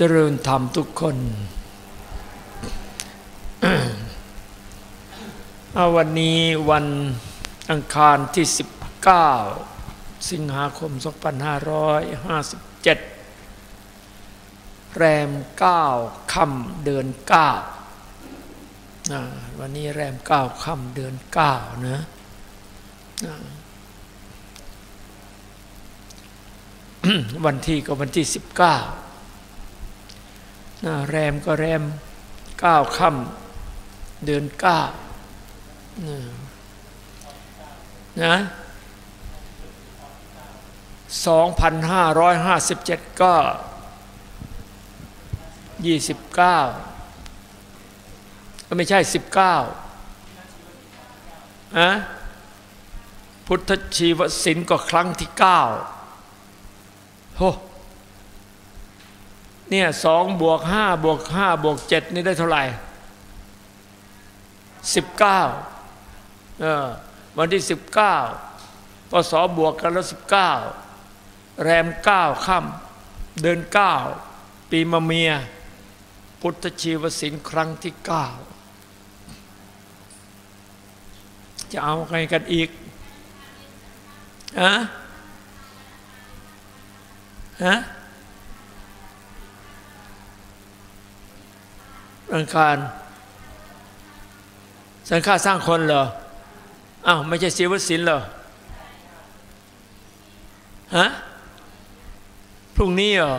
เจริญธรรมทุกคน เอาวันนี้วันอังคารที่ 19 สิงหาคม 2557 แรม 9ค่ำเดือน 9 วันนี้แรม 9ค่ำเดือน 9 นะวันที่ก็วันที่ 19 แรมก็แรมก้าค่ำเดือนเก้านะสองพันห้าร้อยห้าสิบเจ็ดก็ยี่สิบเก้าก็ไม่ใช่สิบเก้าอะพุทธชีวศิลป์ก็ครั้งที่เก้าโห เนี่ยสองบวกห้าบวกห้าบวกเจ็ดนี่ได้เท่าไหร่สิบเก้าเออวันที่สิบเก้าพศบวกกันแล้วสิบเก้าแรมเก้าค่ำเดือนเก้าปีมะเมีย พุทธชีวศิลป์ครั้งที่เก้าจะเอาไงกันอีกฮะฮะ อังคาร สังฆาสร้างคนเหรออ้าวไม่ใช่ศิวศิลป์เหรอฮะพรุ่งนี้เหรอ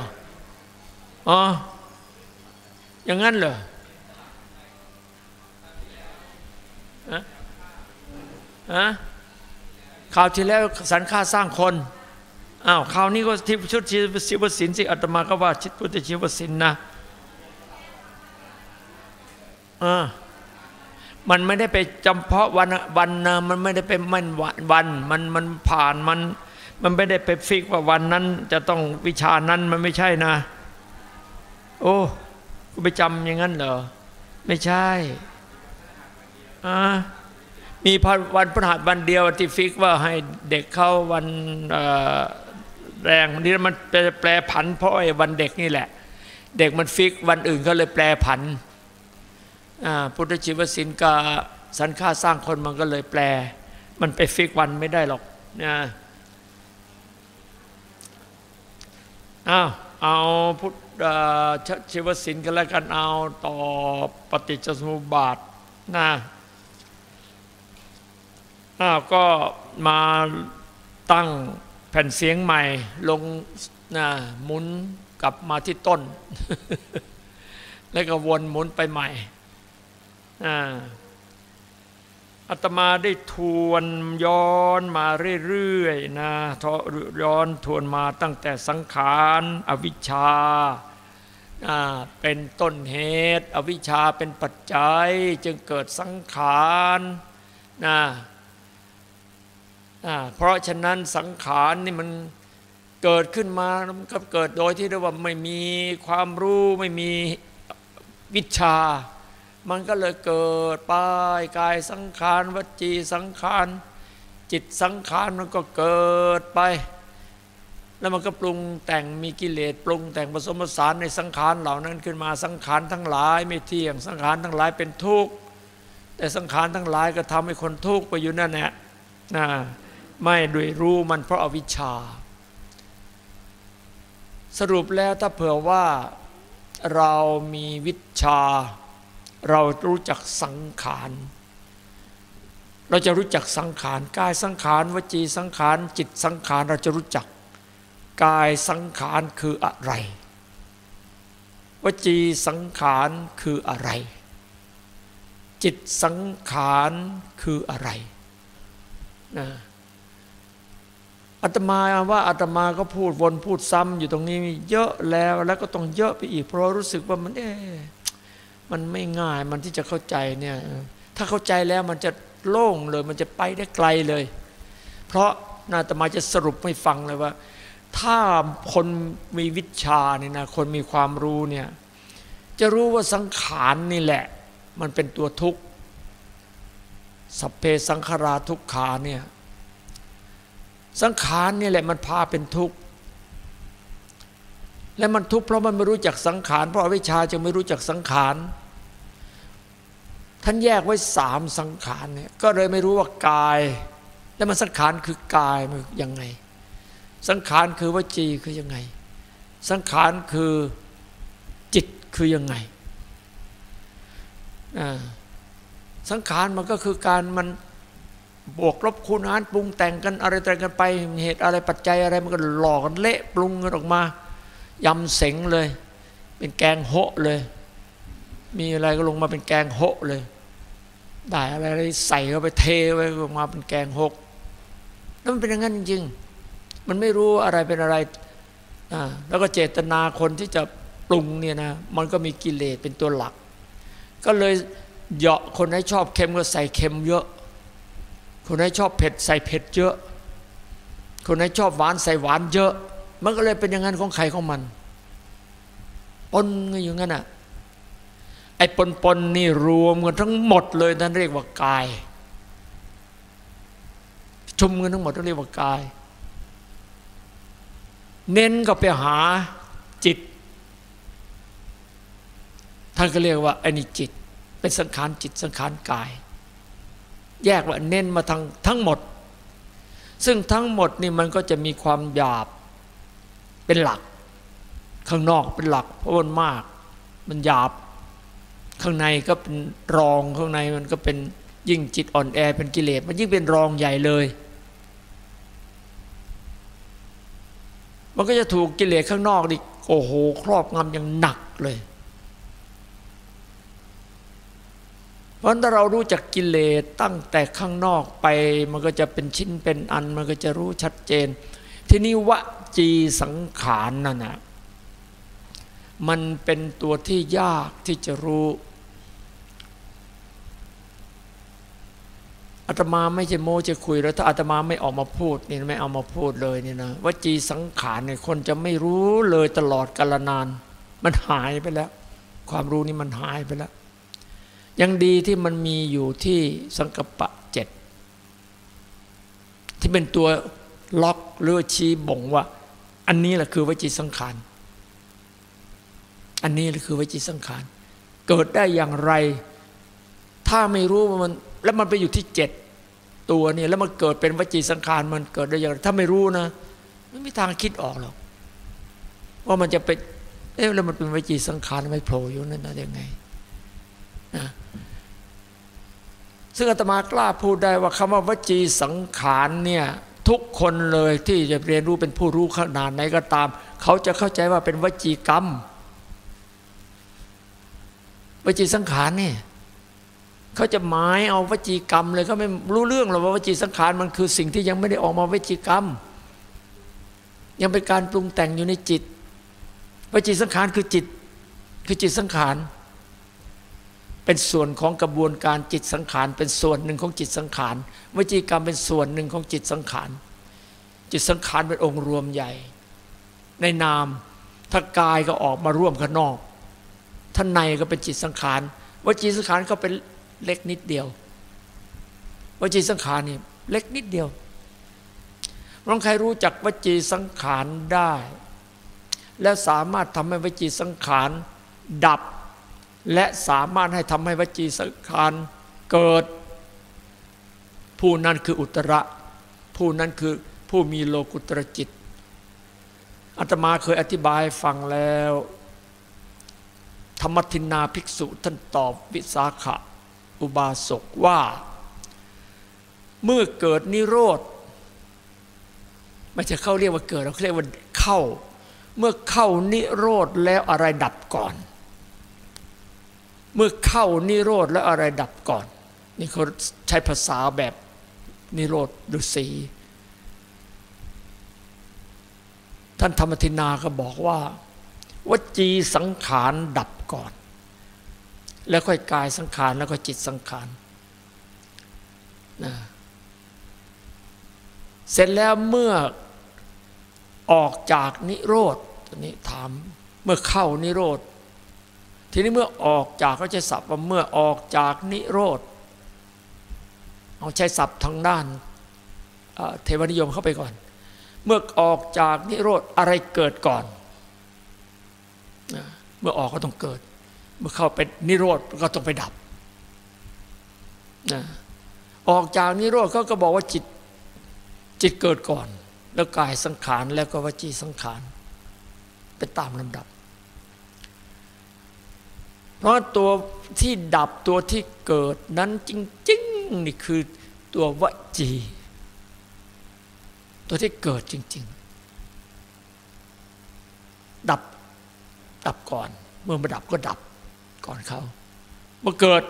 อ๋ออย่างนั้นเหรอฮะฮะข่าวที่แล้วสันค่าสร้างคนอ้าวคราวนี้ก็ที่ชุดชีวศิลป์สิอาตมาก็ว่าชิดพุทธชีวศิลป์นะ อ่ามันไม่ได้ไปจำเพาะวันวันนะมันไม่ได้ไปมันวันมันมันผ่านมัน มันไม่ได้ไปฟิกว่าวันนั้น จะต้องวิชานั้นมันไม่ใช่นะ โอ้กูไปจำอย่างนั้นเหรอ ไม่ใช่อ่ามีวันพฤหัสวันเดียวที่ฟิกว่าให้เด็กเข้าวันแรงนนี้มันแปลผันเพราะไอ้วันเด็กนี่แหละ เด็กมันฟิกวันอื่นก็เลยแปลผัน พุทธชีวศิลป์กับสันค่าสร้างคนมันก็เลยแปล มันไปฟิกวันไม่ได้หรอกนะอ้าวเอาพุทธชีวศิลป์กันแล้วกันเอาต่อปฏิจจสมุปบาทนะอ้าวก็มาตั้งแผ่นเสียงใหม่ลงนะหมุนกลับมาที่ต้น แล้วก็วนหมุนไปใหม่ อาตมาได้ทวนย้อนมาเรื่อยๆนะย้อนทวนมาตั้งแต่สังขารอวิชชาเป็นต้นเหตุ อวิชชาเป็นปัจจัยจึงเกิดสังขารนะเพราะฉะนั้นสังขารนี่มันเกิดขึ้นมามันก็เกิดโดยที่เรียกว่าไม่มีความรู้ไม่มีวิชา มันก็เลยเกิดปายกายสังขารวจีสังขารจิตสังขารมันก็เกิดไป แล้วมันก็ปรุงแต่งมีกิเลสปรุงแต่งผสมผสานในสังขารเหล่านั้นขึ้นมาสังขารทั้งหลายไม่เที่ยง สังขารทั้งหลายเป็นทุกข์แต่สังขารทั้งหลายก็ทำให้คนทุกข์ไปอยู่นั่นแหละนะไม่ด้วยรู้มันเพราะอาวิชชา สรุปแล้วถ้าเผื่อว่าเรามีวิชา เรารู้จักสังขาร เราจะรู้จักสังขารกายสังขารวจีสังขารจิตสังขารเราจะรู้จักกายสังขารคืออะไร วจีสังขารคืออะไร จิตสังขารคืออะไรนะอาตมาว่าอาตมาก็พูดวนพูดซ้ำอยู่ตรงนี้เยอะแล้วแล้วก็ต้องเยอะไปอีก เพราะรู้สึกว่ามันเอ๊ มันไม่ง่ายมันที่จะเข้าใจเนี่ยถ้าเข้าใจแล้วมันจะโล่งเลย มันจะไปได้ไกลเลย เพราะนาตมาจะสรุปให้ฟังเลยว่า ถ้าคนมีวิชาเนี่ยนะคนมีความรู้เนี่ยจะรู้ว่าสังขารนี่แหละ มันเป็นตัวทุกข์สัพเพสังขาราทุกขาเนี่ยสังขารนี่แหละมันพาเป็นทุกข์ และมันทุกข์เพราะมันไม่รู้จักสังขาร เพราะอวิชชาจึงไม่รู้จักสังขาร ท่านแยกไว้สามสังขารเนี่ยก็เลยไม่รู้ว่ากาย แล้วมันสังขารคือกายมันยังไง สังขารคือวจีคือยังไง สังขารคือจิตคือยังไงสังขารมันก็คือการมันบวกลบคูณหารปรุงแต่งกันอะไรแต่งกันไปเหตุอะไรปัจจัยอะไรมันก็หลอกกันเละปรุงกันออกมา ยำเสงเลย เป็นแกงโหะเลย มีอะไรก็ลงมาเป็นแกงโหะเลย ได้อะไรอะไรใส่เข้าไปเทไว้ออกมาเป็นแกงหกแล้วมันเป็นอย่างนั้นจริงๆมันไม่รู้อะไรเป็นอะไรแล้วก็เจตนาคนที่จะปรุงเนี่ยนะมันก็มีกิเลสเป็นตัวหลัก ก็เลยเหยาะคนไหนชอบเค็มก็ใส่เค็มเยอะ คนไหนชอบเผ็ดใส่เผ็ดเยอะ คนไหนชอบหวานใส่หวานเยอะ มันก็เลยเป็นอย่างนั้นของใครของมัน ปนกันอยู่งั้นอะไอ้ปนปนนี่รวมกันทั้งหมดเลยนั่นเรียกว่ากาย ชุมกันทั้งหมดเรียกว่ากาย เน้นก็ไปหาจิต ท่านก็เรียกว่าไอันนี้จิต เป็นสังขารจิตสังขารกาย แยกว่าเน้นมาทั้งทั้งหมด ซึ่งทั้งหมดนี่มันก็จะมีความหยาบ เป็นหลัก ข้างนอกเป็นหลัก เพราะมันมาก มันหยาบ ข้างในก็เป็นรองข้างในมันก็เป็นยิ่งจิตอ่อนแอเป็นกิเลสมันยิ่งเป็นรองใหญ่เลย มันก็จะถูกกิเลสข้างนอกนี่โอ้โหครอบงำอย่างหนักเลย เพราะถ้าเรารู้จักกิเลสตั้งแต่ข้างนอกไป มันก็จะเป็นชิ้นเป็นอัน มันก็จะรู้ชัดเจน ที่นี่ว จีสังขารนั่นนะมันเป็นตัวที่ยากที่จะรู้อาตมาไม่ใช่โมจะคุยแล้วถ้าอาตมาไม่ออกมาพูดนี่ไม่เอามาพูดเลยนี่นะว่าจีสังขารเนี่ยคนจะไม่รู้เลยตลอดกาลนาน มันหายไปแล้ว ความรู้นี่มันหายไปแล้ว ยังดีที่มันมีอยู่ที่สังกปะเจ็ดที่เป็นตัวล็อกหรือชี้บ่งว่า อันนี้แหละคือวจีสังขาร อันนี้แหละคือวจีสังขาร เกิดได้อย่างไร ถ้าไม่รู้ว่ามัน แล้วมันไปอยู่ที่เจ็ดตัวนี่แล้วมันเกิดเป็นวจีสังขารมันเกิดได้อย่างไรถ้าไม่รู้นะไม่มีทางคิดออกหรอกว่ามันจะเป็นเอ๊ะแล้วมันเป็นวจีสังขารไม่โผล่อยู่นั่นนะยังไงนะซึ่งอาตมากล้าพูดได้ว่าคำว่าวจีสังขารเนี่ย ทุกคนเลยที่จะเรียนรู้เป็นผู้รู้ขนาดไหนก็ตาม เขาจะเข้าใจว่าเป็นวจีกรรม วจีสังขารนี่เขาจะหมายเอาวจีกรรมเลยเขาไม่รู้เรื่องหรอกว่าวจีสังขารมันคือสิ่งที่ยังไม่ได้ออกมาวจีกรรม ยังเป็นการปรุงแต่งอยู่ในจิตวจีสังขารคือจิต คือจิตสังขาร เป็นส่วนของกระบวนการจิตสังขาร เป็นส่วนหนึ่งของจิตสังขารวจีกรรมเป็นส่วนหนึ่งของจิตสังขาร จิตสังขารเป็นองค์รวมใหญ่ ในนามถ้ากายก็ออกมาร่วมข้างนอกท่านในก็เป็นจิตสังขารวจีสังขารก็เป็นเล็กนิดเดียววจีสังขารนี่เล็กนิดเดียวลองใครรู้จักวจีสังขารได้ แล้วสามารถทำให้วจีสังขารดับ และสามารถให้ทำให้วจีสังขารเกิด ผู้นั้นคืออุตระ ผู้นั้นคือผู้มีโลกุตรจิตอาตมาเคยอธิบายฟังแล้ว ธรรมทินนาภิกษุท่านตอบวิสาขะอุบาสกว่า เมื่อเกิดนิโรธไม่ใช่เข้าเรียกว่าเกิดเราเรียกว่าเข้า เมื่อเข้านิโรธแล้วอะไรดับก่อน เมื่อเข้านิโรธแล้วอะไรดับก่อน นี่เขาใช้ภาษาแบบนิโรธฤาษีท่านธรรมทินาก็บอกว่าวจีสังขารดับก่อน แล้วค่อยกายสังขารแล้วก็จิตสังขารนะเสร็จแล้วเมื่อออกจากนิโรธตอนนี้ถามเมื่อเข้านิโรธ ทีนี้เมื่อออกจากก็ใช้ศัพท์ว่าเมื่อออกจากนิโรธเอาใช้ศัพท์ทางด้านเทวนิยมเข้าไปก่อน เมื่อออกจากนิโรธอะไรเกิดก่อน เมื่อออกก็ต้องเกิด เมื่อเข้าไปนิโรธก็ต้องไปดับนะออกจากนิโรธเขาก็บอกว่าจิตจิตเกิดก่อน แล้วกายสังขารแล้วก็วจีสังขารไปตามลำดับ เพราะตัวที่ดับตัวที่เกิดนั้นจริงๆนี่คือตัววจี ตัวที่เกิดจริง ๆ ดับดับก่อน เมื่อมาดับก็ดับก่อนเขาเมื่อเกิด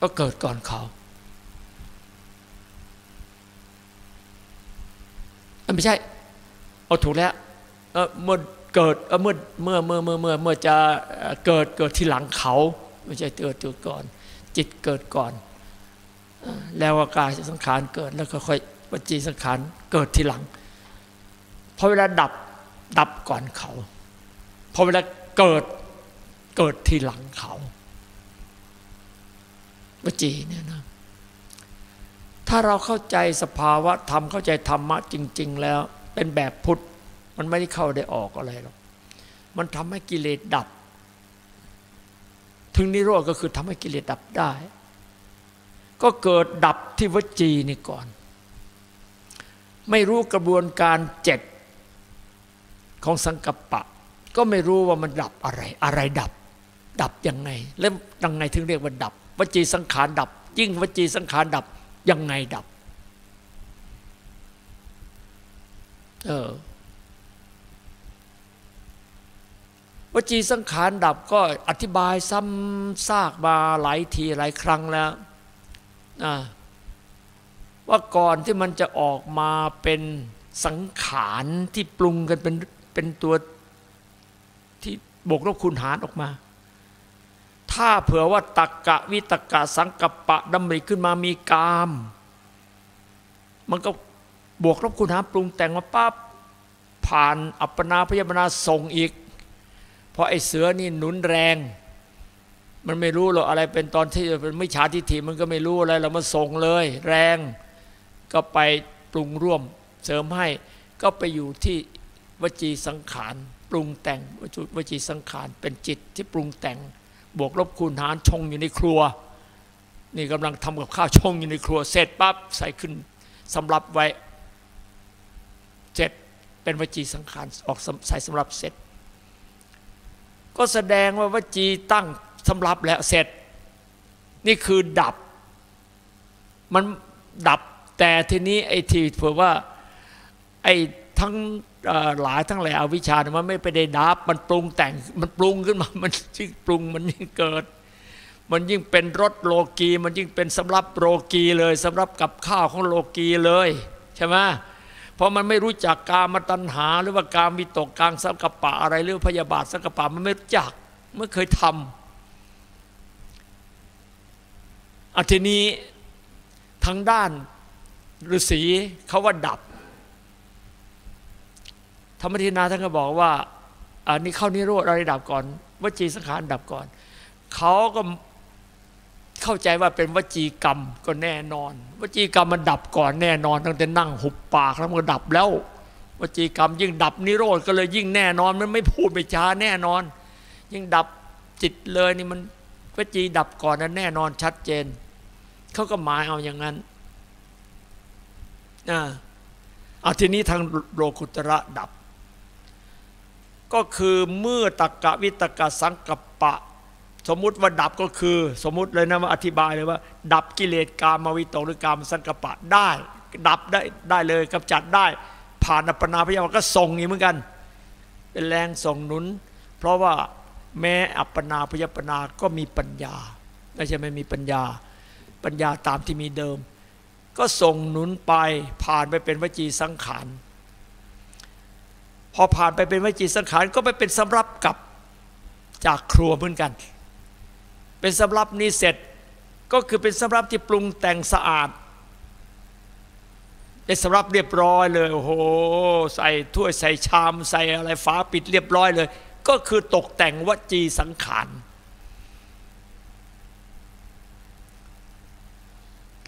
ก็เกิดก่อนเขาไม่ใช่เอาถูกแล้วเมื่อ เกิดเมื่อเมื่อเมื่อเมื่อเมื่อเมื่อจะเกิดเกิดที่หลังเขา ไม่ใช่เกิดตัวก่อน จิตเกิดก่อน แล้วกายสังขารเกิดแล้วก็ค่อยวจีสังขารเกิดทีหลังพอเวลาดับดับก่อนเขาพอเวลาเกิดเกิดทีหลังเขาวจีเนี่ยนะถ้าเราเข้าใจสภาวะธรรมเข้าใจธรรมะจริง ๆ แล้วเป็นแบบพุทธ มันไม่ได้เข้าได้ออกอะไรหรอกมันทำให้กิเลสดับ ถึงนิโรธก็คือทำให้กิเลสดับได้ ก็เกิดดับที่วจีนี่ก่อน ไม่รู้กระบวนการเจ็ดของสังกัปปะ ก็ไม่รู้ว่ามันดับอะไร อะไรดับ ดับยังไง แล้วยังไงถึงเรียกว่าดับวจีสังขารดับ ยิ่งวจีสังขารดับยังไงดับ เออ วจีสังขารดับก็อธิบายซ้ำซากมาหลายทีหลายครั้งแล้วว่าก่อนที่มันจะออกมาเป็นสังขารที่ปรุงกันเป็นเป็นตัวที่บวกลบคูณหารออกมา ถ้าเผื่อว่าตักกะวิตกะสังกปะดำริขึ้นมามีกาม มันก็บวกลบคุณหาปรุงแต่งมาปั๊บผ่านอัปปนาพยาบนาส่งอีก ราะไอ้เสือนี่หนุนแรง มันไม่รู้หรอกอะไรเป็นตอนที่เป็นไม่ชาทิฏฐิมันก็ไม่รู้อะไรเรามาส่งเลย แรงก็ไปปรุงร่วมเสริมให้ก็ไปอยู่ที่วจีสังขารปรุงแต่งวจีสังขารเป็นจิตที่ปรุงแต่ง บวกลบคูณหารชงอยู่ในครัว นี่กำลังทำกับข้าวชงอยู่ในครัว เสร็จปั๊บใส่ขึ้นสำรับไว้เสร็จเป็นวจีสังขารออกใส่สำรับเสร็จ ก็แสดงว่าวจีตั้งสำรับแล้วเสร็จ นี่คือดับ มันดับแต่ทีนี้ไอ้ที่เผื่อว่าไอ้ทั้งหลายทั้งหลายอวิชาเนี่ยมันไม่ไปได้ดับ มันปรุงแต่งมันปรุงขึ้นมา มันยิ่งปรุงมันยิ่งเกิด มันยิ่งเป็นรสโลกี มันยิ่งเป็นสำรับโลกีเลยสำรับกับข้าวของโลกีเลย ใช่ไหม เพราะมันไม่รู้จักกามตัณหา หรือว่าการมีตกกลางสังกปะอะไรหรือพยาบาทสังกปะมันไม่รู้จักไม่เคยทำอัทีนี้ทางด้านฤาษีเขาว่าดับ ธรรมทินาท่านก็บอกว่าอันนี้เข้านิโรธอะไรดับก่อนวจีสังขารดับก่อนเขาก็ เข้าใจว่าเป็นวจีกรรมก็แน่นอน วจีกรรมมันดับก่อนแน่นอนตั้งแต่นั่งหุบปากแล้วมันดับแล้ว วจีกรรมยิ่งดับนิโรธก็เลยยิ่งแน่นอน มันไม่พูดไม่จาแน่นอน ยิ่งดับจิตเลยนี่มันวจีดับก่อนนั้นแน่นอนชัดเจนเขาก็หมายเอาอย่างนั้นอ่าเอาทีนี้ทางโลกุตระดับ ก็คือเมื่อตะกะวิตกะสังกปะ สมมุติว่าดับก็คือ สมมุติเลยนะว่าอธิบายเลยว่า ดับกิเลสกามวิตกหรือกามสังกปะได้ ดับได้ได้เลยกำจัดได้ ผ่านอัปปนาพยาก็ส่งอีกเหมือนกัน เป็นแรงส่งหนุน เพราะว่าแม้อัปปนาพยาปนาก็มีปัญญาไม่ใช่ไม่มีปัญญา ปัญญาตามที่มีเดิม ก็ส่งหนุนไปผ่านไปเป็นวจีสังขารพอผ่านไปเป็นวจิสังขารก็ไปเป็นสำรับกับจากครัวเหมือนกัน เป็นสำรับนี้เสร็จก็คือเป็นสำรับที่ปรุงแต่งสะอาดเป็นสำรับเรียบร้อยเลยโอ้โหใส่ถ้วยใส่ชามใส่อะไรฝาปิดเรียบร้อยเลย ก็คือตกแต่งวจีสังขาร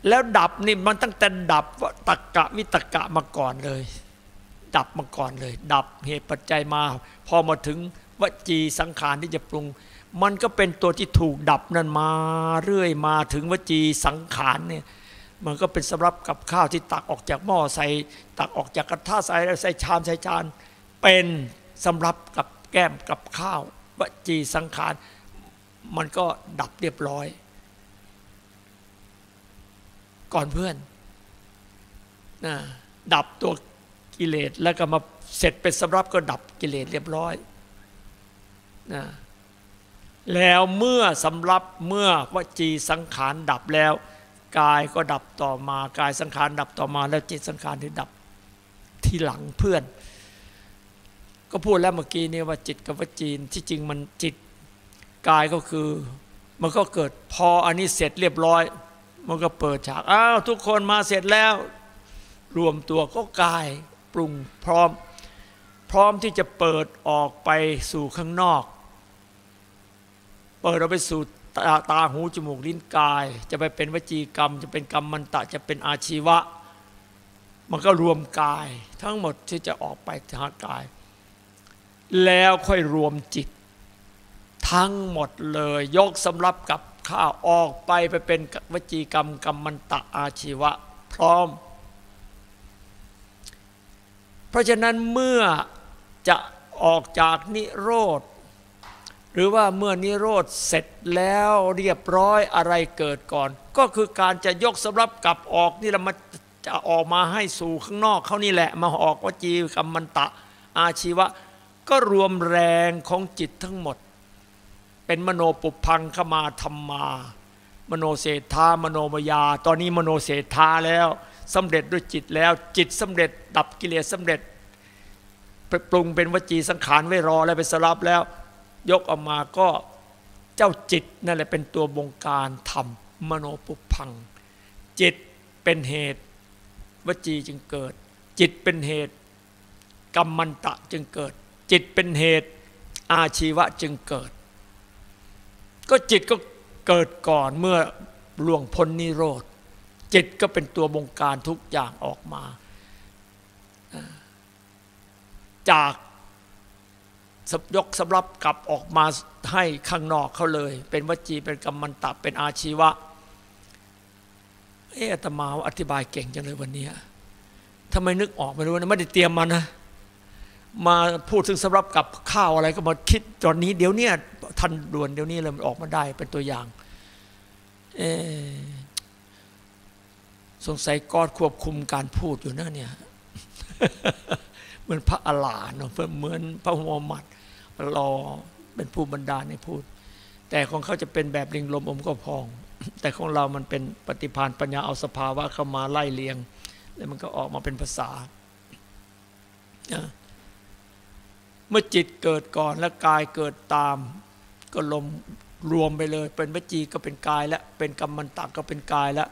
แล้วดับนี่มันตั้งแต่ดับวตกะวิตกะมาก่อนเลย ดับมาก่อนเลย ดับเหตุปัจจัยมา พอมาถึงวจีสังขารที่จะปรุง มันก็เป็นตัวที่ถูกดับนั่นมาเรื่อยมาถึงวจีสังขารเนี่ยมันก็เป็นสำหรับกับข้าวที่ตักออกจากหม้อใส่ตักออกจากกระทะใส่ใส่ชามใส่จาน เป็นสำหรับกับแก้มกับข้าววจีสังขาร มันก็ดับเรียบร้อย ก่อนเพื่อนนะดับตัวกิเลสแล้วก็มาเสร็จเป็นสำรับก็ดับกิเลสเรียบร้อยนะ แล้วเมื่อสำรับเมื่อวจีสังขารดับแล้ว กายก็ดับต่อมากายสังขารดับต่อมา แล้วจิตสังขารที่ดับที่หลังเพื่อน ก็พูดแล้วเมื่อกี้นี่ว่าจิตกับวจีที่จริงมันจิตกายก็คือมันก็เกิดพออันนี้เสร็จเรียบร้อย มันก็เปิดฉากอ้าวทุกคนมาเสร็จแล้ว รวมตัวก็กายปรุงพร้อม พร้อมที่จะเปิดออกไปสู่ข้างนอก เปิดออกไปสู่ตาตาหูจมูกลิ้นกาย จะไปเป็นวจีกรรม จะเป็นกรรมมันตะจะเป็นอาชีวะ มันก็รวมกาย ทั้งหมดที่จะออกไปทางกาย แล้วค่อยรวมจิต ทั้งหมดเลย ยกสำรับกับข้าออกไปไปเป็นวจีกรรมกรรมมันตะอาชีวะ พร้อม เพราะฉะนั้นเมื่อจะออกจากนิโรธ หรือว่าเมื่อนิโรธเสร็จแล้วเรียบร้อยอะไรเกิดก่อน ก็คือการจะยกสำรับกลับออกนี่เรามาจะออกมาให้สู่ข้างนอกเขานี่แหละ มาออกวจีกรรมมันตะอาชีวะ ก็รวมแรงของจิตทั้งหมด เป็นมโนปุพังขมาธรรมา มโนเศรษฐามโนมยา ตอนนี้มโนเศรษฐาแล้วสำเร็จด้วยจิตแล้ว จิตสำเร็จดับกิเลสสำเร็จปปรุงเป็นวจีสังขารไว้รอแล้วไปสลับแล้ว ยกออกมาก็เจ้าจิตนั่นแหละเป็นตัวบงการทำมโนปุพัง จิตเป็นเหตุวจีจึงเกิด จิตเป็นเหตุกรรมันตะจึงเกิด จิตเป็นเหตุอาชีวะจึงเกิด ก็จิตก็เกิดก่อนเมื่อล่วงพ้นนิโรธจิตก็เป็นตัวบงการทุกอย่างออกมา จาก ยกสำรับกลับออกมาให้ข้างนอกเขาเลย เป็นวจีเป็นกรรมันตะเป็นอาชีวะเอออาตมาอธิบายเก่งจังเลยวันนี้ทำไมนึกออกไม่รู้นะไม่ได้เตรียมมานะ มาพูดถึงสำรับกับข้าวอะไรก็มาคิดตอนนี้เดี๋ยวนี้ทันด่วนเดี๋ยวนี้เลยมันออกมาได้เป็นตัวอย่างเออสงสัยกอดควบคุมการพูดอยู่นะเนี่ย เหมือนพระอลาเนาะเหมือนพระมูฮัมหมัด รอเป็นผู้บรรดาในพูด แต่ของเขาจะเป็นแบบลิงลมอมก็พอง แต่ของเรามันเป็นปฏิพานปัญญาเอาสภาวะเข้ามาไล่เลียง แล้วมันก็ออกมาเป็นภาษา เมื่อจิตเกิดก่อนและกายเกิดตาม ก็ลมรวมไปเลย เป็นวจีก็เป็นกายและเป็นกรรมันตะก็เป็นกายแล้ว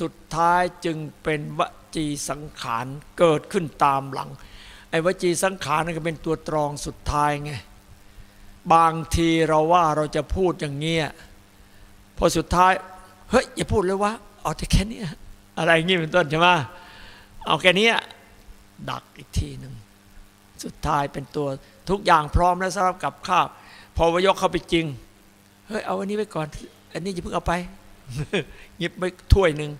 สุดท้ายจึงเป็นวจีสังขารเกิดขึ้นตามหลัง ไอ้วจีสังขารนั่นก็เป็นตัวตรองสุดท้ายไง บางทีเราว่าเราจะพูดอย่างเงี้ยพอสุดท้าย เฮ้ย อย่าพูดเลยว่าเอาแต่แค่นี้อะไรเงี้เป็นต้นใช่ไหมเอาแค่นี้ดักอีกทีหนึ่งสุดท้ายเป็นตัวทุกอย่างพร้อมแล้วสำหรับกับข้าวพอวายกเข้าไปจริง เฮ้ย เอาอันนี้ไปก่อน อันนี้อย่าเพิ่งเอาไปหยิบไปถ้วยหนึ่ง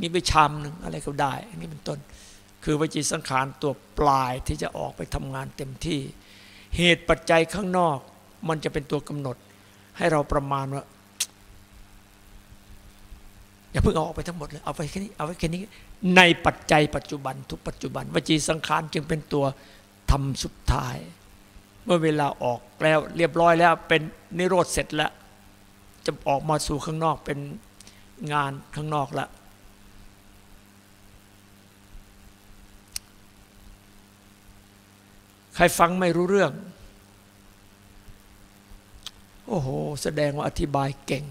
นี่ไปชามหนึ่งอะไรก็ได้ อันนี้เป็นต้น คือวจีสังขารตัวปลายที่จะออกไปทำงานเต็มที่ เหตุปัจจัยข้างนอก มันจะเป็นตัวกำหนด ให้เราประมาณว่าอย่าเพิ่งเอาออกไปทั้งหมดเลยเอาไปแค่นี้เอาไว้แค่นี้ ในปัจจัยปัจจุบันทุกปัจจุบันวจีสังขารจึงเป็นตัวทำสุดท้าย เมื่อเวลาออกแล้วเรียบร้อยแล้วเป็นนิโรธเสร็จแล้ว จะออกมาสู่ข้างนอกเป็นงานข้างนอกล้วใครฟังไม่รู้เรื่อง โอ้โห แสดงว่าอธิบายเก่ง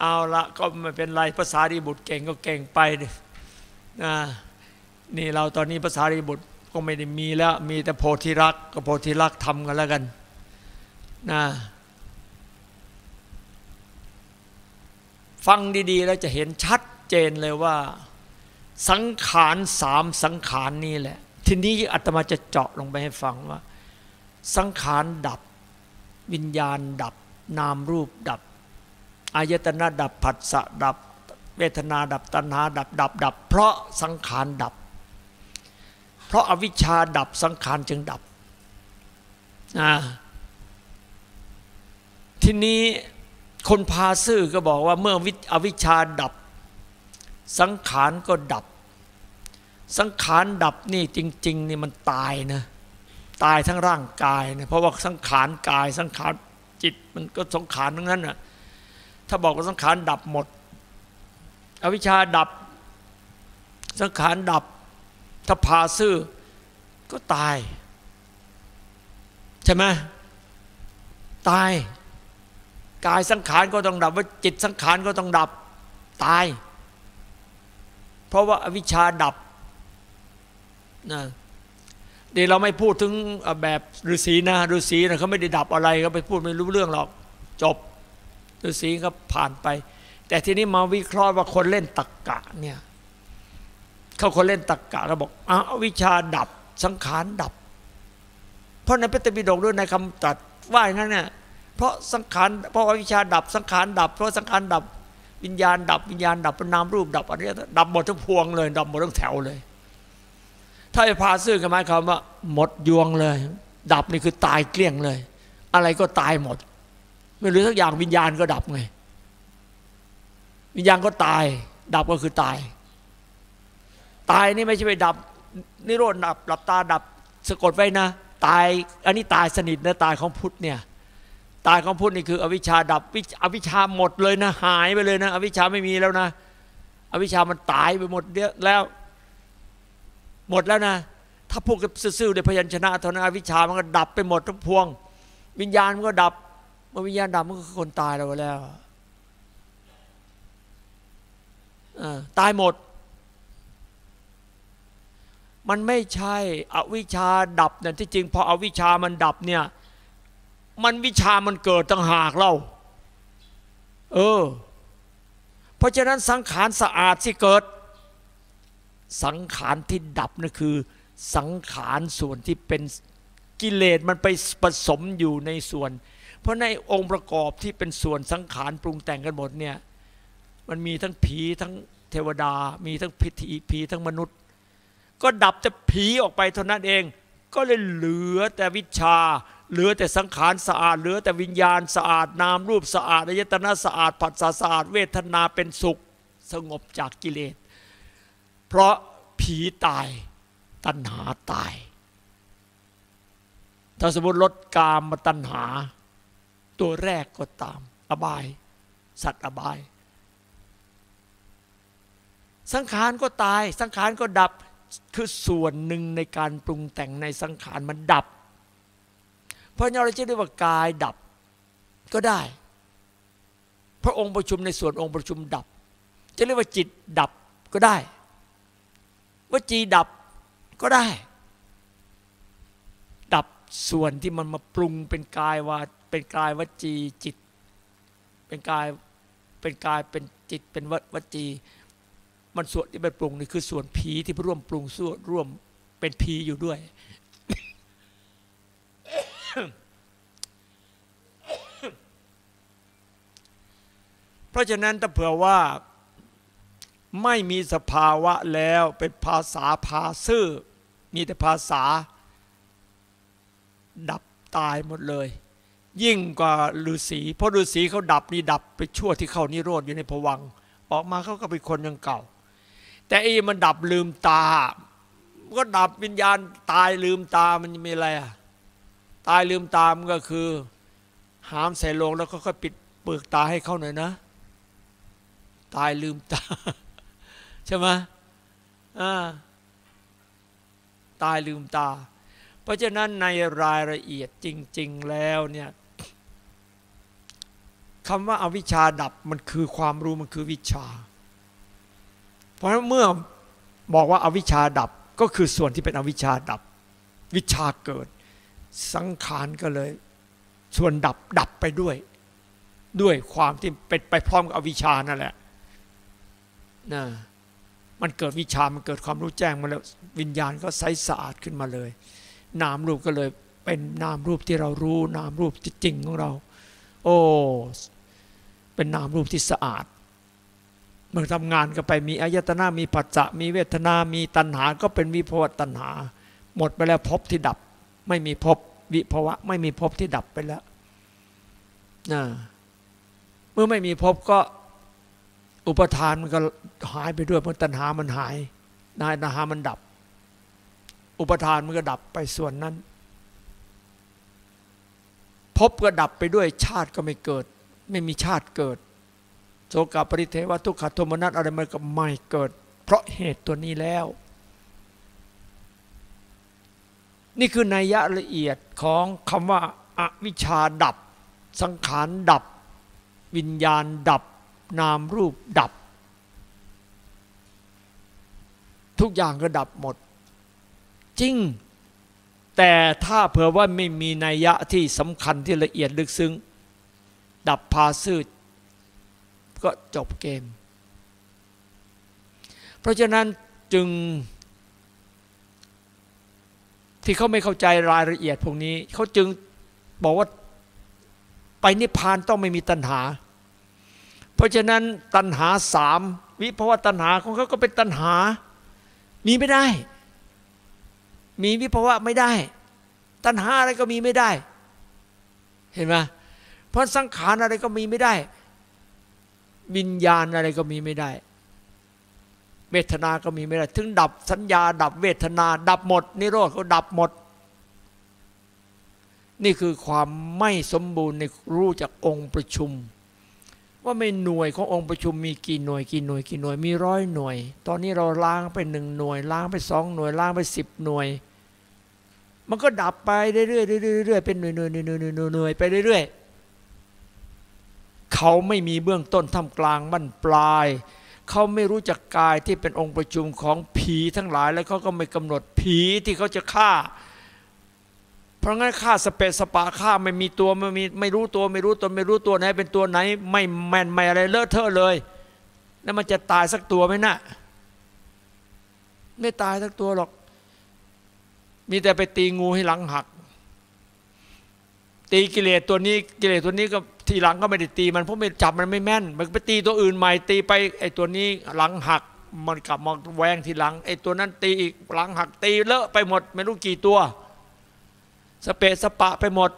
เอาละก็ไม่เป็นไรภาษาดีบุตรเก่งก็เก่งไปนะนี่เราตอนนี้ภาษาดีบุตร ก็ไม่ได้มีแล้ว มีแต่โพธิรักก็โพธิรักทำกันแล้วกันนะฟังดีๆ แล้วจะเห็นชัดเจนเลยว่า สังขารสามสังขารนี่แหละ ทีนี้อาตมาจะเจาะลงไปให้ฟังว่า สังขารดับ วิญญาณดับ นามรูปดับอายตนะดับผัสสะดับ เวทนาดับตัณหาดับดับดับ เพราะสังขารดับ เพราะอาวิชชาดับสังขารจึงดับ ทีนี้คนพาซื่อก็บอกว่าเมื่อวิอวิชชาดับ สังขารก็ดับ สังขารดับนี่จริงๆนี่มันตายนะตายทั้งร่างกายนะเพราะว่าสังขารกาย สังขารจิตมันก็สังขารทั้งนั้นนะถ้าบอกว่าสังขารดับหมด อวิชชาดับ สังขารดับ ถ้าพาซื่อก็ตาย ใช่ไหมตาย กายสังขารก็ต้องดับว่าจิตสังขารก็ต้องดับ ตาย เพราะว่าอวิชชาดับนะเดี๋ยวเราไม่พูดถึงแบบฤาษีนะฤาษีนะเขาไม่ได้ดับอะไรเขาไปพูดไม่รู้เรื่องหรอก จบฤาษีก็ผ่านไป แต่ทีนี้มาวิเคราะห์ว่าคนเล่นตักกะเนี่ย เขาคนเล่นตักกะก็บอกอ้าวิชาดับสังขารดับ เพราะในพระตปิฎกด้วยในคำตัดว่าอย่างนั้นเนี่ยเพราะสังขารเพราะอวิชาดับสังขารดับ เพราะสังขารดับวิญญาณดับวิญญาณดับนามรูปดับอะไรดับหมดทั้งพวงเลย ดับหมดทั้งแถวเลย ถ้าไอ้พาซื่อกันหมายความว่า หมดยวงเลย ดับนี่คือตายเกลี้ยงเลย อะไรก็ตายหมด ไม่รู้สักอย่างวิญญาณก็ดับไง วิญญาณก็ตาย ดับก็คือตาย ตายนี่ไม่ใช่ไปดับ นิโรธดับหลับตาดับสะกดไว้นะ ตายอันนี้ตายสนิทนะตายของพุทธเนี่ยตายของพุทธนี่คืออวิชชาดับอวิชชาหมดเลยนะหายไปเลยนะ อวิชชาไม่มีแล้วนะ อวิชชามันตายไปหมดเยอะแล้ว หมดแล้วนะ ถ้าพูดกับซื่อๆในพยัญชนะเท่านั้นอวิชชามันก็ดับไปหมดทั้งพวง วิญญาณมันก็ดับเมื่อวิญญาณดับมันก็คือคนตายแล้วแล้วตายหมด มันไม่ใช่อวิชาดับเนี่ยที่จริงพออวิชามันดับเนี่ยมันวิชามันเกิดตั้งหากเราเออ เพราะฉะนั้นสังขารสะอาดที่เกิด สังขารที่ดับนั่นคือ สังขารส่วนที่เป็นกิเลสมันไปผสมอยู่ในส่วน เพราะในองค์ประกอบที่เป็นส่วนสังขารปรุงแต่งกันหมดเนี่ยมันมีทั้งผีทั้งเทวดา มีทั้งพิธีผีทั้งมนุษย์ ก็ดับแต่ผีออกไปเท่านั้นเอง ก็เลยเหลือแต่วิชา เหลือแต่สังขารสะอาด เหลือแต่วิญญาณสะอาดนามรูปสะอาดอายตนะสะอาดผัสสะสะอาด เวทนาเป็นสุขสงบจากกิเลส เพราะผีตายตัณหาตาย ถ้าสมมติลดกามมาตัณหา ตัวแรกก็ตาม อบาย สัตว์อบาย สังขารก็ตาย สังขารก็ดับ คือส่วนหนึ่งในการปรุงแต่งในสังขารมันดับ เพราะเราจะเรียกว่ากายดับก็ได้ พระองค์ประชุมในส่วนองค์ประชุมดับ จะเรียกว่าจิตดับก็ได้ว่าจีดับก็ได้ ดับส่วนที่มันมาปรุงเป็นกายว่าเป็นกายวจีจิต เป็นกายเป็นกายเป็นจิตเป็นวจี มันส่วนที่ไปปรุงนี่คือส่วนผีที่ร่วมปรุงส่วนร่วมเป็นผีอยู่ด้วย เพราะฉะนั้นถ้าเผื่อว่าไม่มีสภาวะแล้วเป็นภาษาพาซื่อ มีแต่ภาษา ดับตายหมดเลย ยิ่งกว่าฤาษีเพราะฤาษีเขาดับนี่ดับไปชั่วที่เขานิโรธอยู่ในผวัง ออกมาเขาก็เป็นคนยังเก่า แต่อีมันดับลืมตา ก็ดับวิญญาณตายลืมตามันมีอะไรอะตายลืมตามันก็คือ หามใส่ลงแล้วก็ค่อยปิดเปลือกตาให้เขาหน่อยนะ ตายลืมตา ใช่ไหมอ่าตายลืมตา เพราะฉะนั้นในรายละเอียดจริง ๆแล้วเนี่ยคำว่าอาวิชชาดับมันคือความรู้มันคือวิชา เพราะเมื่อบอกว่าอาวิชชาดับก็คือส่วนที่เป็นอวิชชาดับ วิชาเกิด สังขารก็เลย ส่วนดับดับไปด้วย ด้วยความที่เป็นไปพร้อมกับอวิชานั่นแหละนะมันเกิดวิชามันเกิดความรู้แจ้งมาแล้ววิญญาณก็ใสสะอาดขึ้นมาเลย นามรูปก็เลยเป็นนามรูปที่เรารู้ นามรูปที่จริงของเรา โอ้เป็นนามรูปที่สะอาด มื่อทำงานก็ไปมีอายตนะมีปัจจะมีเวทนา มีตัณหา ก็เป็นวิภวตัณหา หมดไปแล้วพบที่ดับ ไม่มีพบวิภวะ ไม่มีพบที่ดับไปแล้วนะเมื่อไม่มีพบก็อุปทานมันก็หายไปด้วยเพราะตัณหามันหายนายตัณหามันดับ อุปทานมันก็ดับไปส่วนนั้น พบก็ดับไปด้วยชาติก็ไม่เกิด ไม่มีชาติเกิด โสกาปริเทวทุกขโทมนัสอะไรมันก็ไม่เกิด เพราะเหตุตัวนี้แล้ว นี่คือนัยยะละเอียดของคำว่าอวิชชาดับ สังขารดับ วิญญาณดับ นามรูปดับ ทุกอย่างก็ดับหมด จริง แต่ถ้าเผื่อว่าไม่มีนัยยะที่สำคัญที่ละเอียดลึกซึ้งดับพาซื่อ ก็จบเกม เพราะฉะนั้นจึง ที่เขาไม่เข้าใจรายละเอียดพวกนี้ เขาจึงบอกว่าไปนิพพานต้องไม่มีตัณหา เพราะฉะนั้นตัณหาสามวิภาวะตัณหาของเขาก็เป็นตัณหา มีไม่ได้ มีวิภาวะไม่ได้ ตัณหาอะไรก็มีไม่ได้ เห็นไหมเพราะสังขารอะไรก็มีไม่ได้ วิญญาณอะไรก็มีไม่ได้ เวทนาก็มีไม่ได้ ถึงดับสัญญา ดับเวทนา ดับหมด นิโรธก็ดับหมด นี่คือความไม่สมบูรณ์ในรู้จากองค์ประชุม ว่าไม่หน่วยขององค์ประชุมมีกี่หน่วยกี่หน่วยกี่หน่วยมีร้อยหน่วย ตอนนี้เราล้างไปหนึ่งหน่วย ล้างไปสองหน่วย ล้างไปสิบหน่วย มันก็ดับไปเรื่อยๆเรื่อยๆเป็นหน่วยหน่วยหน่วยหน่วยหน่วยไปเรื่อยๆ เขาไม่มีเบื้องต้นท่ามกลางบั้นปลาย เขาไม่รู้จักกายที่เป็นองค์ประชุมของผีทั้งหลาย แล้วเขาก็ไม่กำหนดผีที่เขาจะฆ่า เพราะงั้นฆ่าสเปสปาฆ่าไม่มีตัวไม่มีไม่รู้ตัวไม่รู้ตัวไม่รู้ตัวไหนเป็นตัวไหน ไม่แมนไม่อะไรเลอะเทอะเลย แล้วมันจะตายสักตัวไหมนะ่ะไม่ตายสักตัวหรอก มีแต่ไปตีงูให้หลังหัก ตีกิเลสตัวนี้กิเลสตัวนี้ก็ ทีหลังก็ไม่ได้ตีมันเพราะไม่จับมันไม่แม่น มันไปตีตัวอื่นใหม่ตีไปไอ้ตัวนี้หลังหักมันกลับมาแวงทีหลังไอ้ตัวนั้นตีอีกหลังหักตีเลอะไปหมด ไม่รู้กี่ตัว สเปสปะไปหมด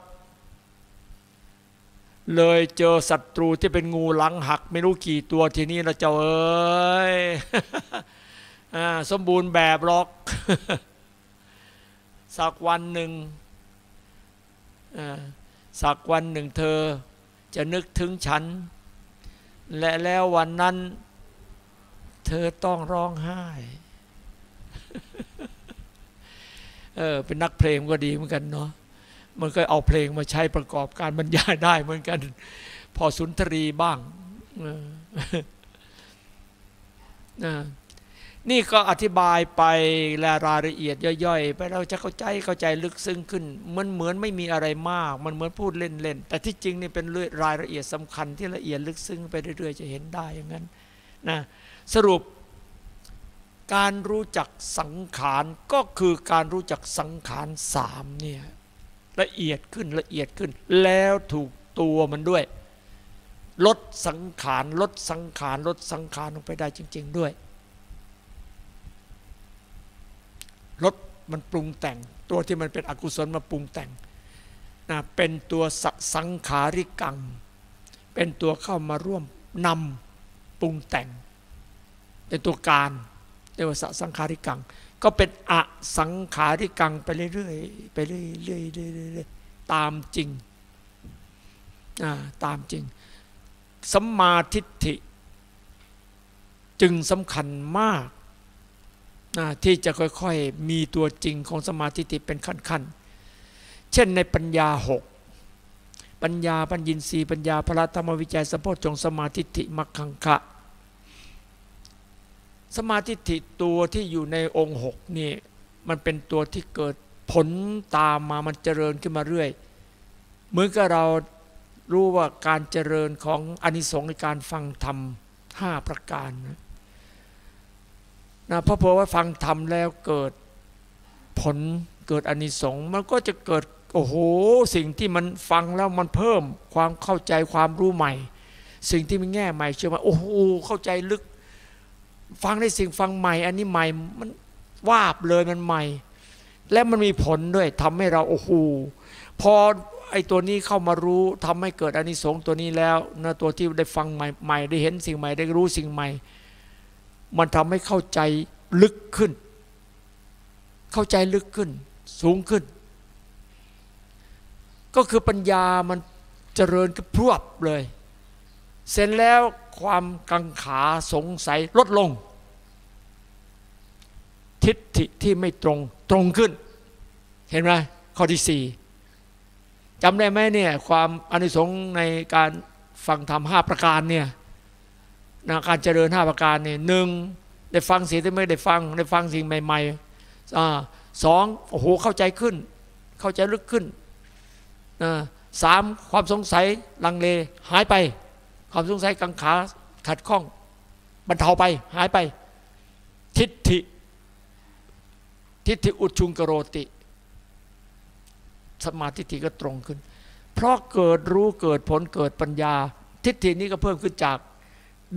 เลยเจอศัตรูที่เป็นงูหลังหัก ไม่รู้กี่ตัวทีนี้เราเจ้าเอ้ยสมบูรณ์แบบหรอก สักวันหนึ่งสักวันหนึ่งเธอ จะนึกถึงฉัน และแล้ววันนั้น เธอต้องร้องไห้ เออ เป็นนักเพลงก็ดีเหมือนกันเนาะ มันก็เอาเพลงมาใช้ประกอบการบรรยายได้เหมือนกัน พอสุนทรีบ้าง นี่ก็อธิบายไปแลรายละเอียดย่อยๆ ไปเราจะเข้าใจเข้าใจลึกซึ้งขึ้น มันเหมือนไม่มีอะไรมาก มันเหมือนพูดเล่นๆแต่ที่จริงนี่เป็นรายละเอียดสำคัญที่ละเอียดลึกซึ้งไปเรื่อยๆจะเห็นได้อย่างนั้นนะสรุป การรู้จักสังขารก็คือการรู้จักสังขารสามเนี่ยละเอียดขึ้นละเอียดขึ้น แล้วถูกตัวมันด้วย ลดสังขารลดสังขารลดสังขารลงไปได้จริง ๆ ด้วย ลดมันปรุงแต่ง ตัวที่มันเป็นอกุศลมาปรุงแต่งนะเป็นตัวสังขาริกัง เป็นตัวเข้ามาร่วมนำปรุงแต่ง เป็นตัวการเรียกว่าสังขาริกัง ก็เป็นอสังขาริกังไปเรื่อยๆไปเรื่อยๆตามจริงตามจริงสัมมาทิฏฐิ จึงสำคัญมาก ที่จะค่อยๆ มีตัวจริงของสมาธิิเป็นขั้นๆ เช่นในปัญญาหกปัญญาปัญญินรีปัญญาพระธรรมวิจัยสมโพชงสมาธิิมักขังคะสมาธิิตัวที่อยู่ในองค์หกนี่มันเป็นตัวที่เกิดผลตามมามันเจริญขึ้นมาเรื่อยเหมือนกับเรารู้ว่าการเจริญของอานิสงส์ในการฟังธรรมห้าประการนะ นะพระเพราะว่าฟังธรรมแล้วเกิดผลเกิดอานิสงส์มันก็จะเกิดโอ้โหสิ่งที่มันฟังแล้วมันเพิ่มความเข้าใจความรู้ใหม่ สิ่งที่มันแง่ใหม่เชื่อว่าโอ้โหเข้าใจลึก ฟังได้สิ่งฟังใหม่ อันนี้ใหม่มันวาบเลยมันใหม่ และมันมีผลด้วยทำให้เราโอ้โหพอไอ้ตัวนี้เข้ามารู้ทำให้เกิดอานิสงส์ตัวนี้แล้วนะตัวที่ได้ฟังใหม่ๆได้เห็นสิ่งใหม่ได้รู้สิ่งใหม่ มันทำให้เข้าใจลึกขึ้น เข้าใจลึกขึ้น สูงขึ้น ก็คือปัญญามันเจริญกระพรวบเลย เสร็จแล้วความกังขาสงสัยลดลง ทิฏฐิที่ไม่ตรงตรงขึ้น เห็นไหมข้อที่สี่จำได้ไหมเนี่ยความอนิสงส์ในการฟังธรรมห้าประการเนี่ย นะการเจริญห้าประการเนี่ยหนึ่งได้ฟังสิ่งที่ไม่ได้ฟังได้ฟังสิ่งใหม่ๆสองโอ้โหเข้าใจขึ้น เข้าใจลึกขึ้นสามความสงสัยลังเลหายไป ความสงสัยกังขาขัดข้องบรรเทาไปหายไป ทิฏฐิ ทิฏฐิอุชุงกโรติ สมาธิทิก็ตรงขึ้น เพราะเกิดรู้เกิดผลเกิดปัญญา ทิฏฐินี้ก็เพิ่มขึ้นจาก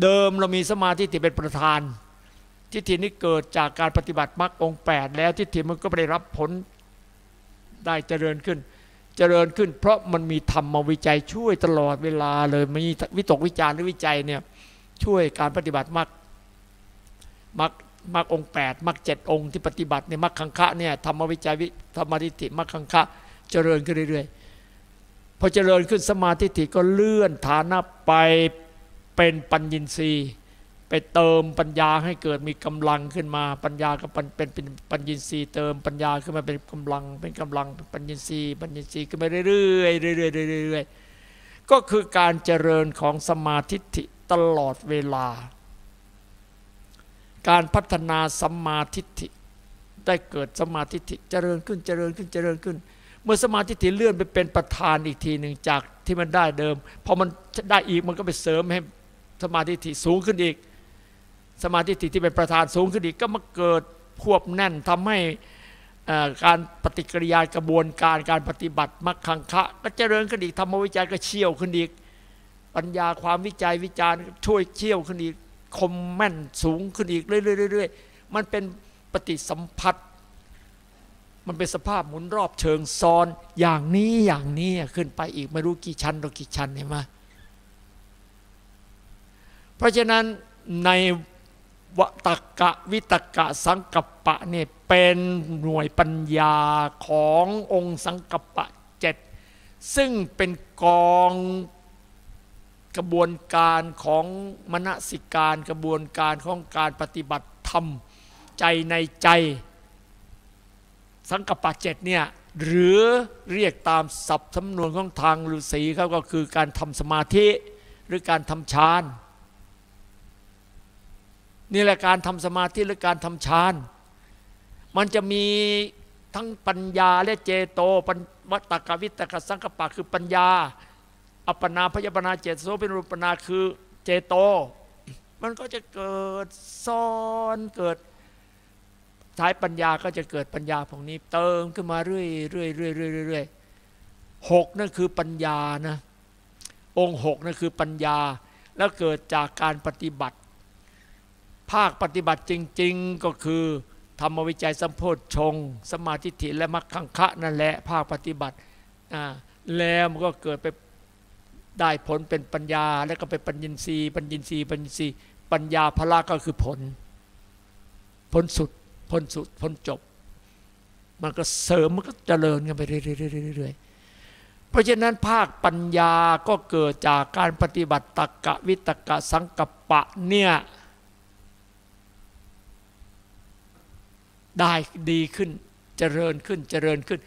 เดิมเรามีสมาธิที่เป็นประธาน ทิฏฐินี้เกิดจากการปฏิบัติมรรคองแปดแล้วทิฏฐิมันก็ไปได้รับผลได้เจริญขึ้น เจริญขึ้น เพราะมันมีธรรมวิจัยช่วยตลอดเวลาเลยมีวิตกวิจารหรือวิจัยเนี่ยช่วยการปฏิบัติมรรคมรรคมรรคองแปดมรรคเจ็ดองค์ที่ปฏิบัติในมรรคขังคะเนี่ยธรรมวิจัยธรรมทิฏฐิมรรคขังคะเจริญขึ้นเรื่อยๆพอเจริญขึ้นสมาธิิก็เลื่อนฐานะไป เป็นปัญญินทรีย์ไปเติมปัญญาให้เกิดมีกำลังขึ้นมา ปัญญาก็เป็นเป็นปัญญินทรีย์เติมปัญญาขึ้นมาเป็นกำลัง เป็นกำลังปัญญินทรีย์ปัญญินทรีย์ขึ้นไปเรื่อยๆเรื่อยๆเรื่อยๆก็คือการเจริญของสมาธิิตลอดเวลา การพัฒนาสัมมาทิฏฐิได้เกิดสมาธิิเจริญขึ้นเจริญขึ้นเจริญขึ้น เมื่อสมาธิิเลื่อนไปเป็นประธานอีกทีหนึ่งจากที่มันได้เดิมพอมันได้อีกมันก็ไปเสริมให้ สมาธิถิสูงขึ้นอีก สมาธิที่เป็นประธานสูงขึ้นอีก ก็มาเกิดควบแน่นทำให้การปฏิกิริยากระบวนการการปฏิบัติมักขังคะก็เจริญขึ้นอีกธรรมวิจัยก็เชี่ยวขึ้นอีก ปัญญาความวิจัยวิจารณ์ช่วยเชี่ยวขึ้นอีกคมแม่นสูงขึ้นอีกเรื่อยๆมันเป็นปฏิสัมพัทธ์มันเป็นสภาพหมุนรอบเชิงซ้อนอย่างนี้อย่างนี้ขึ้นไปอีกไม่รู้กี่ชั้นต่อกี่ชั้นเห็นไหม ราะฉะนั้นในวตกะวิตกะสังกัปปะเนี่ยเป็นหน่วยปัญญาขององค์สังกัปปะเจ็ดซึ่งเป็นกองกระบวนการของมณสิการกระบวนการของการปฏิบัติธรรม ใจในใจ สังกปะเจ็ดเนี่ยหรือเรียกตามศัพท์สำนวนของทางฤาษีเขาก็คือการทำสมาธิหรือการทำฌาน นี่แหละการทำสมาธิหรือการทำฌานมันจะมีทั้งปัญญาและเจโตปัญวัตกวิตกสังกปะคือปัญญา อัปปนาพยาปนาเจตโสเป็นรูปนาคือเจโต มันก็จะเกิดซ้อนเกิดสายปัญญาก็จะเกิดปัญญาพวกนี้ เติมขึ้นมาเรื่อยเรื่อยเรื่อยเรื่อยเรื่อยหกนั่นคือปัญญานะองค์หกนั่นคือปัญญาแล้วเกิดจากการปฏิบัติ ภาคปฏิบัติจริง ๆ ก็คือธรรมวิจัยสัมโพธชง สมาธิฐิและมรรคังคะนั่นแหละภาคปฏิบัติแล้วมันก็เกิดไปได้ผลเป็นปัญญา แล้วก็ไปปัญญินทรีย์ปัญญินทรีย์ปัญญินทรีย์ปัญญาพละก็คือผล ผลสุดพ้นสุดพ้นจบ มันก็เสริมมันก็เจริญกันไปเรื่อยๆเพราะฉะนั้นภาคปัญญาก็เกิดจากการปฏิบัติตกะวิตกะสังกปะเนี่ย ได้ดีขึ้นเจริญขึ้นเจริญขึ้น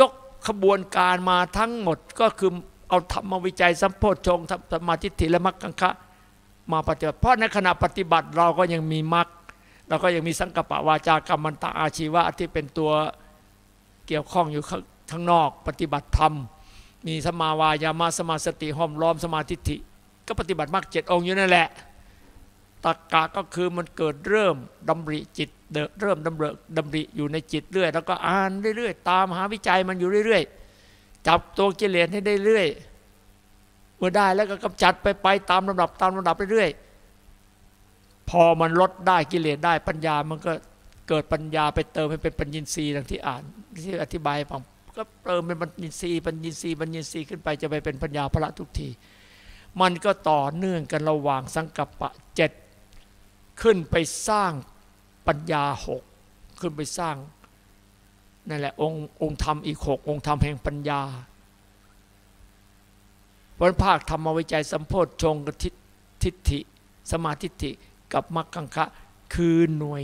ยกขบวนการมาทั้งหมดก็คือเอาธรรมวิจัยสัมโพธชงสมาธิฐิและมรรคังคะมาปฏิบัติเพราะในขณะปฏิบัติเราก็ยังมีมรรคเราก็ยังมีสังกปะวาจากรรมันตาอาชีวะที่เป็นตัวเกี่ยวข้องอยู่ข้างนอก ปฏิบัติธรรม มีสมาวายามาสมาสติห้อมล้อมสมาธิิก็ปฏิบัติมากเจ็ดองค์อยู่นั่นแหละ ตักกะก็คือมันเกิดเริ่มดำริจิตเริ่มดำเริดำริอยู่ในจิตเรื่อยแล้วก็อ่านเรื่อยๆ ตามหาวิจัยมันอยู่เรื่อยๆ จับตัวกิเลสให้ได้เรื่อยเมื่อได้แล้วก็กำจัดไปไปตามลำดับตามลำดับไปเรื่อยพอมันลดได้กิเลสได้ปัญญามันก็เกิดปัญญาไปเติมให้เป็นปัญญินทรีย์ดังที่อ่านที่อธิบายฟังก็เติมเป็นปัญญินทรีย์ปัญญินทรีย์ปัญญินทรีย์ขึ้นไปจะไปเป็นปัญญาพระทุกที มันก็ต่อเนื่องกันระหว่างสังกัปปะเจ็ด ขึ้นไปสร้างปัญญาหกขึ้นไปสร้างนั่นแหละองค์องค์ธรรมอีกหกองค์ธรรมแห่งปัญญาวันภาคธรรมวิจัยสัมโพธชงกับทิฏฐิ สมาธิิกับมรรคังคะคือหน่วย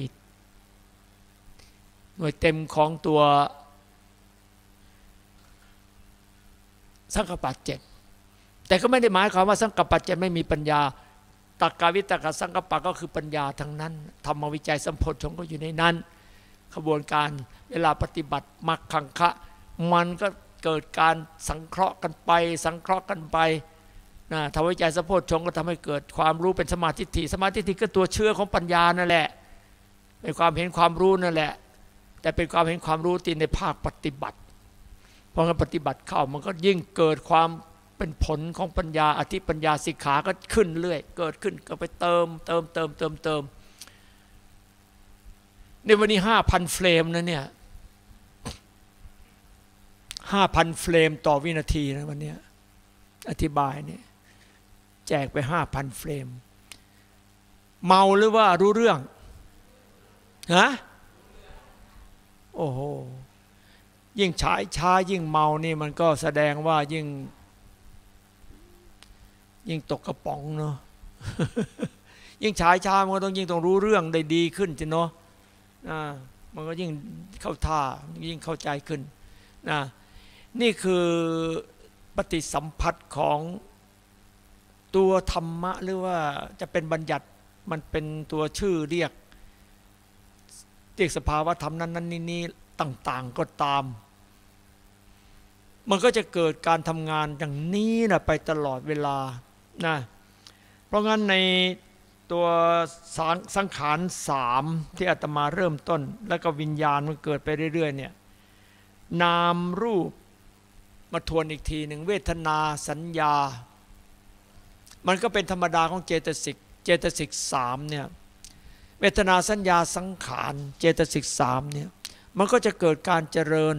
หน่วยเต็มของตัวสังกปะเจ็ดแต่ก็ไม่ได้หมายความว่าสังกปะเจ็ดไม่มีปัญญา ตักกาวิตกสังกปะก็คือปัญญาทั้งนั้นธรรมวิจัยสัมโพชงก็อยู่ในนั้น ขบวนการเวลาปฏิบัติมรรคังคะ มันก็เกิดการสังเคราะห์กันไป สังเคราะห์กันไปนะทำวิจัยสัมโพชงก็ทำให้เกิดความรู้เป็นสมาธิิสมาธิิก็ตัวเชื่อของปัญญานั่นแหละเป็นความเห็นความรู้นั่นแหละ แต่เป็นความเห็นความรู้ตีในภาคปฏิบัติพอการปฏิบัติเข้ามันก็ยิ่งเกิดความ เป็นผลของปัญญาอธิปัญญาสิกขาก็ขึ้นเรื่อย เกิดขึ้นก็ไปเติม เติมเติมเติมเติมในวันนี้ห้าพันเฟรมนะเนี่ยห้าพันเฟรมต่อวินาทีนะวันนี้อธิบายเนี่ยแจกไปห้าพันเฟรม เมาหรือว่ารู้เรื่องฮะโอ้โหยิ่งฉายช้ายิ่งเมานี่มันก็แสดงว่ายิ่ง ยิ่งตกกระป๋องเนาะยิ่งฉายชา มันก็ต้องยิ่งต้องรู้เรื่องได้ดีขึ้นจิเนาะนะมันก็ยิ่งเข้าท่ายิ่งเข้าใจขึ้นนะนี่คือปฏิสัมพัทธ์ของตัวธรรมะหรือว่าจะเป็นบัญญัติมันเป็นตัวชื่อเรียก เรียกสภาวะธรรมนั้นนั้นนี้ต่าง ๆก็ตาม มันก็จะเกิดการทำงานอย่างนี้นะไปตลอดเวลา นะเพราะงั้นในตัวสังขารสามที่อาตมาเริ่มต้น แล้วก็วิญญาณมันเกิดไปเรื่อยๆเนี่ยนามรูปมาทวนอีกทีหนึ่งเวทนาสัญญา มันก็เป็นธรรมดาของเจตสิกเจตสิกสามเนี่ยเวทนาสัญญาสังขารเจตสิกสามเนี่ยมันก็จะเกิดการเจริญ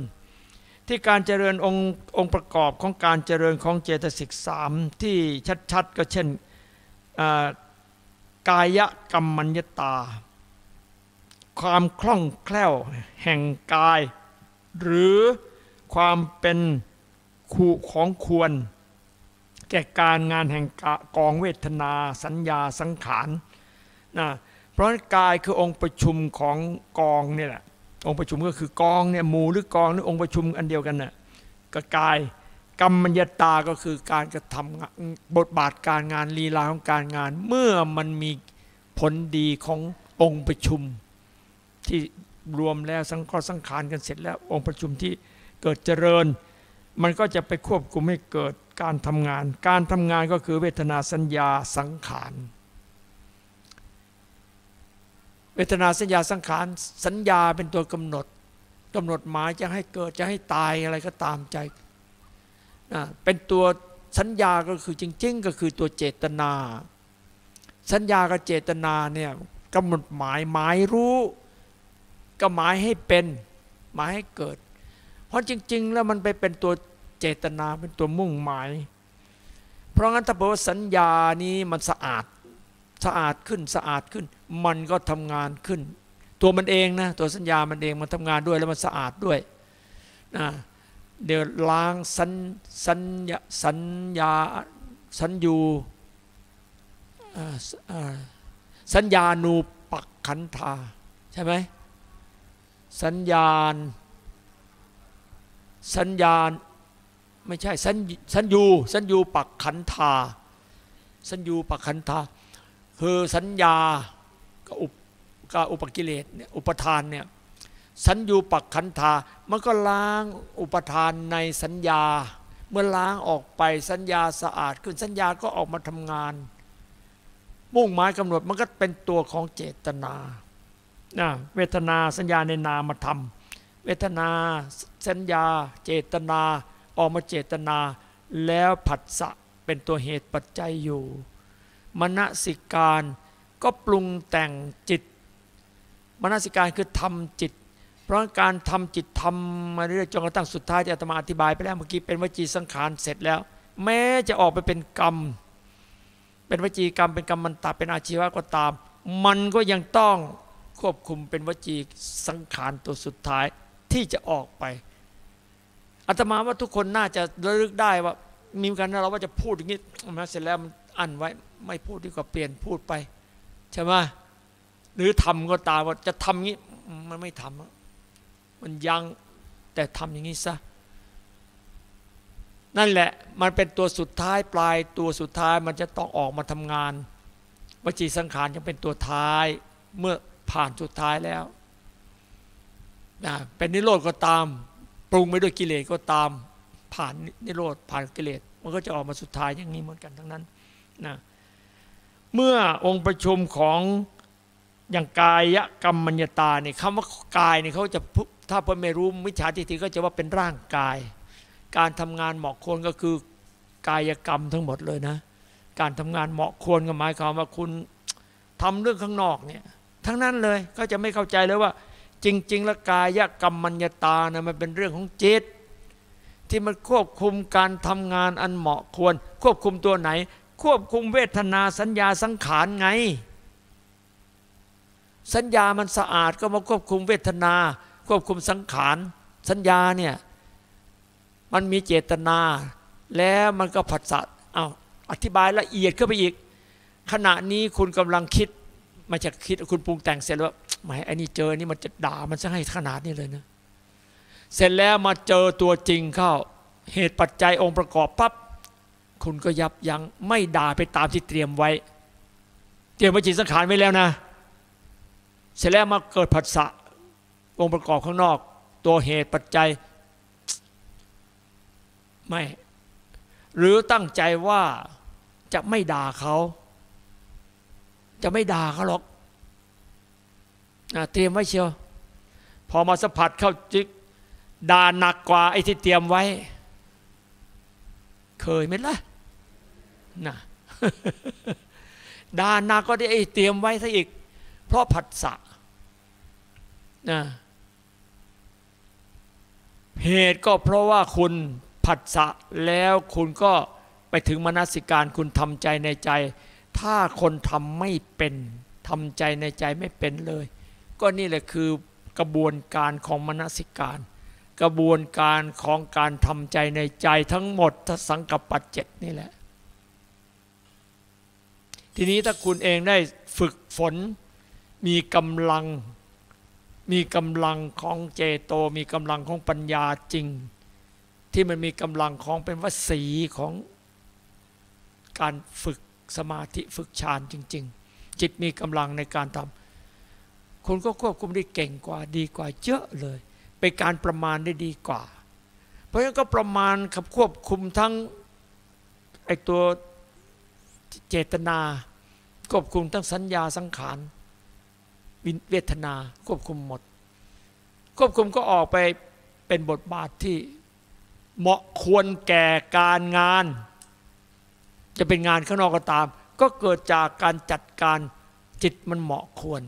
ที่การเจริญองค์องค์ประกอบของการเจริญของเจตสิกสามที่ชัดๆก็เช่นกายกรรมัญญตา ความคล่องแคล่วแห่งกาย หรือความเป็นคู่ของควร แก่การงานแห่งกองเวทนาสัญญาสังขารนะเพราะกายคือองค์ประชุมของกองนี่แหละ องค์ประชุมก็คือกองเนี่ยหมู่หรือกองหรือองค์ประชุมอันเดียวกันน่ะกกายกรรมญตาก็คือการกระทำบทบาทการงานลีลาของการงาน เมื่อมันมีผลดีขององค์ประชุม ที่รวมแล้วสังเคราะห์สังขารกันเสร็จแล้วองค์ประชุมที่เกิดเจริญ มันก็จะไปควบคุมให้เกิดการทำงาน การทำงานก็คือเวทนาสัญญาสังขาร เวทนาสัญญาสังขารสัญญาเป็นตัวกำหนดกำหนดหมายจะให้เกิดจะให้ตายอะไรก็ตามใจนะเป็นตัวสัญญาก็คือจริง ๆ ก็คือตัวเจตนา สัญญากับเจตนาเนี่ยกำหนดหมายหมายรู้ก็หมายให้เป็นหมายให้เกิด เพราะจริง ๆ แล้วมันไปเป็นตัวเจตนาเป็นตัวมุ่งหมาย เพราะงั้นถ้าบอกว่าสัญญานี้มันสะอาดสะอาดขึ้นสะอาดขึ้น มันก็ทำงานขึ้น ตัวมันเองนะตัวสัญญามันเองมันทำงานด้วยแล้วมันสะอาดด้วยนะเดี๋ยวล้างสัญสัญญาสัญญาสัญญูสัญญาณูปักขันธาใช่ไหมสัญญาณ สัญญาณไม่ใช่สัญสัญญูสัญญูปักขันธาสัญญูปักขันธาคือสัญญา อุปกับอุปกิเลสเนี่ยอุปทานเนี่ยสัญญูปักขันธา มันก็ล้างอุปทานในสัญญา เมื่อล้างออกไปสัญญาสะอาดขึ้นสัญญาก็ออกมาทำงาน มุ่งหมายกำหนดมันก็เป็นตัวของเจตนานะเวทนาสัญญาในนามธรรม เวทนาสัญญา เจตนาออกมาเจตนา แล้วผัสสะเป็นตัวเหตุปัจจัยอยู่ มณสิการ ก็ปรุงแต่งจิตมณสิการคือทำจิต เพราะการทำจิตทำมาเรื่อยจนกระทั่งสุดท้ายที่อาตมาอธิบายไปแล้วเมื่อกี้เป็นวจีสังขารเสร็จแล้ว แม้จะออกไปเป็นกรรม เป็นวจีกรรมเป็นกรรมมันตาเป็นอาชีวะก็ตาม มันก็ยังต้องควบคุมเป็นวจีสังขารตัวสุดท้ายที่จะออกไปอาตมาว่าทุกคนน่าจะระลึกได้ว่ามีกันนะเราว่าจะพูดอย่างนี้มาเสร็จแล้วมันอันไว้ไม่พูดดีกว่าเปลี่ยนพูดไป ใช่ไหมหรือทำก็ตามว่าจะทำงี้ มันไม่ทำมันยังแต่ทำอย่างนี้ซะนั่นแหละมันเป็นตัวสุดท้ายปลายตัวสุดท้ายมันจะต้องออกมาทำงานวจีสังขารยังเป็นตัวท้ายเมื่อผ่านสุดท้ายแล้วนะเป็นนิโรธก็ตาม ปรุงไปด้วยกิเลสก็ตาม ผ่านนิโรธผ่านกิเลสมันก็จะออกมาสุดท้ายอย่างนี้เหมือนกันทั้งนั้นนะ เมื่อองค์ประชุมของอย่างกายกรรมัญญตาเนี่ยคำว่ากายเนี่ยเขาจะถ้าเพื่อนไม่รู้มิจฉาทิฏฐิก็จะว่าเป็นร่างกาย การทำงานเหมาะควรก็คือกายกรรมทั้งหมดเลยนะ การทำงานเหมาะควรก็หมายความว่าคุณทำเรื่องข้างนอกเนี่ยทั้งนั้นเลยก็จะไม่เข้าใจเลยว่า จริง ๆ แล้วกายกรรมมัญญตานะมันเป็นเรื่องของจิตที่มันควบคุมการทำงานอันเหมาะควร ควบคุมตัวไหน ควบคุมเวทนาสัญญาสังขารไง สัญญามันสะอาดก็มาควบคุมเวทนา ควบคุมสังขาร สัญญาเนี่ยมันมีเจตนา แล้วมันก็ผัสสะเอาอธิบายละเอียดขึ้นไปอีก ขณะนี้คุณกำลังคิดมาจากคิดคุณปรุงแต่งเสร็จแล้วหมายไอ้นี่เจอนี่มันจะด่ามันจะให้ขนาดนี้เลยนะเสร็จแล้วมาเจอตัวจริงเข้าเหตุปัจจัยองค์ประกอบปั๊บ คุณก็ยับยั้งไม่ด่าไปตามที่เตรียมไว้ เตรียมไว้จิตสังขารไว้แล้วนะ เสร็จแล้วมาเกิดผัสสะองค์ประกอบข้างนอก ตัวเหตุปัจจัย ไม่ หรือตั้งใจว่าจะไม่ด่าเขา จะไม่ด่าเขาหรอกเตรียมไว้เชียว พอมาสัมผัสเข้าจิกด่าหนักกว่าไอ้ที่เตรียมไว้ เคยไหมล่ะ นะดานักก็ได้เตรียมไว้ซะอีก เพราะผัสสะนะเหตุก็เพราะว่าคุณผัสสะแล้วคุณก็ไปถึงมนสิการคุณทำใจในใจ ถ้าคนทำไม่เป็นทำใจในใจไม่เป็นเลย ก็นี่แหละคือกระบวนการของมนสิการ กระบวนการของการทำใจในใจทั้งหมดทสังกัปปัจเจตนี่แหละ ทีนี้ถ้าคุณเองได้ฝึกฝน มีกำลัง มีกำลังของเจโต มีกำลังของปัญญาจริง ที่มันมีกำลังของเป็นวสีของการฝึกสมาธิฝึกฌานจริง ๆ จิตมีกำลังในการทำคุณก็ควบคุมได้เก่งกว่าดีกว่าเยอะเลยเป็นการประมาณได้ดีกว่า เพราะฉะนั้นก็ประมาณขับควบคุมทั้งไอตัว เจตนาควบคุมทั้งสัญญาสังขารเวทนาควบคุมหมด ควบคุมก็ออกไปเป็นบทบาทที่เหมาะควรแก่การงาน จะเป็นงานข้างนอกก็ตาม ก็เกิดจากการจัดการจิตมันเหมาะควร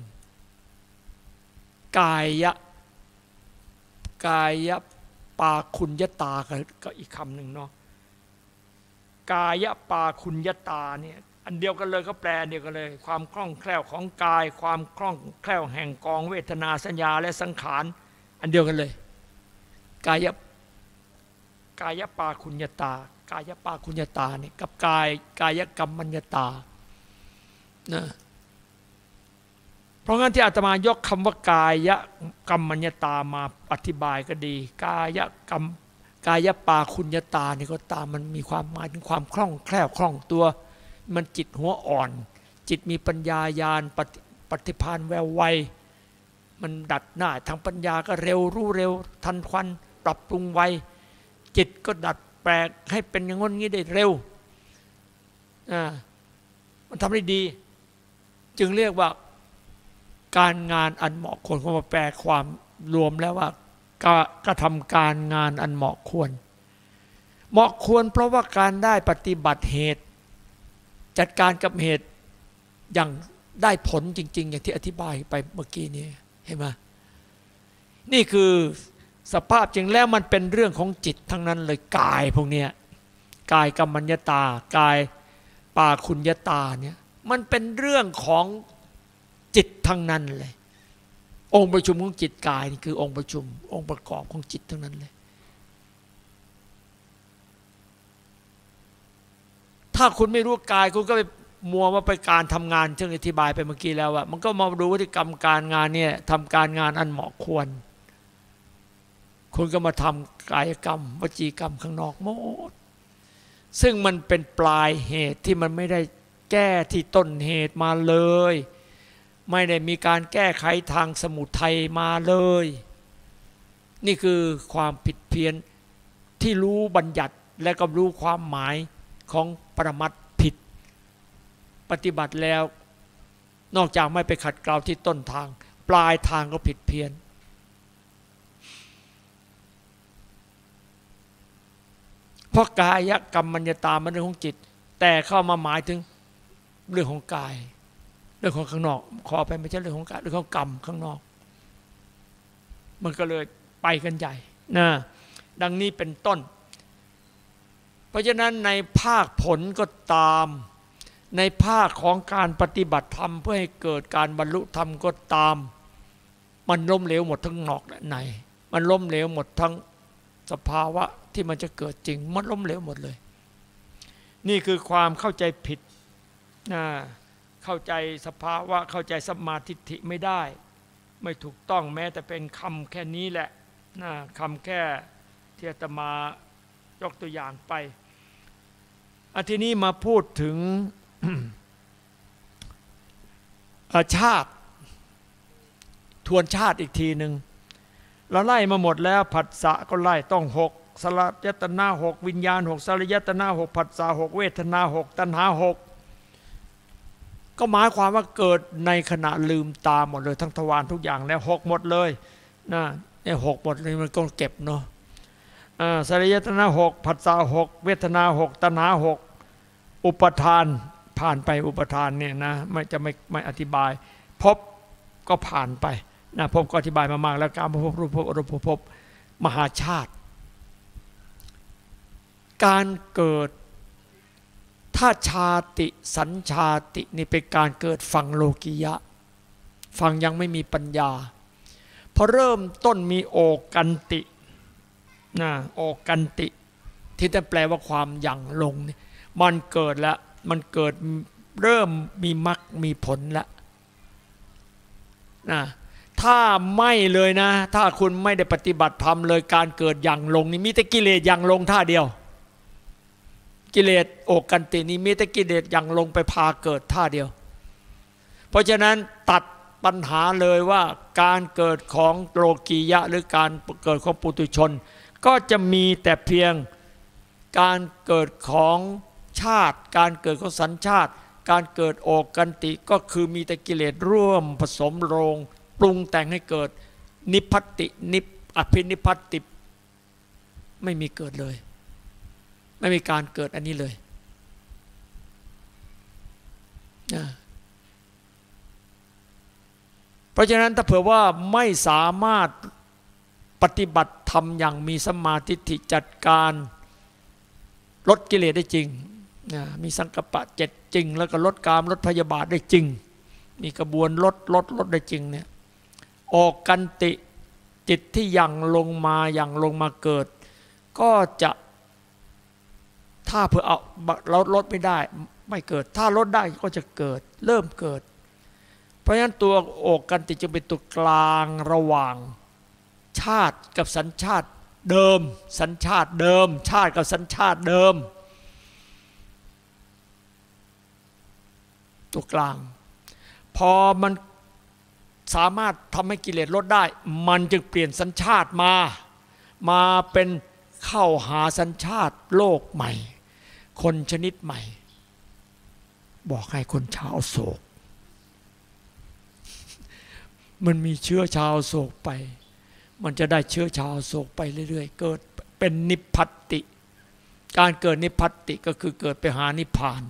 กายะกายะปาคุณยตาก็อีกคำหนึ่งเนาะ กายปาคุณยตาเนี่ยอันเดียวกันเลยก็แปลเดียวกันเลย ความคล่องแคล่วของกาย ความคล่องแคล่วแห่งกองเวทนาสัญญาและสังขาร อันเดียวกันเลย กายกายปาคุณยตา กายปาคุญญตาเนี่ยกับกายกายกรรมมัญญตานะเพราะงั้นที่อาตมายกคำว่ากายกรรมมัญญตามาอธิบายก็ดี กายกรรม กายปาคุญญตานี่ก็ตามมันมีความหมายถึงความคล่องแคล่วคล่องตัว มันจิตหัวอ่อน จิตมีปัญญายาณปฏิปฏิพานแววไวมันดัดหน้าทางปัญญาก็เร็วรู้เร็ว ทันควันปรับปรุงไวจิตก็ดัดแปลกให้เป็นอย่างงี้นี้ได้เร็วอ่ามันทำได้ดี จึงเรียกว่าการงานอันเหมาะควรเขามาแปลความรวมแล้วว่า กระทำการงานอันเหมาะควร เหมาะควรเพราะว่าการได้ปฏิบัติเหตุ จัดการกับเหตุอย่างได้ผลจริง ๆ อย่างที่อธิบายไปเมื่อกี้นี้เห็นไหมนี่คือสภาพจริงแล้วมันเป็นเรื่องของจิตทั้งนั้นเลยกายพวกเนี้ยกายกรรมัญญตากายป่าคุณยตาเนี่ยมันเป็นเรื่องของจิตทั้งนั้นเลย องค์ประชุมของจิตกายนี่คือองค์ประชุม องค์ประกอบของจิตทั้งนั้นเลย ถ้าคุณไม่รู้กายคุณก็ไปมัวมาไปการทำงานเช่นอธิบายไปเมื่อกี้แล้วว่ามันก็มาดูวิธีกรรมการงานเนี่ยทำการงานอันเหมาะควร คุณก็มาทำกายกรรม วจีกรรมข้างนอกหมดซึ่งมันเป็นปลายเหตุที่มันไม่ได้แก้ที่ต้นเหตุมาเลย ไม่ได้มีการแก้ไขทางสมุทัยมาเลย นี่คือความผิดเพี้ยนที่รู้บัญญัติและก็รู้ความหมายของปรมัตผิด ปฏิบัติแล้ว นอกจากไม่ไปขัดเกลาที่ต้นทาง ปลายทางก็ผิดเพี้ยน เพราะกายกรรมมัญญตามันเรื่องของจิต แต่เข้ามาหมายถึงเรื่องของกาย เรื่องของข้างนอก ขอไปไม่ใช่เรื่องของกายเรื่องของกรรมข้างนอก มันก็เลยไปกันใหญ่นะดังนี้เป็นต้น เพราะฉะนั้นในภาคผลก็ตาม ในภาคของการปฏิบัติธรรมเพื่อให้เกิดการบรรลุธรรมก็ตาม มันล้มเหลวหมดทั้งนอกและใน มันล้มเหลวหมดทั้งสภาวะที่มันจะเกิดจริง มันล้มเหลวหมดเลย นี่คือความเข้าใจผิดนะ เข้าใจสภาวะเข้าใจสมาธิิไม่ได้ ไม่ถูกต้องแม้แต่เป็นคำแค่นี้แหละนะคำแค่เที่อาตมายกตัวอย่างไปอาทีนี้มาพูดถึงชาติทวนชาติอีกทีหนึ่งเราไล่มาหมดแล้วผัสสะก็ไล่ต้องหกสลายตนาหกวิญญาณหกสลายตนาหกผัสสะหกเวทนาหกตัณหาหก ก็หมายความว่าเกิดในขณะลืมตาหมดเลย ทั้งทวารทุกอย่างแล้วหกหมดเลยนะเนี่ยหกหมดเลยมันก็เก็บเนาะสลายตนาหกผัสสะหกเวทนาหกตัณหาหกอุปทานผ่านไปอุปทานเนี่ยนะไม่จะไม่ไม่อธิบาย พบก็ผ่านไปนะพบก็อธิบายมามากแล้วการพบรูปพบอรูปพบมหาชาติ การเกิด ถ้าชาติสัญชาตินี่เป็นการเกิดฟังโลกิยะฟังยังไม่มีปัญญาพอเริ่มต้นมีโอกันตินะโอกันติ ที่จะแปลว่าความยังลงนี่มันเกิดแล้วมันเกิดเริ่มมีมรรคมีผลแล้วนะถ้าไม่เลยนะ ถ้าคุณไม่ได้ปฏิบัติธรรมเลยการเกิดอย่างลงนี่มีแต่กิเลสอย่างลงท่าเดียว กิเลสโอกันตินี่มีแต่กิเลสอย่างลงไปพาเกิดท่าเดียว เพราะฉะนั้นตัดปัญหาเลยว่าการเกิดของโลกียะหรือการเกิดของปุตุชน ก็จะมีแต่เพียงการเกิดของชาติ การเกิดของสัญชาติ การเกิดโอกันติก็คือมีแต่กิเลสร่วมผสมโรงปรุงแต่งให้เกิดนิพพตินิอภินิพพติไม่มีเกิดเลย ไม่มีการเกิดอันนี้เลยเพราะฉะนั้นถ้าเผื่อว่าไม่สามารถปฏิบัติธรรมอย่างมีสมาธิจัดการลดกิเลสได้จริงมีสังกปะเจ็ดจริง แล้วก็ลดกามลดพยาบาทได้จริง มีกระบวนลดลดลดได้จริงเนี่ยออกกันติจิตที่ยังลงมาอยังลงมาเกิด ก็จะ ถ้าเพื่อเอาเราลดไม่ได้ ไม่เกิด ถ้าลดได้ก็จะเกิด เริ่มเกิด เพราะฉะนั้นตัวอกกันติจะเป็นตัวกลางระหว่าง ชาติกับสัญชาติเดิม สัญชาติเดิม ชาติกับสัญชาติเดิม ตัวกลาง พอมันสามารถทำให้กิเลสลดได้ มันจึงเปลี่ยนสัญชาติมา มาเป็นเข้าหาสัญชาติโลกใหม่ คนชนิดใหม่ บอกให้คนชาวโศก มันมีเชื้อชาวโศกไป มันจะได้เชื้อชาวโศกไปเรื่อยๆ เกิดเป็นนิพพัตติ การเกิดนิพพัตติก็คือเกิดไปหานิพพาน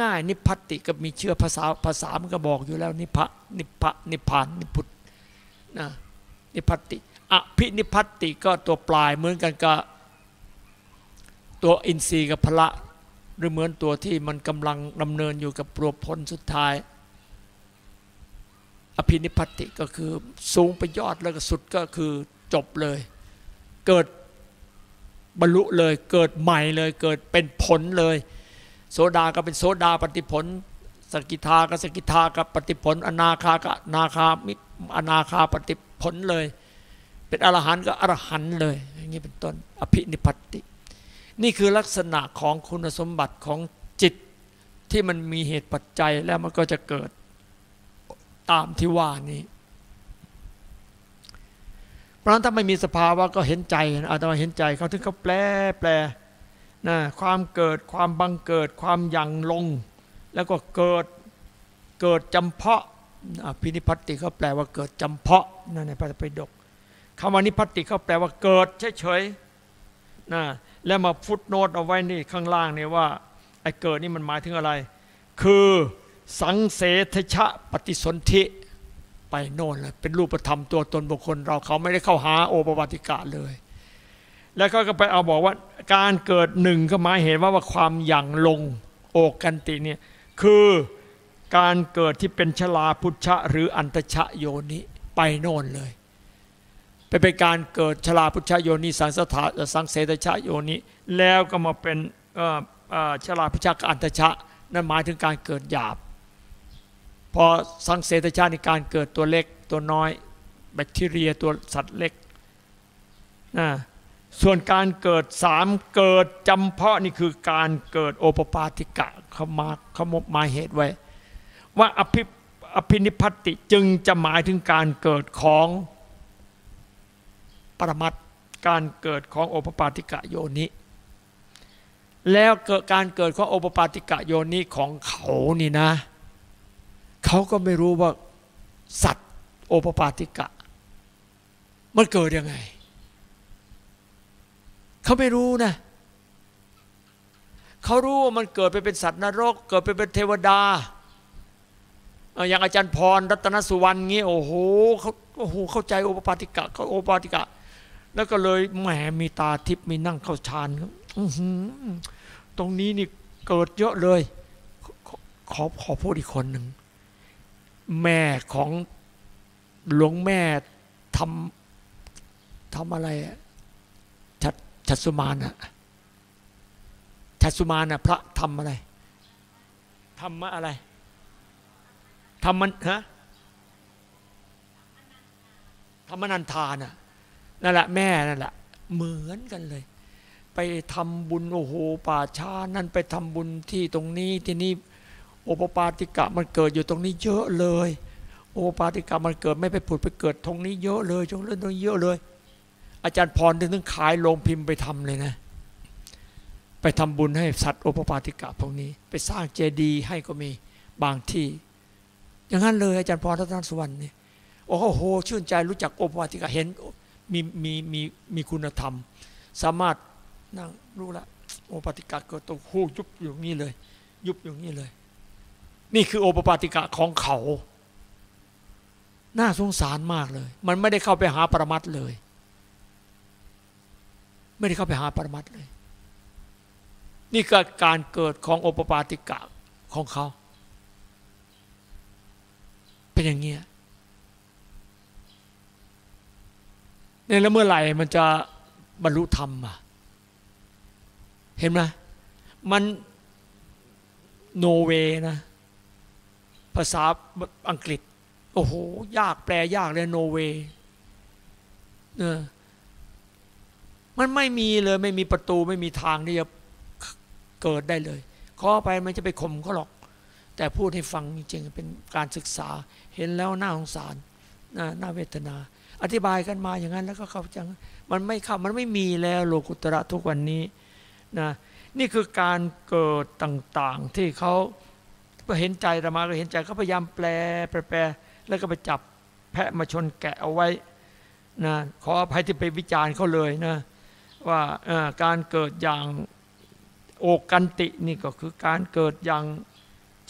ง่ายๆ นิพพัตติก็มีเชื้อภาษาภาษามันก็บอกอยู่แล้ว นิพพะนิพพะนิพพานนิพุทธนะนิพพัตติอภินิพพัตติก็ตัวปลายเหมือนกันกับ ตัวอินทรีย์กับพละหรือเหมือนตัวที่มันกำลังดำเนินอยู่กับปลวผลสุดท้าย อภินิพัติก็คือสูงไปยอดแล้วก็สุดก็คือจบเลย เกิดบรรลุเลยเกิดใหม่เลยเกิดเป็นผลเลย โสดาก็เป็นโสดาปฏิผล สกิทาก็สกิทากับปฏิผล อนาคาก็นาคามิอนาคาปฏิผลเลย เป็นอรหันต์ก็อรหันต์เลยอย่างนี้เป็นต้นอภินิพัติ นี่คือลักษณะของคุณสมบัติของจิตที่มันมีเหตุปัจจัยแล้วมันก็จะเกิดตามที่ว่านี้ เพราะฉะนั้นถ้าไม่มีสภาวะก็เห็นใจอาตมาเห็นใจเขาถึงเขาแปลแปลนะความเกิดความบังเกิดความยังลง แล้วก็เกิดเกิดจำเพาะพินิพัติเขาแปลว่าเกิดจำเพาะนั่นในพระไตรปิฎกคำว่านิพัตติเขาแปลว่าเกิดเฉยๆนะ แล้วมาฟุตโนตเอาไว้นี่ข้างล่างเนี่ยว่าไอ้เกิดนี่มันหมายถึงอะไร คือสังเสทชะปฏิสนธิไปโน่นเลยเป็นรูปธรรมตัวตนบุคคล เราเขาไม่ได้เข้าหาโอปปาติกะเลย แล้วก็ไปเอาบอกว่าการเกิดหนึ่งก็หมายเห็นว่าว่าความหยั่งลงโอกันติเนี่ยคือการเกิดที่เป็นชลาพุชะหรืออันตชะโยนิไปโน่นเลย ไปเป็นการเกิดชลาพุชะโยนิสังสถาสังเสตชะโยนิแล้วก็มาเป็นชลาพุชะกับอันตชะนั่นหมายถึงการเกิดหยาบ พอสังเสตชาในการเกิดตัวเล็กตัวน้อย แบคทีเรียตัวสัตว์เล็กนะส่วนการเกิดสามเกิดจำเพาะนี่คือการเกิดโอปปาติกะเขามาเขามาเหตุไว้ ว่าอภิอภินิพัติจึงจะหมายถึงการเกิดของ ปรมัตการเกิดของโอปปาติกะโยนิแล้วเกิดการเกิดของโอปปาติกะโยนิของเขานี่นะ เขาก็ไม่รู้ว่าสัตว์โอปปาติกะ มันเกิดยังไง เขาไม่รู้นะ เขารู้ว่ามันเกิดไปเป็นสัตว์นรก เกิดไปเป็นเทวดา อย่างอาจารย์พรรัตนสุวรรณงี้โอ้โหเขาโอ้โหเข้าใจโอปปาติกะเขาโอปปาติกะ แล้วก็เลยแหมมีตาทิพย์มีนั่งเข้าฌานตรงนี้นี่เกิดเยอะเลย ขอขอพูดอีกคนหนึ่ง แม่ของหลวงแม่ทำทำอะไรชัดชัดสุมานะชัดสุมานะพระทำอะไรทำมาอะไรทำมันฮะทำมนันทาน่ะ นั่นแหละแม่นั่นแหละเหมือนกันเลย ไปทำบุญโอ้โหป่าชานั่นไปทำบุญที่ตรงนี้ที่นี่โอปปาติกะมันเกิดอยู่ตรงนี้เยอะเลย โอปปาติกะมันเกิดไม่ไปผุดไปเกิดตรงนี้เยอะเลยตรงเรื่องตรงนี้เยอะเลย อาจารย์พรถึงขายโรงพิมพ์ไปทำเลยนะ ไปทำบุญให้สัตว์โอปปาติกะพวกนี้ ไปสร้างเจดีย์ให้ก็มีบางที่ อย่างนั้นเลยอาจารย์พรรัตนสุวรรณเนี่ยโอ้โหชื่นใจรู้จักโอปปาติกะเห็น มีมีมีมีคุณธรรม สามารถนั่งรู้ละโอปติกะเก็ต้องหูยุบอยู่นี่เลย ยุบอยู่นี่เลย นี่คือโอปปาติกะของเขา น่าสงสารมากเลย มันไม่ได้เข้าไปหาปรมัตเลย ไม่ได้เข้าไปหาปรมัตเลย นี่ก็การเกิดของโอปปาติกะของเขา เป็นอย่างเงี้ย เนี่ยแล้วเมื่อไหร่มันจะบรรลุธรรมอะเห็นไหมมันโนเวนะ ภาษาอังกฤษ โอ้โห ยากแปลยากเลยโนเวเนอมันไม่มีเลยไม่มีประตูไม่มีทางที่จะเกิดได้เลยขอไปมันจะไปข่มเขาหรอก แต่พูดให้ฟังจริงๆเป็นการศึกษาเห็นแล้วน่าสงสารนน่าเวทนา อธิบายกันมาอย่างนั้นแล้วก็เข้าใจมันไม่เข้ามันไม่มีแล้วโลกุตระทุกวันนี้นะนี่คือการเกิดต่างๆ ที่เขาเห็นใจธรรมาก็เห็นใจเขาพยายามแปลแปลแปลแล้วก็ไปจับแพะมาชนแกะเอาไว้นะขออภัยที่ไปวิจารณ์เขาเลยนะว่าการเกิดอย่างโอกันตินี่ก็คือการเกิดอย่าง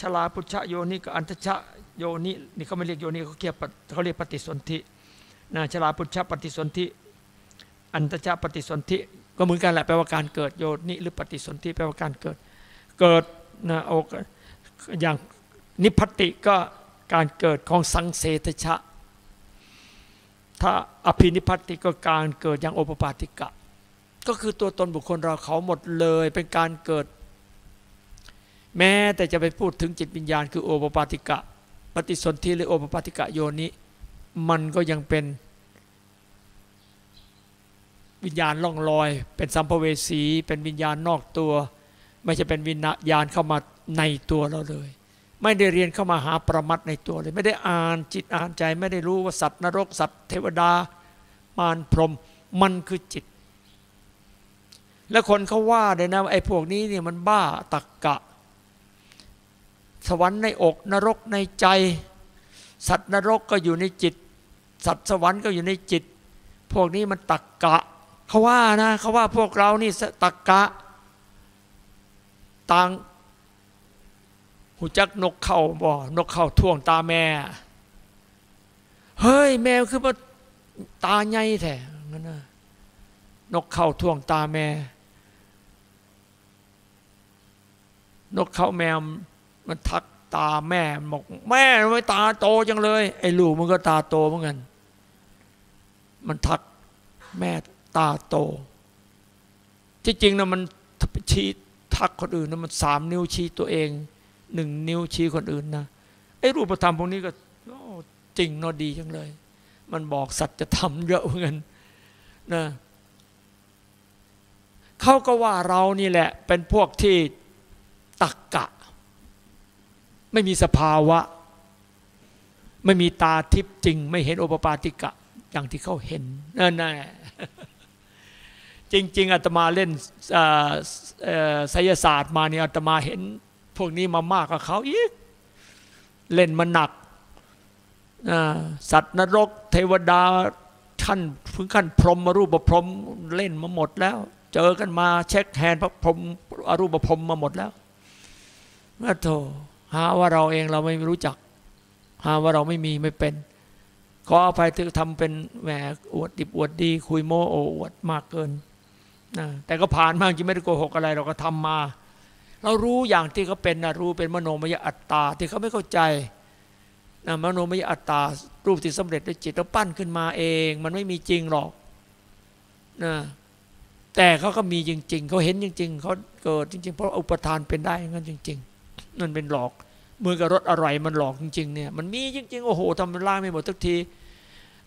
ชลาพุชโยนิกับอันทชะโยนินี่เขาไม่เรียกโยนิเขาเรียกเขาเรียกปฏิสนธิ นะชลาพุชปฏิสนธิอันทชาปฏิสนธิก็เหมือนกันแหละแปลว่าการเกิดโยนิหรือปฏิสนธิแปลว่าการเกิด เกิดนะโออย่างนิพพติก็การเกิดของสังเสตชะ ถ้าอภินิพัติก็การเกิดอย่างโอปปาติกะ ก็คือตัวตนบุคคลเราเขาหมดเลยเป็นการเกิด แม้แต่จะไปพูดถึงจิตวิญญาณ คือโอปปาติกะ ปฏิสนธิหรือโอปปาติกะโยนิ มันก็ยังเป็นวิญญาณล่องลอย เป็นสัมภเวสี เป็นวิญญาณนอกตัว ไม่ใช่เป็นวิญญาณเข้ามาในตัวเราเลย ไม่ได้เรียนเข้ามาหาประมัดในตัวเลย ไม่ได้อ่านจิตอ่านใจ ไม่ได้รู้ว่าสัตว์นรก สัตว์เทวดามารพรมมันคือจิต แล้วคนเขาว่าเลยนะไอ้พวกนี้เนี่ยมันบ้าตักกะ สวรรค์ในอกนรกในใจ สัตว์นรกก็อยู่ในจิต สัตว์สวรรค์ก็อยู่ในจิต พวกนี้มันตักกะเขาว่านะเขาว่าพวกเรานี่ตักกะต่างหูจักนกเข่าบ่นกเข่าท่วงตาแม่ เฮ้ย แมวคือว่าตาใหญ่แท้งั้นนะนกเข่าท่วงตาแม่ นกเข่าแมวมันทัก ตาแม่บอกแม่ทำไมตาโตจังเลย ไอ้ลูกมันก็ตาโตเหมือนกัน มันทักแม่ตาโต ที่จริงนะมันชี้ทักคนอื่นนะมันสามนิ้วชี้ตัวเองหนึ่งนิ้วชี้คนอื่นนะไอ้รูปธรรมพวกนี้ก็จริงเนาะดีจังเลย มันบอกสัจธรรมเยอะเงินนะเขาก็ว่าเรานี่แหละ เป็นพวกที่ตักกะ ไม่มีสภาวะ ไม่มีตาทิพย์จริง ไม่เห็นโอปปาติกะ อย่างที่เขาเห็นนั่นแหละจริง ๆอาตมาเล่นไสยศาสตร์มาเนี่ยอาตมาเห็น พวกนี้มามากกับเขาอีกเล่นมันหนักสัตว์นรก เทวดาท่านพึงขั้นพรหมอรูปพรหมเล่นมาหมดแล้ว เจอกันมาเช็คแฮนพระพรหมอรูปพรหมมาหมดแล้วน่โถ หาว่าเราเองเราไม่รู้จัก หาว่าเราไม่มีไม่เป็น ขออภัยที่ทำเป็นแหมอวดดิบอวดดี คุยโมโออวดมากเกินนะแต่ก็ผ่านมาจริงไม่ได้โกหกอะไร เราก็ทำมา เรารู้อย่างที่เขาเป็นนะรู้เป็นมโนมยอัตตาที่เขาไม่เข้าใจนะมโนมยอัตตารูปที่สำเร็จด้วยจิตเราปั้นขึ้นมาเอง มันไม่มีจริงหรอกนะแต่เขาก็มีจริง ๆเขาเห็นจริง ๆเขาเกิดจริง ๆ เพราะอุปทานเป็นได้งั้นจริง ๆ นั่นเป็นหลอกเมือกับรถอะไรมันหลอกจริงๆเนี่ยมันมีจริงๆโอ้โหทำล่างไม่หมดทุกที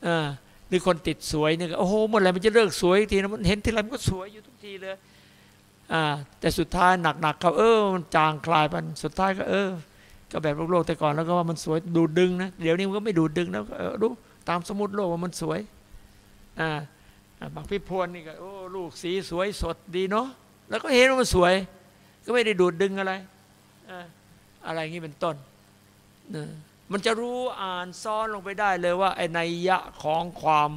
อ่าหรือคนติดสวยเนี่ยโอ้โหเมื่อไรมันจะเลิกสวยทีนะมันเห็นทีไรมันก็สวยอยู่ทุกทีเลยอ่าแต่สุดท้ายหนักๆเขาเออมันจางคลายไปสุดท้ายก็เออ ก็แบบโลกแต่ก่อนแล้วก็ว่ามันสวยดูดึงนะเดี๋ยวนี้มันก็ไม่ดูดึงแล้วเออดูตามสมุดโลกว่ามันสวยอ่าบางพิพวนนี่ก็โอ้ลูกสีสวยสดดีเนาะแล้วก็เห็นว่ามันสวย ก็ไม่ได้ดูดดึงอะไรอ่า อะไรอย่างนี้เป็นต้นนะมันจะรู้อ่านซ้อนลงไปได้เลยว่าไอ้นัยยะของความ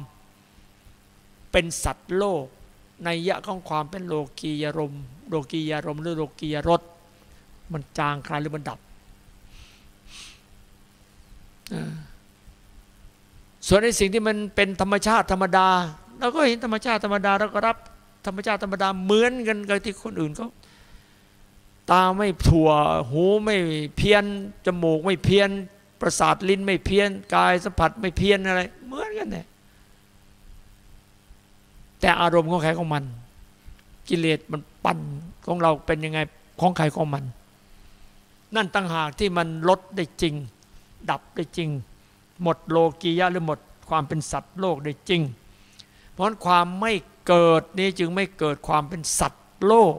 เป็นสัตว์โลกในยะของความเป็นโลกียรมโลกียรมหรือโลกียรสมันจางคลายหรือมันดับส่วนในสิ่งที่มันเป็นธรรมชาติธรรมดาเราก็เห็นธรรมชาติธรรมดาเราก็รับธรรมชาติธรรมดาเหมือนกันกับที่คนอื่นเขา ตาไม่ถั่วหูไม่เพี้ยน จมูกไม่เพี้ยน ประสาทลิ้นไม่เพี้ยน กายสัมผัสไม่เพี้ยนอะไร เหมือนกันเนี่ยแต่อารมณ์ของใครของมัน กิเลสมันปั่นของเราเป็นยังไงของใครของมัน นั่นตั้งหากที่มันลดได้จริง ดับได้จริง หมดโลกียะหรือหมดความเป็นสัตว์โลกได้จริง เพราะความไม่เกิดนี้จึงไม่เกิดความเป็นสัตว์โลก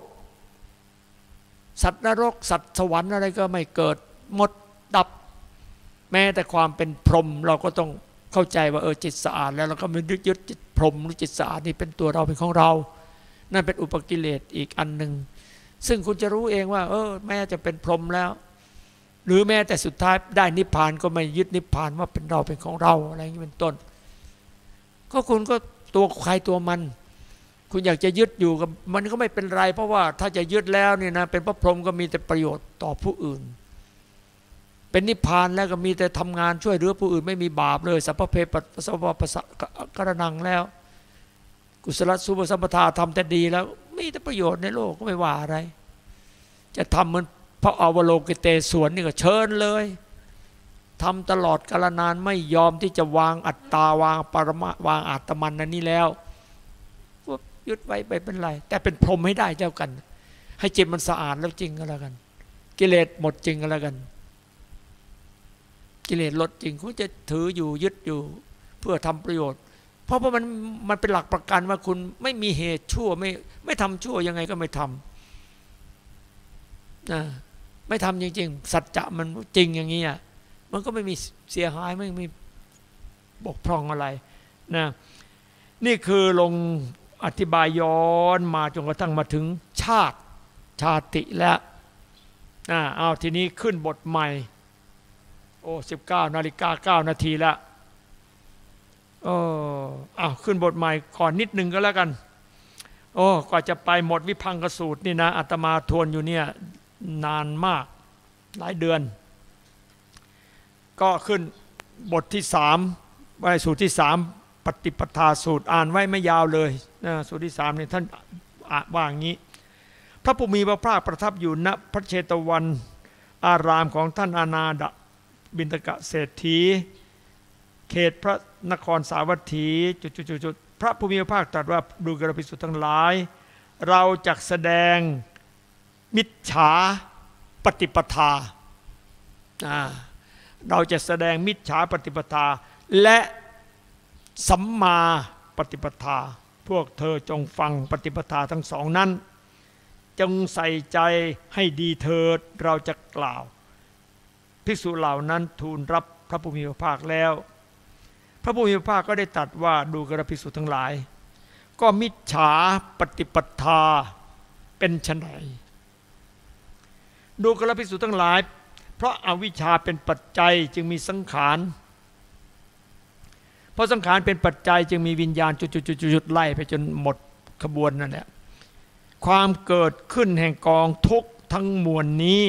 สัตว์นรก สัตว์สวรรค์อะไรก็ไม่เกิดหมดดับ แม้แต่ความเป็นพรหมเราก็ต้องเข้าใจว่าเออจิตสะอาด แล้วเราก็ไม่ยึดยึดจิตพรหมหรือจิตสะอาดนี่เป็นตัวเราเป็นของเรา นั่นเป็นอุปกิเลสอีกอันหนึ่งซึ่งคุณจะรู้เองว่า เออ แม้จะเป็นพรหมแล้ว หรือแม้แต่สุดท้ายได้นิพพานก็ไม่ยึดนิพพานว่าเป็นเราเป็นของเราอะไรอย่างนี้เป็นต้น ก็คุณก็ตัวใครตัวมัน คุณอยากจะยึดอยู่กับมันก็ไม่เป็นไร เพราะว่าถ้าจะยึดแล้วเนี่ยนะเป็นพระพรหมก็มีแต่ประโยชน์ต่อผู้อื่น เป็นนิพพานแล้วก็มีแต่ทำงานช่วยเหลือผู้อื่น ไม่มีบาปเลยสัพเพปสัพพะสะกระนังแล้ว กุศลสุภสัมปทาทำแต่ดีแล้วมีแต่ประโยชน์ในโลกก็ไม่ว่าอะไร จะทำเหมือนพระอวโลกิเตสวนนี่ก็เชิญเลยทำตลอดกาลนานไม่ยอมที่จะวางอัตตาวางปรมะวางอาตมันนั่นนี่แล้ว ยึดไว้ไปเป็นไร แต่เป็นพรหมให้ได้เจ้ากัน ให้จิตมันสะอาดแล้วจริงก็แล้วกัน กิเลสหมดจริงก็แล้วกัน กิเลสลดจริงคุณจะถืออยู่ยึดอยู่ เพื่อทำประโยชน์ เพราะว่ามันมันเป็นหลักประกันว่าคุณไม่มีเหตุชั่วไม่ไม่ทำชั่วยังไงก็ไม่ทำนะไม่ทำจริง ๆ สัจจะมันจริงอย่างนี้อะมันก็ไม่มีเสียหายไม่มีบกพร่องอะไรนะนี่คือลง อธิบายย้อนมาจนกระทั่งมาถึงชาติชาติแล้วนะเอาทีนี้ขึ้นบทใหม่ โอ้สิบเก้านาฬิกาเก้านาทีแล้วโอ้อ้าขึ้นบทใหม่ก่อนนิดนึงก็แล้วกัน โอ้กว่าจะไปหมดวิพังกสูตรนี่นะอาตมาทวนอยู่เนี่ยนานมากหลายเดือน ก็ขึ้นบทที่สามไว้สูตรที่สาม ปฏิปทาสูตรอ่านไว้ไม่ยาวเลยนะสูตรที่สามเนี่ยท่านว่าอย่างนี้ พระผู้มีพระภาคประทับอยู่ณพระเชตวันอารามของท่านอานาดบินตกะเศรษฐี เขตพระนครสาวัตถีจุดๆๆพระผู้มีพระภาคตรัสว่าดูกระพิสุทธ์ทั้งหลาย เราจะแสดงมิจฉาปฏิปทา เราจะแสดงมิจฉาปฏิปทาและ สัมมาปฏิปทา พวกเธอจงฟังปฏิปทาทั้งสองนั้น จงใส่ใจให้ดีเถิดเราจะกล่าว ภิกษุเหล่านั้นทูลรับพระผู้มีพระภาคแล้ว พระผู้มีพระภาคก็ได้ตัดว่าดูกระภิกษุทั้งหลาย ก็มิจฉาปฏิปทาเป็นไฉนดูกระภิกษุทั้งหลาย เพราะอาวิชชาเป็นปัจจัยจึงมีสังขาร เพราะสังขารเป็นปัจจัยจึงมีวิญญาณจุดๆๆไล่ไปจนหมดขบวนนั่นแหละความเกิดขึ้นแห่งกองทุกทั้งมวลนี้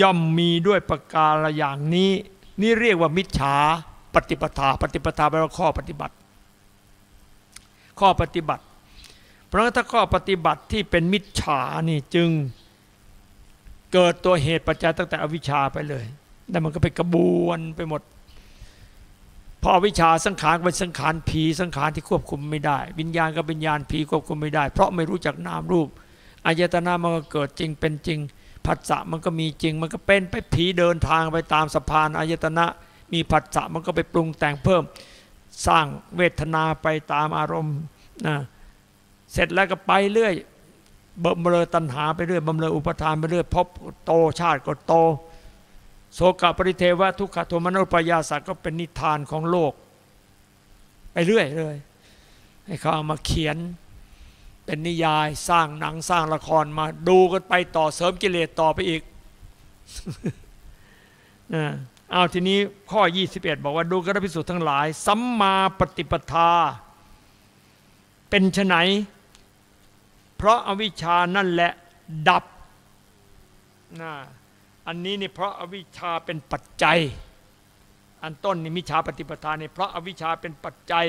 ย่อมมีด้วยประการอย่างนี้ นี่เรียกว่ามิจฉาปฏิปทา ปฏิปทาแปลว่าข้อปฏิบัติ ข้อปฏิบัติ เพราะถ้าข้อปฏิบัติที่เป็นมิจฉานี่จึงเกิดตัวเหตุปัจจัยตั้งแต่อวิชชาไปเลยแล้วมันก็ไปกระบวนไปหมด พอวิชาสังขารเป็นสังขารผีสังขารที่ควบคุมไม่ได้ วิญญาณก็เป็นญาณผีควบคุมไม่ได้ เพราะไม่รู้จักนามรูปอายตนะมันก็เกิดจริงเป็นจริงผัสสะมันก็มีจริงมันก็เป็นไปผีเดินทางไปตามสะพานอายตนะ มีผัสสะมันก็ไปปรุงแต่งเพิ่ม สร้างเวทนาไปตามอารมณ์นะเสร็จแล้วก็ไปเรื่อยบำเรอตัณหาไปเรื่อยบำเรออุปทานไปเรื่อยพบโตชาติก็โต โสกปริเทวะทุกขโทมนุปยาสักก็เป็นนิทานของโลก ไปเรื่อยเลยให้เขาเอามาเขียนเป็นนิยายสร้างหนังสร้างละครมาดูกันไปต่อเสริมกิเลสต่อไปอีกเอาทีนี้ข้อ 21 บอกว่าดูกระพิสุทธ์ทั้งหลาย สัมมาปฏิปทา เป็นไฉนเพราะอาวิชานั่นแหละดับนะ อันนี้นี่เพราะอวิชชาเป็นปัจจัย อันต้นนี่มิชาปฏิปทานี่เพราะอวิชชาเป็นปัจจัย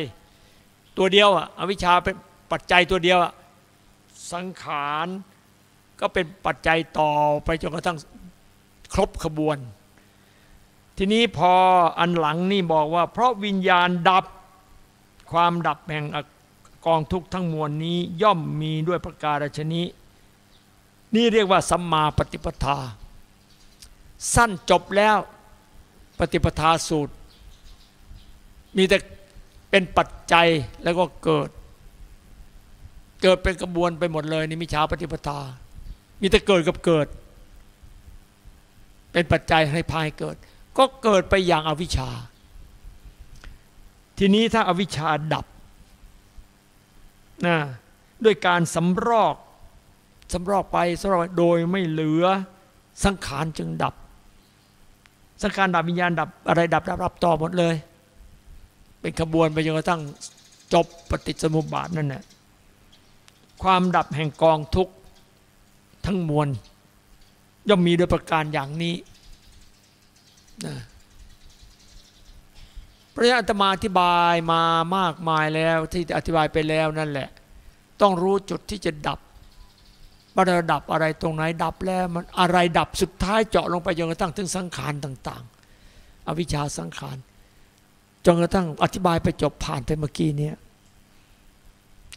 ตัวเดียวอะอวิชชาเป็นปัจจัยตัวเดียวอะสังขารก็เป็นปัจจัยต่อไปจนกระทั่งครบขบวน ทีนี้พออันหลังนี่บอกว่า เพราะวิญญาณดับความดับแห่งกองทุกทั้งมวลนี้ย่อมมีด้วยประการชนี้ นี่เรียกว่าสัมมาปฏิปทา สั้นจบแล้วปฏิปทาสูตร มีแต่เป็นปัจจัยแล้วก็เกิด เกิดเป็นกระบวนไปหมดเลยนี่มิชาปฏิปทา มีแต่เกิดกับเกิดเเป็นปัจจัยให้พายเกิด ก็เกิดไปอย่างอาวิชชา ทีนี้ถ้าอาวิชชาดับนะด้วยการสำรอกสำรอกไปสำรอกโดยไม่เหลือสังขารจึงดับ สังขารดับวิญญาณดับอะไรดับดับดับต่อหมดเลย เป็นขบวนไปจนกระทั่งจบปฏิสมุปบาทนั่นแหละความดับแห่งกองทุกข์ทั้งมวลย่อมมีโดยประการอย่างนี้นะพระอาตมาอธิบายมามากมายแล้วที่อธิบายไปแล้วนั่นแหละ ต้องรู้จุดที่จะดับ ว่าเราดับอะไรตรงไหนดับแล้วมันอะไรดับสุดท้ายเจาะลงไปจนกระทั่งถึงสังขารต่าง ๆ อวิชชาสังขารจนกระทั่งอธิบายไปจบผ่านไปเมื่อกี้นี้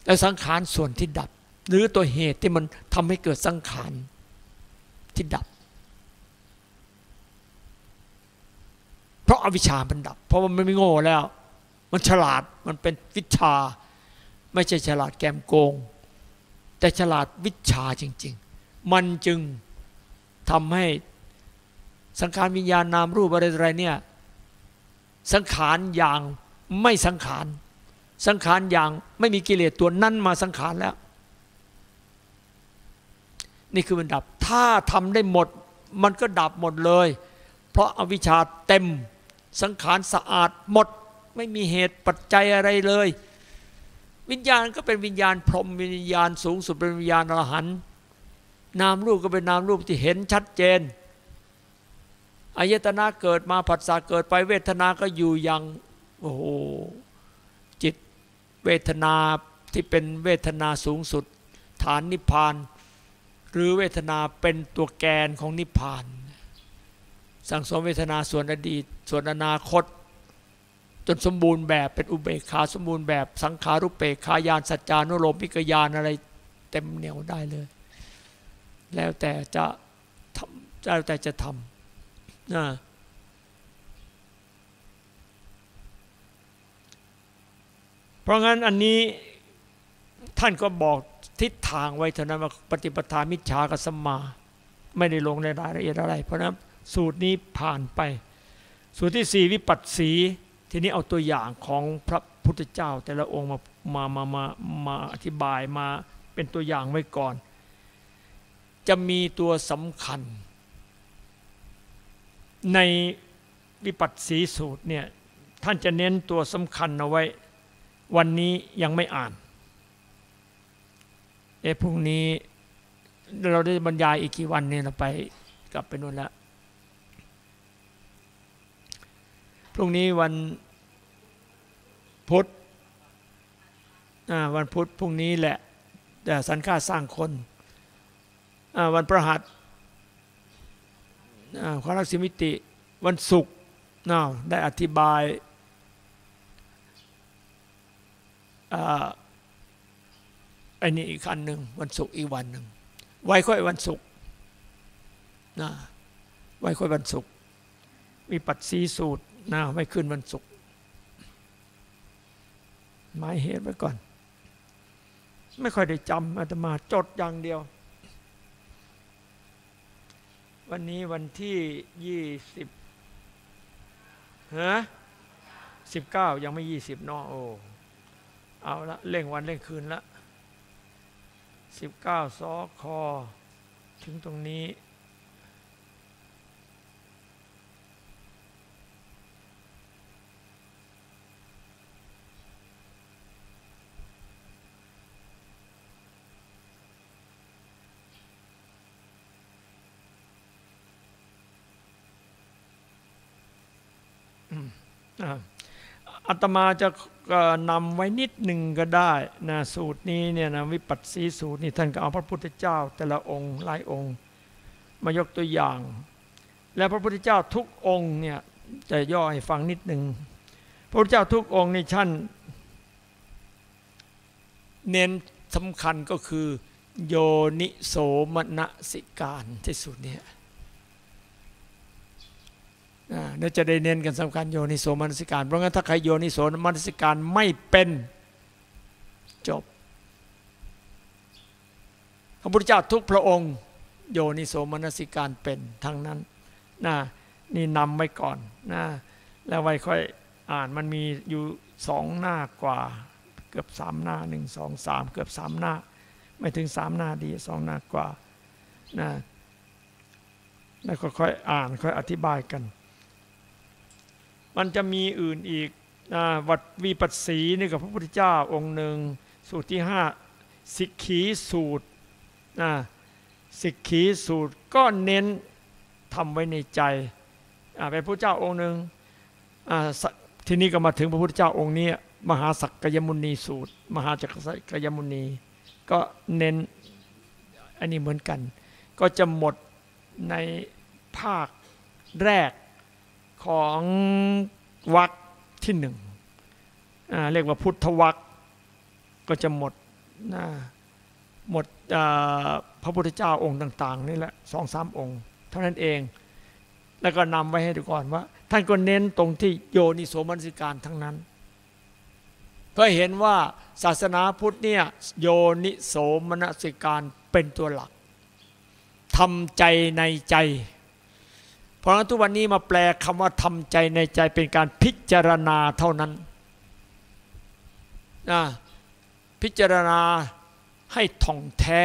แล้วสังขารส่วนที่ดับ หรือตัวเหตุที่มันทำให้เกิดสังขารที่ดับ เพราะอาวิชชามันดับ เพราะมันไม่โง่แล้ว มันฉลาดมันเป็นวิชา ไม่ใช่ฉลาดแกมโกง แต่ฉลาดวิชาจริง ๆ มันจึงทำให้สังขารวิญญาณนามรูปอะไรๆเนี่ยสังขารอย่างไม่สังขาร สังขารอย่างไม่มีกิเลสตัวนั้นมาสังขารแล้ว นี่คือมันดับ ถ้าทำได้หมดมันก็ดับหมดเลย เพราะอาวิชชาเต็มสังขารสะอาดหมด ไม่มีเหตุปัจจัยอะไรเลย วิญญาณก็เป็นวิญญาณพรหมวิญญาณสูงสุดเป็นวิญญาณอรหันต์นามรูปก็เป็นนามรูปที่เห็นชัดเจนอายตนะเกิดมาผัสสะเกิดไปเวทนาก็อยู่อย่างโอ้โหจิตเวทนาที่เป็นเวทนาสูงสุด ฐานนิพพาน หรือเวทนาเป็นตัวแกนของนิพพาน สังสมเวทนาส่วนอดีต ส่วนอนาคต จนสมบูรณ์แบบเป็นอุเบกขาสมบูรณ์แบบสังขารุปเปกขายานสัจจานุโลมพิกยานอะไรเต็มเหนียวได้เลย แล้วแต่จะทำแล้วแต่จะทำนะเพราะงั้นอันนี้ท่านก็บอกทิศทางไว้เท่านั้นว่าปฏิปทามิจฉากับสมมา ไม่ได้ลงในรายละเอียดอะไร เพราะนั้นสูตรนี้ผ่านไป สูตรที่สี่วิปัสสี ทีนี้เอาตัวอย่างของพระพุทธเจ้า แต่ละองค์มามามามามาอธิบายมาเป็นตัวอย่างไว้ก่อน จะมีตัวสำคัญ ในวิปัสสีสูตรเนี่ยท่านจะเน้นตัวสำคัญเอาไว้ วันนี้ยังไม่อ่านเอ้พรุ่งนี้เราได้บรรยายอีกกี่วันเนี่ยเราไปกลับไปนู่นแล้วพ รุ่งนี้วันพุธวันพุธพรุ่งนี้แหละแต่สันค่าสร้างคนวันประหัสความรักสิมิติ วันศุกร์ได้อธิบายอ้นี่อีกอันหนึ่งวันศุกร์อีกวันหนึ่งไว้ค่อยวันศุกร์นะไว้ค่อยวันศุกร์มีปัดสีสูตร นะไว้ขึ้นวันศุกร์หมายเหตุไว้ก่อน ไม่ค่อยได้จำอาตมาจดอย่างเดียว วันนี้วันที่ยี่สิบฮะสิบเก้ายังไม่ยี่สิบนอโอเอาละเร่งวันเร่งคืนละสิบเก้าสอคอ ถึงตรงนี้ อาตมาจะนำไว้นิดหนึ่งก็ได้นะสูตรนี้เนี่ยนะวิปัสสีสูตรนี่ท่านก็เอาพระพุทธเจ้า แต่ละองค์หลายองค์ มายกตัวอย่าง และพระพุทธเจ้าทุกองค์เนี่ยจะย่อให้ฟังนิดหนึ่งพระพุทธเจ้าทุกองค์นี่ท่านเน้นสำคัญก็คือ โยนิโสมนสิการที่สุดเนี่ย เดี๋ยวจะได้เน้นกันสำคัญโยนิโสมนสิการ เพราะงั้นถ้าใครโยนิโสมนสิการไม่เป็นจบ พระพุทธเจ้าทุกพระองค์ โยนิโสมนสิการเป็นทั้งนั้นนะนี่นำไว้ก่อนนะแล้วไว้ค่อยอ่านมันมีอยู่สองหน้ากว่า เกือบสามหน้าหนึ่งสองสามเกือบสามหน้า ไม่ถึงสามหน้าดีสองหน้ากว่านะแล้วค่อยอ่านค่อยอธิบายกัน มันจะมีอื่นอีกวัดวีปัสสีนี่กับพระพุทธเจ้าองค์หนึ่งสูตรที่ห้าสิกขีสูตรสิกขีสูตรก็เน้นทำไว้ในใจเป็นพระเจ้าองค์หนึ่งทีนี้ก็มาถึงพระพุทธเจ้าองค์นี้มหาสักกยมุนีสูตร มหาจักรสักยมุนี ก็เน้นอันนี้เหมือนกัน ก็จะหมดในภาคแรก ของวรรคที่หนึ่งเรียกว่าพุทธวรรคก็จะหมดนะหมดพระพุทธเจ้าองค์ต่าง ๆ นี่แหละสองสามองค์ เท่านั้นเอง แล้วก็นำไว้ให้ดูก่อนว่า ท่านก็เน้นตรงที่โยนิโสมนสิการทั้งนั้น เพื่อเห็นว่าศาสนาพุทธเนี่ยโยนิโสมนสิการเป็นตัวหลักทำใจในใจ เพราะฉะนั้นทุกวันนี้มาแปลคำว่าทำใจในใจเป็นการพิจารณาเท่านั้นนะพิจารณาให้ท่องแท้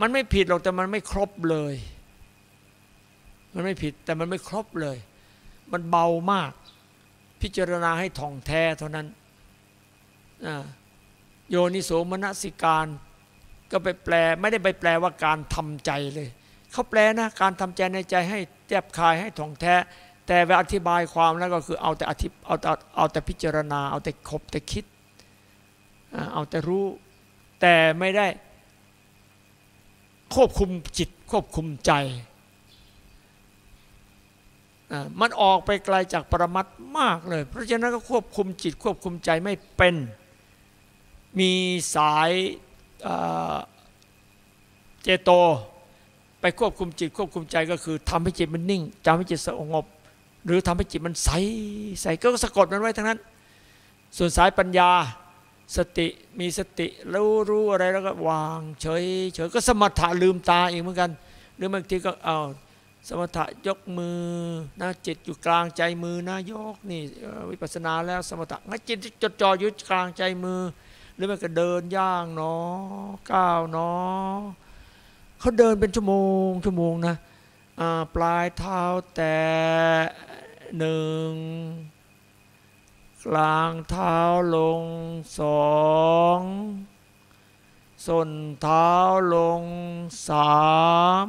มันไม่ผิดหรอกแต่มันไม่ครบเลย มันไม่ผิดแต่มันไม่ครบเลย มันเบามาก พิจารณาให้ท่องแท้เท่านั้นนะโยนิโสมนสิการ ก็ไปแปลไม่ได้ไปแปลว่าการทำใจเลย เขาแปลนะการทำใจในใจให้แจบคายให้ท่องแท้ แต่เวลาอธิบายความแล้วก็คือเอาแต่อธิเอาแต่เอาแต่พิจารณา เอาแต่คบแต่คิด เอาแต่รู้ แต่ไม่ได้ควบคุมจิตควบคุมใจ มันออกไปไกลจากปรมัตมากเลย เพราะฉะนั้นก็ควบคุมจิตควบคุมใจไม่เป็น มีสายเจโต ไปควบคุมจิตควบคุมใจก็คือทำให้จิตมันนิ่งทำให้จิตสงบ หรือทำให้จิตมันใสใสก็สะกดมันไว้ทั้งนั้น ส่วนสายปัญญาสติมีสติรู้รู้อะไรแล้วก็วางเฉยเฉยก็สมถะลืมตาอีกเหมือนกัน หรือบางทีก็เอาสมถะยกมือนะจิตอยู่กลางใจมือนะยกนี่วิปัสสนาแล้วสมถะงั้นจิตจดจ่ออยู่กลางใจมือ หรือมันก็เดินย่างเนาะก้าวเนาะ เขาเดินเป็นชั่วโมงชั่วโมงนะปลายเท้าแต่หนึ่งกลางเท้าลงสองส้นเท้าลงสาม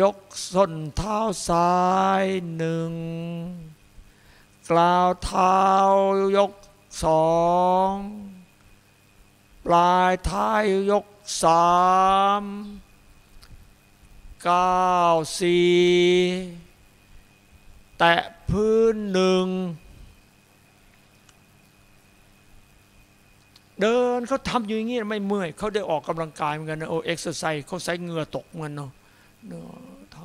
ยกส้นเท้าซ้ายหนึ่งกล่าวเท้ายกสองปลายท้ายยก สามเก้าสี่แตะพื้นหนึ่ง เดินเขาทำอยู่อย่างนี้ไม่เมื่อยเขาได้ออกกำลังกายเหมือนกันนะโอ้เอ็กซ์ไซส์เขาใส่เหงื่อตกมันเนาะท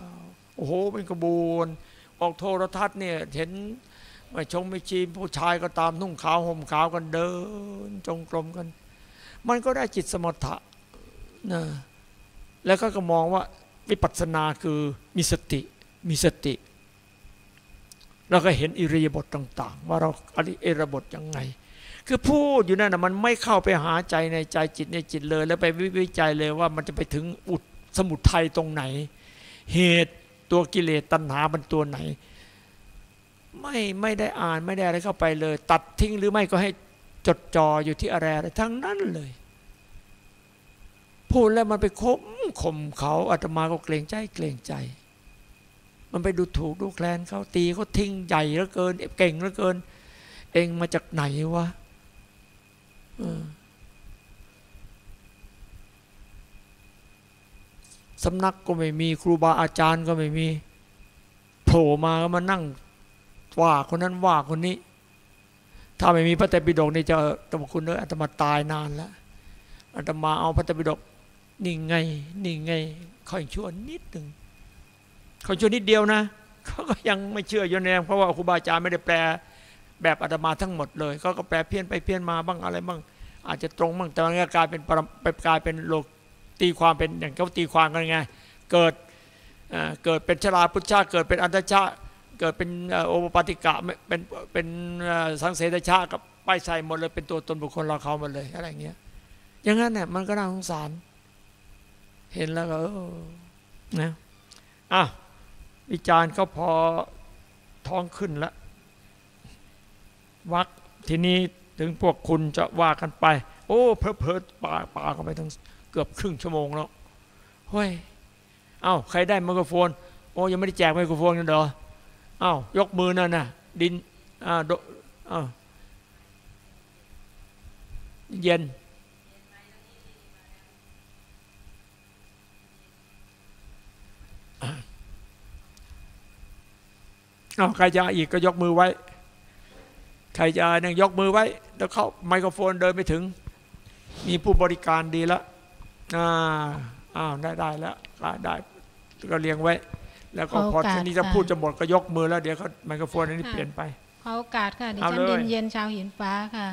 ำโอ้โหเป็นกระบวนออกโทรทัศน์เนี่ยเห็นไม่ชงไม่ชีผู้ชายก็ตามนุ่งขาวห่มขาวกันเดิน จงกรมกัน มันก็ได้จิตสมถะนะแล้วก็ก็มองว่าวิปัสสนาคือมีสติมีสติ เราก็เห็นอิริยาบถต่าง ๆ ว่าเราอริยบทยังไง คือพูดอยู่นั่นนะมันไม่เข้าไปหาใจในใจจิตในจิตเลย แล้วไปวิจัยเลยว่ามันจะไปถึงอุดสมุทัยตรงไหน เหตุตัวกิเลสตัณหามันตัวไหน ไม่ไม่ได้อ่านไม่ได้อะไรเข้าไปเลย ตัดทิ้งหรือไม่ก็ให้ จดจ่ออยู่ที่อะไรอะไรทั้งนั้นเลย พูดแล้วมันไปคมข่มเขาอาตมาก็เกรงใจเกรงใจ มันไปดูถูกดูแคลนเขาตีเขาทิ้งใหญ่เหลือเกินเก่งเหลือเกิน เองมาจากไหนวะสำนักก็ไม่มีครูบาอาจารย์ก็ไม่มีโผล่มาก็มานั่งว่าคนนั้นว่าคนนี้ ถ้าไม่มีพระเตปิฎกนี่จะตมคุณเลยอาตมาตายนานแล้วอาตมาเอาพระเตปิฎกนี่ไงนี่ไงค่อยชั่วนิดหนึ่งค่อชั่วนิดเดียวนะเขาก็ยังไม่เชื่ออยู่แนเพราะว่าครูบาอาจารย์ไม่ได้แปลแบบอาตมาทั้งหมดเลยเขาก็แปลเพี้ยนไปเพี้ยนมาบ้างอะไรบ้างอาจจะตรงบ้างแต่มันก็กลายเป็นไปกลายเป็นโลกตีความเป็นอย่างเขาตีความกันไง เกิดเกิดเป็นชราพุทธชาเกิดเป็นอันตชา เกิดเป็นโอปปาติกะเป็นเป็นสังเสตชากับไปใส่หมดเลยเป็นตัวตนบุคคลเราเขาหมดเลยอะไรเงี้ย อย่างนั้นเนี่ยมันก็น่าสงสาร เห็นแล้วก็นะอะวิจารณ์ก็พอท้องขึ้นแล้ววักทีนี้ถึงพวกคุณจะว่ากันไป โอ้ เพอเพอป่าป่ากันไปทั้งเกือบครึ่งชั่วโมงแล้วเฮ้ย เอ้า ใครได้ไมโครโฟน โอ้ ยังไม่ได้แจกไมโครโฟนกันเหรอ อ้าวยกมือนั่นน่ะดินอ่าโดอ่าเย็น เอ้าใครจะอีกก็ยกมือไว้ ใครจะเนี่ยยกมือไว้ แล้วเข้าไมโครโฟนเดินไปถึง มีผู้บริการดีแล้วอ่าอ้าวได้ได้แล้วได้ ก็เรียงไว้ แล้วก็ขอพอโอกาสทีนี้จะค่ะพูดจะหมดก็ยกมือแล้วเดี๋ยวเขาไมโครโฟนอันนี้ค่ะเปลี่ยนไปขอโอกาสค่ะดิเอาฉันเลยดินเย็นชาวหินฟ้าค่ะ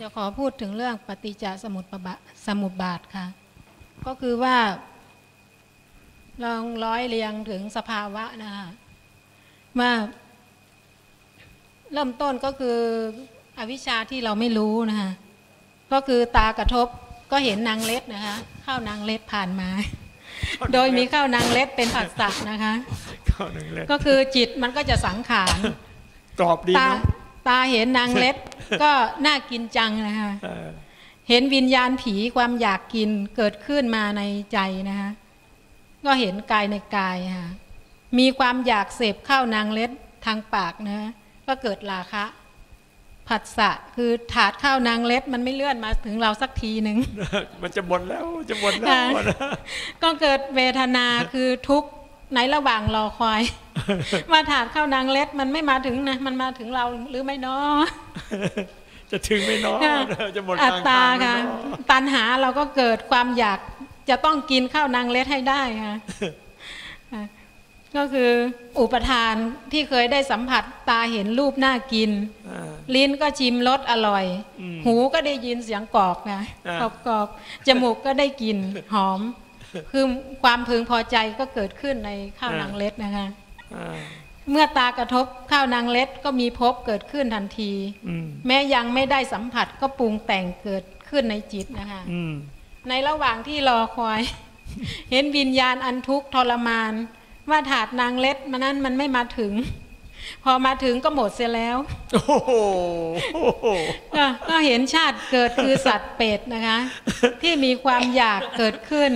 จะขอพูดถึงเรื่องปฏิจจสมุปบาทสมุปบาทค่ะ ก็คือว่า ลองร้อยเรียงถึงสภาวะนะคะว่าเริ่มต้นก็คืออวิชชาที่เราไม่รู้นะคะก็คือตากระทบก็เห็นนางเล็ดนะคะข้าวนางเล็ดผ่านมา โดยมีข้าวนางเล็ดเป็นผัสสะนะคะเข้าหนึ่งเลยก็คือจิตมันก็จะสังขารกรอบดีตาเนาะตาเห็นนางเล็ดก็น่ากินจังนะคะเออเห็นวิญญาณผีความอยากกินเกิดขึ้นมาในใจนะคะก็เห็นกายในกายค่ะมีความอยากเสพข้าวนางเล็ดทางปากนะก็เกิดราคะ ผัสสะคือถาดข้าวนางเล็ดมันไม่เลื่อนมาถึงเราสักทีหนึ่งมันจะหมดแล้วจะหมดแล้วค่ะหมดแล้วก็เกิดเวทนาคือทุกข์ในระหว่างรอคอย มาถาดข้าวนางเล็ดมันไม่มาถึงนะมันมาถึงเราหรือไม่เนาะจะถึงไม่น้อยค่ะจะหมดอักตลางตาทางไม่ค่ะน้อยตัณหาเราก็เกิดความอยากจะต้องกินข้าวนางเล็ดให้ได้ค่ะค่ะ ก็คืออุปทานที่เคยได้สัมผัสตาเห็นรูปน่ากินอ่าลิ้นก็ชิมรสอร่อยอืมหูก็ได้ยินเสียงกรอบนะอ่ากรอบกรอบจมูกก็ได้กลิ่นหอม คือความพึงพอใจก็เกิดขึ้นในข้าวนางเล็ดนะคะอ่าเมื่อตากระทบข้าวนางเล็ดก็มีภพเกิดขึ้นทันทีอืมแม้ยังไม่ได้สัมผัสก็ปรุงแต่งเกิดขึ้นในจิตนะคะอืมในระหว่างที่รอคอย เห็นวิญญาณอันทุกข์ทรมาน ว่าถาดนางเล็ดมันนั้นมันไม่มาถึง พอมาถึงก็หมดเสียแล้วโอ้โหโอ้โหก็ก็เห็นชาติเกิดคือสัตว์เป็ดนะคะ ที่มีความอยากเกิดขึ้น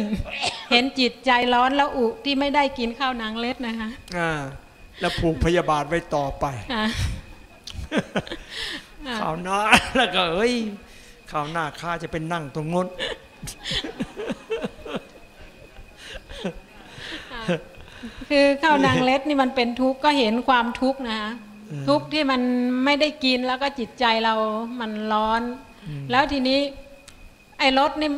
เห็นจิตใจร้อนและอุที่ไม่ได้กินข้าวนางเล็ดนะคะอ่าแล้วผูกพยาบาทไว้ต่อไปอะข่าวหน้าแล้วก็เอ้ยข่าวหน้าข้าจะเป็นนั่งตรงนู้น คือข้าวนางเล็ดนี่มันเป็นทุกข์ก็เห็นความทุกข์นะคะทุกข์ที่มันไม่ได้กินแล้วก็จิตใจเรามันร้อน แล้วทีนี้ ไอ้รสนี่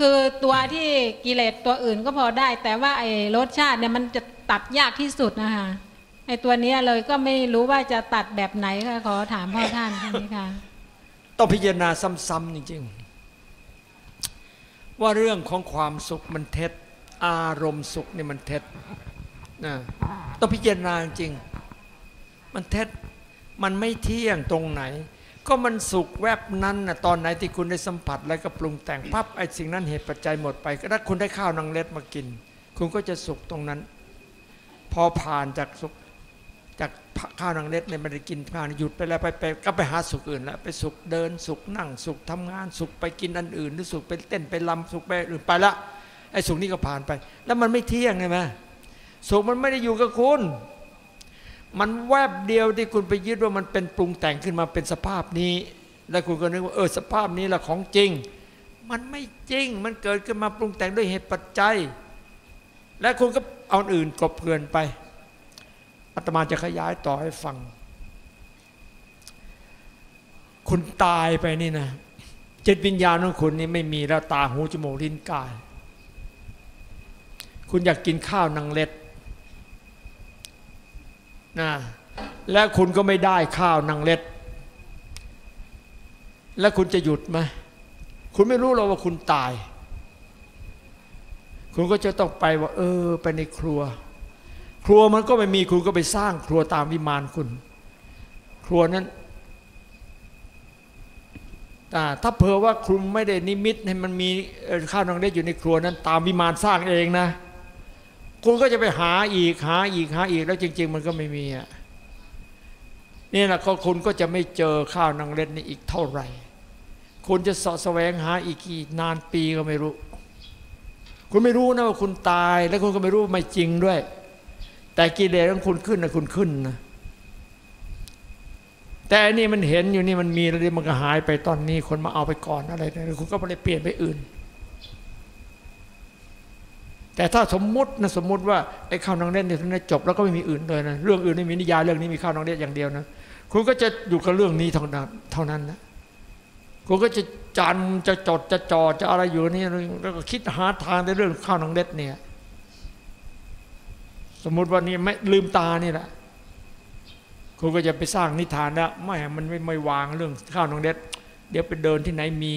คือตัวที่กิเลสตัวอื่นก็พอได้ แต่ว่าไอ้รสชาติเนี่ยมันจะตัดยากที่สุดนะคะไอ้ตัวเนี้ยเลยก็ไม่รู้ว่าจะตัดแบบไหนค่ะขอถามพ่อท่านค่ะนี่ค่ะต้องพิจารณาซ้ำๆจริงๆ ว่าเรื่องของความสุขมันเท็จ อารมณ์สุขนี่มันเท็จนะ ต้องพิจารณาจริง มันเท็จมันไม่เที่ยงตรงไหน ก็มันสุขแวบนั้นนะตอนไหนที่คุณได้สัมผัสแล้วก็ปรุงแต่งปั๊บไอ้สิ่งนั้นเหตุปัจจัยหมดไปก็ถ้าคุณได้ข้าวนางเล็ดมากิน คุณก็จะสุขตรงนั้น พอผ่านจากสุขจากข้าวนางเล็ดเนี่ยไม่ได้กินผ่านหยุดไปแล้วไปไปก็ไปหาสุขอื่นแล้วไปสุขเดินสุขนั่ง สุขทำงานสุขไปกินอันอื่นหรือสุขไปเต้นไปลำสุขไปอื่นไปละไอ้สุขนี้ก็ผ่านไป แล้วมันไม่เที่ยงใช่ไหม สุขมันไม่ได้อยู่กับคุณ มันแวบเดียวที่คุณไปยึดว่ามันเป็นปรุงแต่งขึ้นมาเป็นสภาพนี้ แล้วคุณก็นึกว่าเออสภาพนี้แหละของจริง มันไม่จริงมันเกิดขึ้นมาปรุงแต่งด้วยเหตุปัจจัย และคุณก็เอาอื่นกบเกลื่อนไปอาตมาจะขยายต่อให้ฟัง คุณตายไปนี่นะจิตวิญญาณของคุณนี่ไม่มีแล้วตาหูจมูกลิ้นกาย คุณอยากกินข้าวนางเล็ด นะและคุณก็ไม่ได้ข้าวนางเล็ด แล้วคุณจะหยุดไหมคุณไม่รู้หรอกว่าคุณตาย คุณก็จะต้องไปว่า เออ ไปในครัว ครัวมันก็ไม่มีคุณก็ไปสร้างครัวตามวิมานคุณ ครัวนั้นถ้าเผื่อว่าคุณไม่ได้นิมิตให้มันมีข้าวนางเล็ดอยู่ในครัวนั้น ตามวิมานสร้างเองนะ คุณก็จะไปหาอีกหาอีกหาอีกแล้วจริง ๆ มันก็ไม่มีอะนี่แหละก็คุณก็จะไม่เจอข้าวนางเล็ดนี่อีกเท่าไหร่ คุณจะสะแสวงหาอีกกี่นานปีก็ไม่รู้ คุณไม่รู้นะว่าคุณตาย แล้วคุณก็ไม่รู้ไม่จริงด้วย แต่กิเลสของคุณขึ้นนะคุณขึ้นนะแต่อันนี้มันเห็นอยู่นี่มันมีแล้วมันก็หายไปตอนนี้ คนมาเอาไปก่อนอะไรนะคุณก็ไปเปลี่ยนไปอื่น แต่ถ้าสมมุตินะสมมุติว่าไอ้ข้าวนางเล่นเนี่ยนั้นจบแล้วก็ไม่มีอื่นเลยนะเรื่องอื่นไม่มีนิยายเรื่องนี้มีข้าวนางเล่นอย่างเดียวนะคุณก็จะอยู่กับเรื่องนี้เท่านั้นเท่านั้นนะคุณก็จะจันจะจดจะจอจะอะไรอยู่นี่แล้วก็คิดหาทางในเรื่องข้าวนางเล็ดเนี่ย สมมุติว่านี่ไม่ลืมตานี่แหละคุณก็จะไปสร้างนิทานแล้วไม่มันไม่ไม่วางเรื่องข้าวนางเล็ด เดี๋ยวไปเดินที่ไหนมี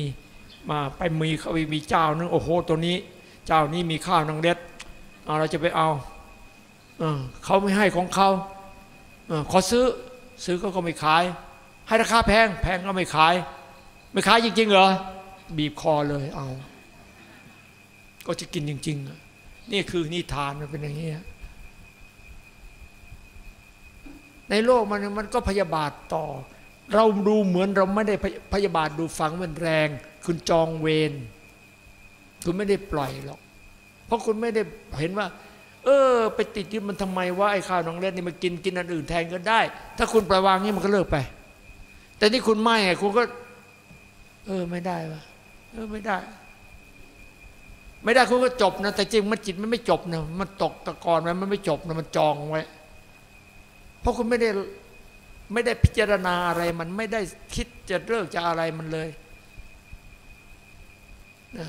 มาไปมีเขามีเจ้านึงโอ้โหตัวนี้ เจ้านี้มีข้าวนางเล็ดเราจะไปเอาเเขาไม่ให้ของเขาขอซื้อซื้อก็ก็ไม่ขาย ให้ราคาแพง แพงก็ไม่ขาย ไม่ขายจริง ๆ เหรอ บีบคอเลยเอา ก็จะกินจริง ๆ นี่คือนิทานมันเป็นอย่างนี้ในโลกมันมันก็พยาบาทต่อ เราดูเหมือนเราไม่ได้พยาบาทดูฟังมันแรง คุณจองเวร คุณไม่ได้ปล่อยหรอก เพราะคุณไม่ได้เห็นว่า เออ ไปติดยึดมันทำไมว่าไอ้ข้าวน้องเล็ดนี่มันกินกินอันอื่นแทนก็ได้ ถ้าคุณปล่อยวางนี่มันก็เลิกไป แต่นี่คุณไม่ไงคุณก็ เออไม่ได้วะเออไม่ได้ ไม่ได้คุณก็จบนะ แต่จริงมันจิตมันไม่จบนะมันตกตะกอนไว้มันไม่จบนะมันจองไว้ เพราะคุณไม่ได้ไม่ได้พิจารณาอะไรมันไม่ได้คิดจะเลิกจะอะไรมันเลยนะ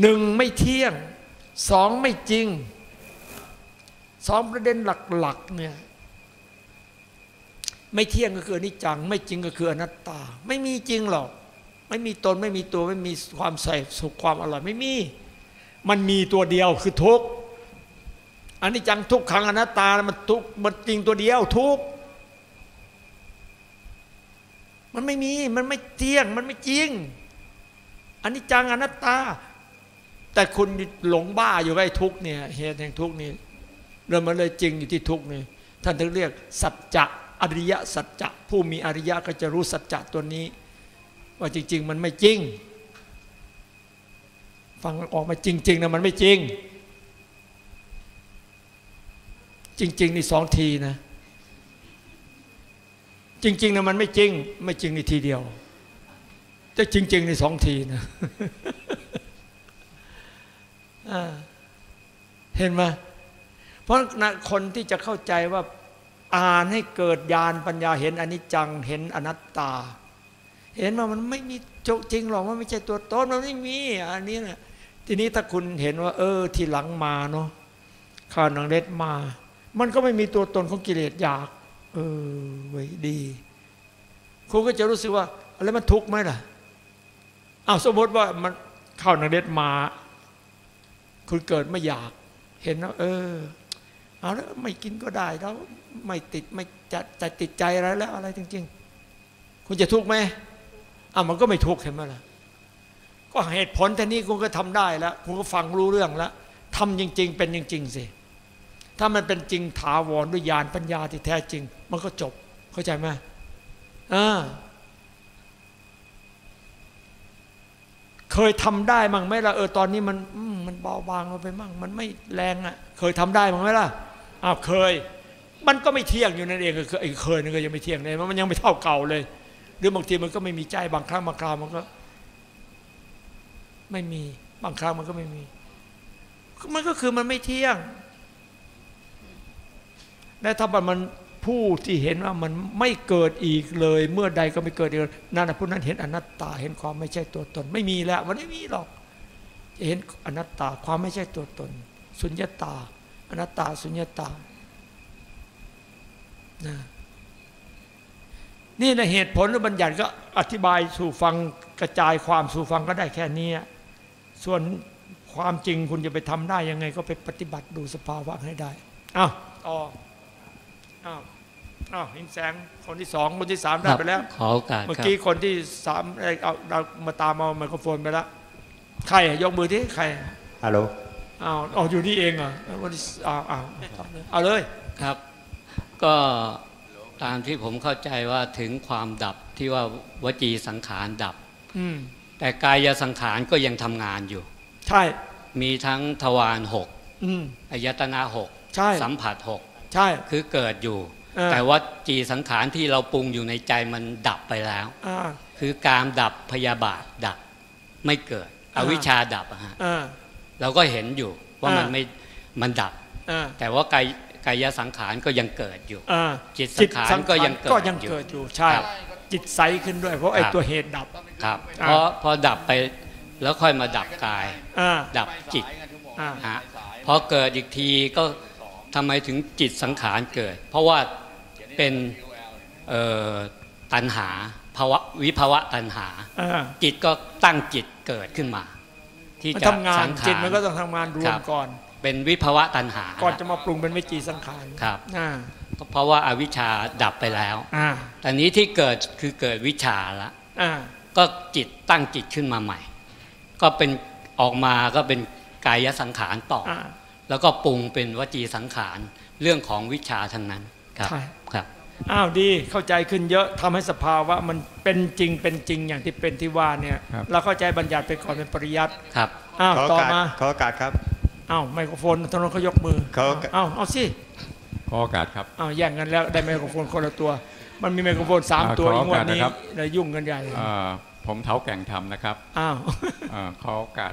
หนึ่งไม่เที่ยงสองไม่จริงสองประเด็นหลักๆเนี่ยไม่เที่ยงก็คืออนิจจัง ไม่จริงก็คืออนัตตา ไม่มีจริงหรอก ไม่มีตนไม่มีตัวไม่มีความใส่สุขความอร่อยไม่มี มันมีตัวเดียวคือทุกข์อันนี้จังทุกขังอนัตตา มันทุกมันจริงตัวเดียวทุกมันไม่มี มันไม่เที่ยง มันไม่จริงอันนี้จังอนัตตา แต่คุณหลงบ้าอยู่ไอ้ทุกเนี่ยเหตุแห่งทุกนี่เริ่มมาเลยจริงอยู่ที่ทุกนี่ท่านถึงเรียกสัจจะอริยสัจจะผู้มีอริยะก็จะรู้สัจจะตัวนี้ ว่าจริง ๆ มันไม่จริง ฟังออกมาจริงๆนะมันไม่จริง จริง ๆ นี่สองทีนะ จริงๆนะมันไม่จริง ไม่จริงในทีเดียว แต่จริง ๆ ในสองทีนะ เห็นไหมเพราะนะคนที่จะเข้าใจว่าอ่านให้เกิดญาณปัญญาเห็นอนิจจังเห็นอนัตตา เห็นว่ามันไม่มีจริงหรอกว่าไม่ใช่ตัวตนมันไม่มีอันนี้นะทีนี้ถ้าคุณเห็นว่า เออ ที่หลังมาเนาะข้าวนังเล็ดมา มันก็ไม่มีตัวตนของกิเลสอยาก เออไว้ดี คุณก็จะรู้สึกว่า อะไรมันทุกข์ไหมล่ะอ้าวสมมติว่ามันเข้านังเด็ดมา คุณเกิดไม่อยากเห็นแล้วเออ เอาแล้วไม่กินก็ได้แล้วไม่ติดไม่จะจะติดใจอะไรแล้วอะไรจริง ๆ คุณจะทุกข์ไหมอ้าวมันก็ไม่ทุกข์เห็นไหมล่ะก็เหตุผลแค่นี้คุณก็ทำได้แล้วคุณก็ฟังรู้เรื่องแล้วทำจริง ๆ เป็นจริง ๆสิถ้ามันเป็นจริงถาวรด้วยญาณปัญญาที่แท้จริง มันก็จบเข้าใจไหมอ่าเคยทำได้มั้งไหมล่ะเออตอนนี้มันม นเบาบางลงไปมั่ง มันไม่แรงอะ เคยทำได้มั้งไหมล่ะอ้าวเคย มันก็ไม่เที่ยงอยู่นั่นเองคือไอ้เคยนั่นก็ยังไม่เที่ยงเลยมันยังไม่เท่าเก่าเลย หรือบางทีมันก็ไม่มีใจบางครั้งบางคราวมันก็ ไม่มีบางครั้งมันก็ไม่มี มันก็คือมันไม่เที่ยงและถ้ามันผู้ที่เห็นว่ามันไม่เกิดอีกเลย เมื่อใดก็ไม่เกิดอีกนั่นผู้นั้นเห็นอนัตตาเห็นความไม่ใช่ตัวตน ไม่มีแล้ว มันไม่มีหรอก เห็นอนัตตาความไม่ใช่ตัวตน สุญญตา อนัตตาสุญญตานะนี่นะเหตุผลหรือบัญญัติก็อธิบายสู่ฟังกระจายความสู่ฟังก็ได้แค่นี้ ส่วนความจริงคุณจะไปทำได้ยังไง ก็ไปปฏิบัติดูสภาวะให้ได้อ้าวต่ออ้าวอ้าวหินแสงคนที่สองคนที่สามได้ไปแล้วขอโอกาสเมื่อครับกี้คนที่สามเอ้ยเอาเรามาตามเอาไมโครโฟนไปแล้ว ใครอะยกมือที่ใครฮัลโหลอ้าวเอาอยู่นี่เองเหรอวันที่อ้าวอ้าวเอาเลยครับ ก็ตามที่ผมเข้าใจว่าถึงความดับที่ว่าวจีสังขารดับอืมแต่กายสังขารก็ยังทำงานอยู่ ใช่ มีทั้งทวารหกอืมอายตนะหกใช่สัมผัสหกใช่ คือเกิดอยู่เออแต่ว่าจีสังขารที่เราปรุงอยู่ในใจมันดับไปแล้วอ่าคือการดับพยาบาทดับไม่เกิด ออ่าวิชชาดับอะฮะอ่าเราก็เห็นอยู่ว่ามันอ่าไม่มันดับอ่าแต่ว่ากายกายสังขารก็ยังเกิดอยู่อ่าจิตสังขารก็ยังเกิดก็ยังอยู่เกิดอยู่ใช่ครับจิตใสขึ้นด้วยเพราะไอ้ครับตัวเหตุดับครับอ่าเพราะพอดับไปแล้วค่อยมาดับกายอ่าดับจิตอ่าฮะพอเกิดอีกทีก็ทำไมถึงจิตสังขารเกิด เพราะว่าเป็นเอ่อตัณหา ภาวะวิภาวะตัณหาอ่าจิตก็ตั้งจิตเกิดขึ้นมา ที่มันจะทำงานสังขารจิตมันก็ต้องทำงานรวครัมบก่อน เป็นวิภาวะตัณหา ก่อนจะมาปรุงเป็นวิจีสังขารครับอ่าเพราะว่าอาวิชชาดับไปแล้วอ่าแต่นี้ที่เกิดคือเกิดวิชาละอ่าก็จิตตั้งจิตขึ้นมาใหม่ ก็เป็นออกมาก็เป็นกายสังขารต่อออ่าแล้วก็ปรุงเป็นวจีสังขารเรื่องของวิชาทั้งนั้นครับใช่ครับ อ้าวดีเข้าใจขึ้นเยอะทำให้สภาวะมันเป็นจริงเป็นจริงอย่างที่เป็นที่ว่าเนี่ยครับเราเข้าใจบัญญัติไปก่อนเป็นปริยัติครับอ้าวขอโอต่อกาสมาขอโอกาสครับอ้าวไมโครโฟนทางโน้นเขายกมือขอโอกาสอ้าวเอาสิขอโอกาสครับอ้าวแย่งกันแล้วได้ไมโครโฟนคนละตัว มันมีไมโครโฟนสามอ่าตัวขออีโอกกาสวันนี้นะครับเลยยุ่งกันใหญ่เอ่อผมเท้าแก่งธรรมนะครับอ้าวเอ่อขอโอกาส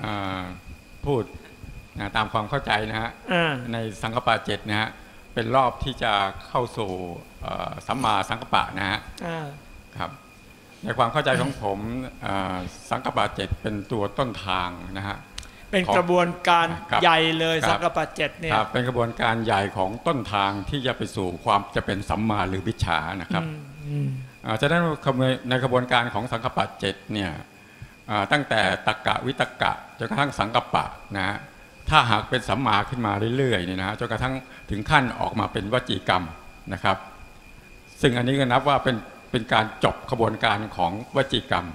เอ่อพูดนะตามความเข้าใจนะฮะอ่าในสังกปะเจ็ดนะฮะ เป็นรอบที่จะเข้าสู่เอ่อสัมมาสังกปะนะฮะอ่าครับ ในความเข้าใจของผมเอ่อสังกปะเจ็ดเป็นตัวต้นทางนะฮะเป็นของกระบวนการครับใหญ่เลยครับสังกปะเจ็ดเนี่ยครับเป็นกระบวนการใหญ่ของต้นทางที่จะไปสู่ความจะเป็นสัมมาหรือวิชชานะครับอืมอืมอ่าฉะนั้นในกระบวนการของสังกปะเจ็ดเนี่ยอ่าตั้งแต่ตกกะวิตกะจนกระทั่งสังกปะนะฮะถ้าหากเป็นสัมมาขึ้นมาเรื่อยๆเนี่ยนะฮะจนกระทั่ง ถึงขั้นออกมาเป็นวจีกรรมนะครับ ซึ่งอันนี้ก็นับว่าเป็นเป็นการจบกระบวนการของวจีกรรม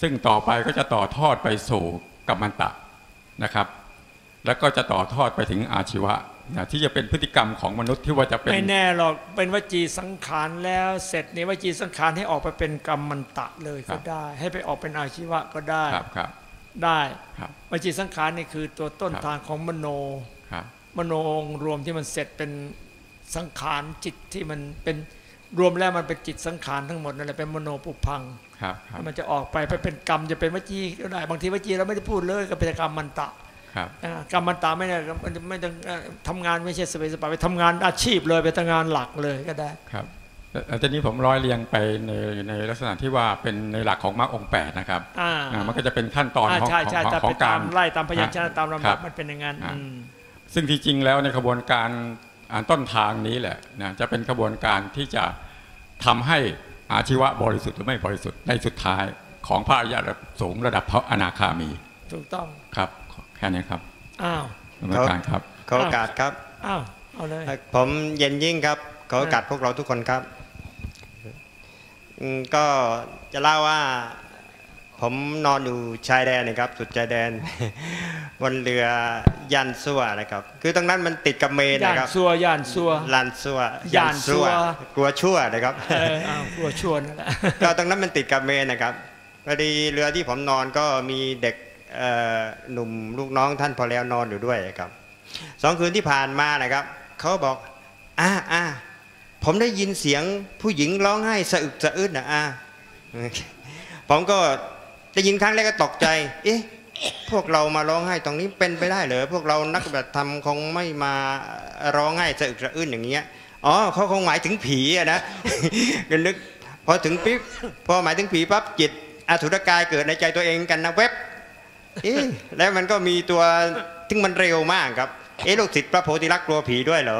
ซึ่งต่อไปก็จะต่อทอดไปสู่กัมมันตะนะครับ แล้วก็จะต่อทอดไปถึงอาชีวะนะที่จะเป็นพฤติกรรมของมนุษย์ที่ว่าจะเป็นไม่แน่หรอกเป็นวจีสังขารแล้วเสร็จเนี่ยวจีสังขารให้ออกไปเป็นกรรมมันตะเลยครัก็บได้ ให้ไปออกเป็นอาชีวะก็ได้ครับครับได้ครับวจีสังขารนี่คือตัวต้นครับทางของมโนครับ มโนองค์รวมที่มันเสร็จเป็นสังขารจิตที่มันเป็นรวมแล้วมันเป็นจิตสังขารทั้งหมดนั่นแหละเป็นมโนปุพังครับครับมันจะออกไปไปเป็นกรรมจะเป็นวจีก็ได้บางทีวจีเราไม่ได้พูดเลยก็เป็นกรรมมันตะครับอ่ากรรมมันตะไม่ได้มันไม่ต้องเอ่อทำงานไม่ใช่สเปซสปาไปทำงานอาชีพเลยไปทำงานหลักเลยก็ได้ครับแล้วทีนี้ผมร้อยเรียงไปในในลักษณะที่ว่าเป็นในหลักของมรรคองค์แปดนะครับอ่าอ่ามันก็จะเป็นขั้นตอนอ่าของใช่ของใช่ของแต่ขไปองกาตารมไล่ตามพยัญชนะตามลำคดัรับบมันเป็นอย่างนั้นอ่าอืม ซึ่งที่จริงแล้วในกระบวนการอ่าต้นทางนี้แหละนะจะเป็นกระบวนการที่จะทำให้อาชีวะบริสุทธิ์หรือไม่บริสุทธิ์ในสุดท้ายของพระอริยะระดับสูงระดับพระอนาคามี ถูกต้องครับแค่นี้ครับอ้าวกรรมการครับขอโอกาสครับอ้าวเอาเลยผมเย็นยิ่งครับขอโอกาสพวกเราทุกคนครับอืมก็จะเล่าว่า ผมนอนอยู่ชายแดนนะครับ สุดชายแดนบนเรือยันซัวนะครับ คือตรงนั้นมันติดกับเมนย่านนะครับซัวย่านซัวลันซัวย่านซัวกลัวชั่วนะครับเอออ้าวกลัวชวนนั่นแหละก็ตรงนั้นมันติดกับเมนนะครับพอดีเรือที่ผมนอนก็มีเด็กเอ่อหนุ่มลูกน้องท่านพอแล้วนอนอยู่ด้วยครับสองคืนที่ผ่านมานะครับเขาบอกอ่าอ่าผมได้ยินเสียงผู้หญิงร้องไห้สะอึกสะอื้นนะอ่าผมก็ ได้ยินครั้งแรกก็ตกใจ เอ๊ะพวกเรามาร้องไห้ตรงนี้เป็นไปได้เหรอพวกเรานักแบบธรรมคงไม่มาร้องไห้สะอึกสะอื้นอย่างเงี้ยอ๋อเขาคงหมายถึงผีอะนะก็นึกพอถึงปิ๊บพอหมายถึงผีปั๊บจิตอสุรกายเกิดในใจตัวเองกันนะเว็บเอ๊ะแล้วมันก็มีตัวที่มันเร็วมากครับเอ๊ะลูกศิษย์พระโพธิลักษ์กลัวผีด้วยเหรอ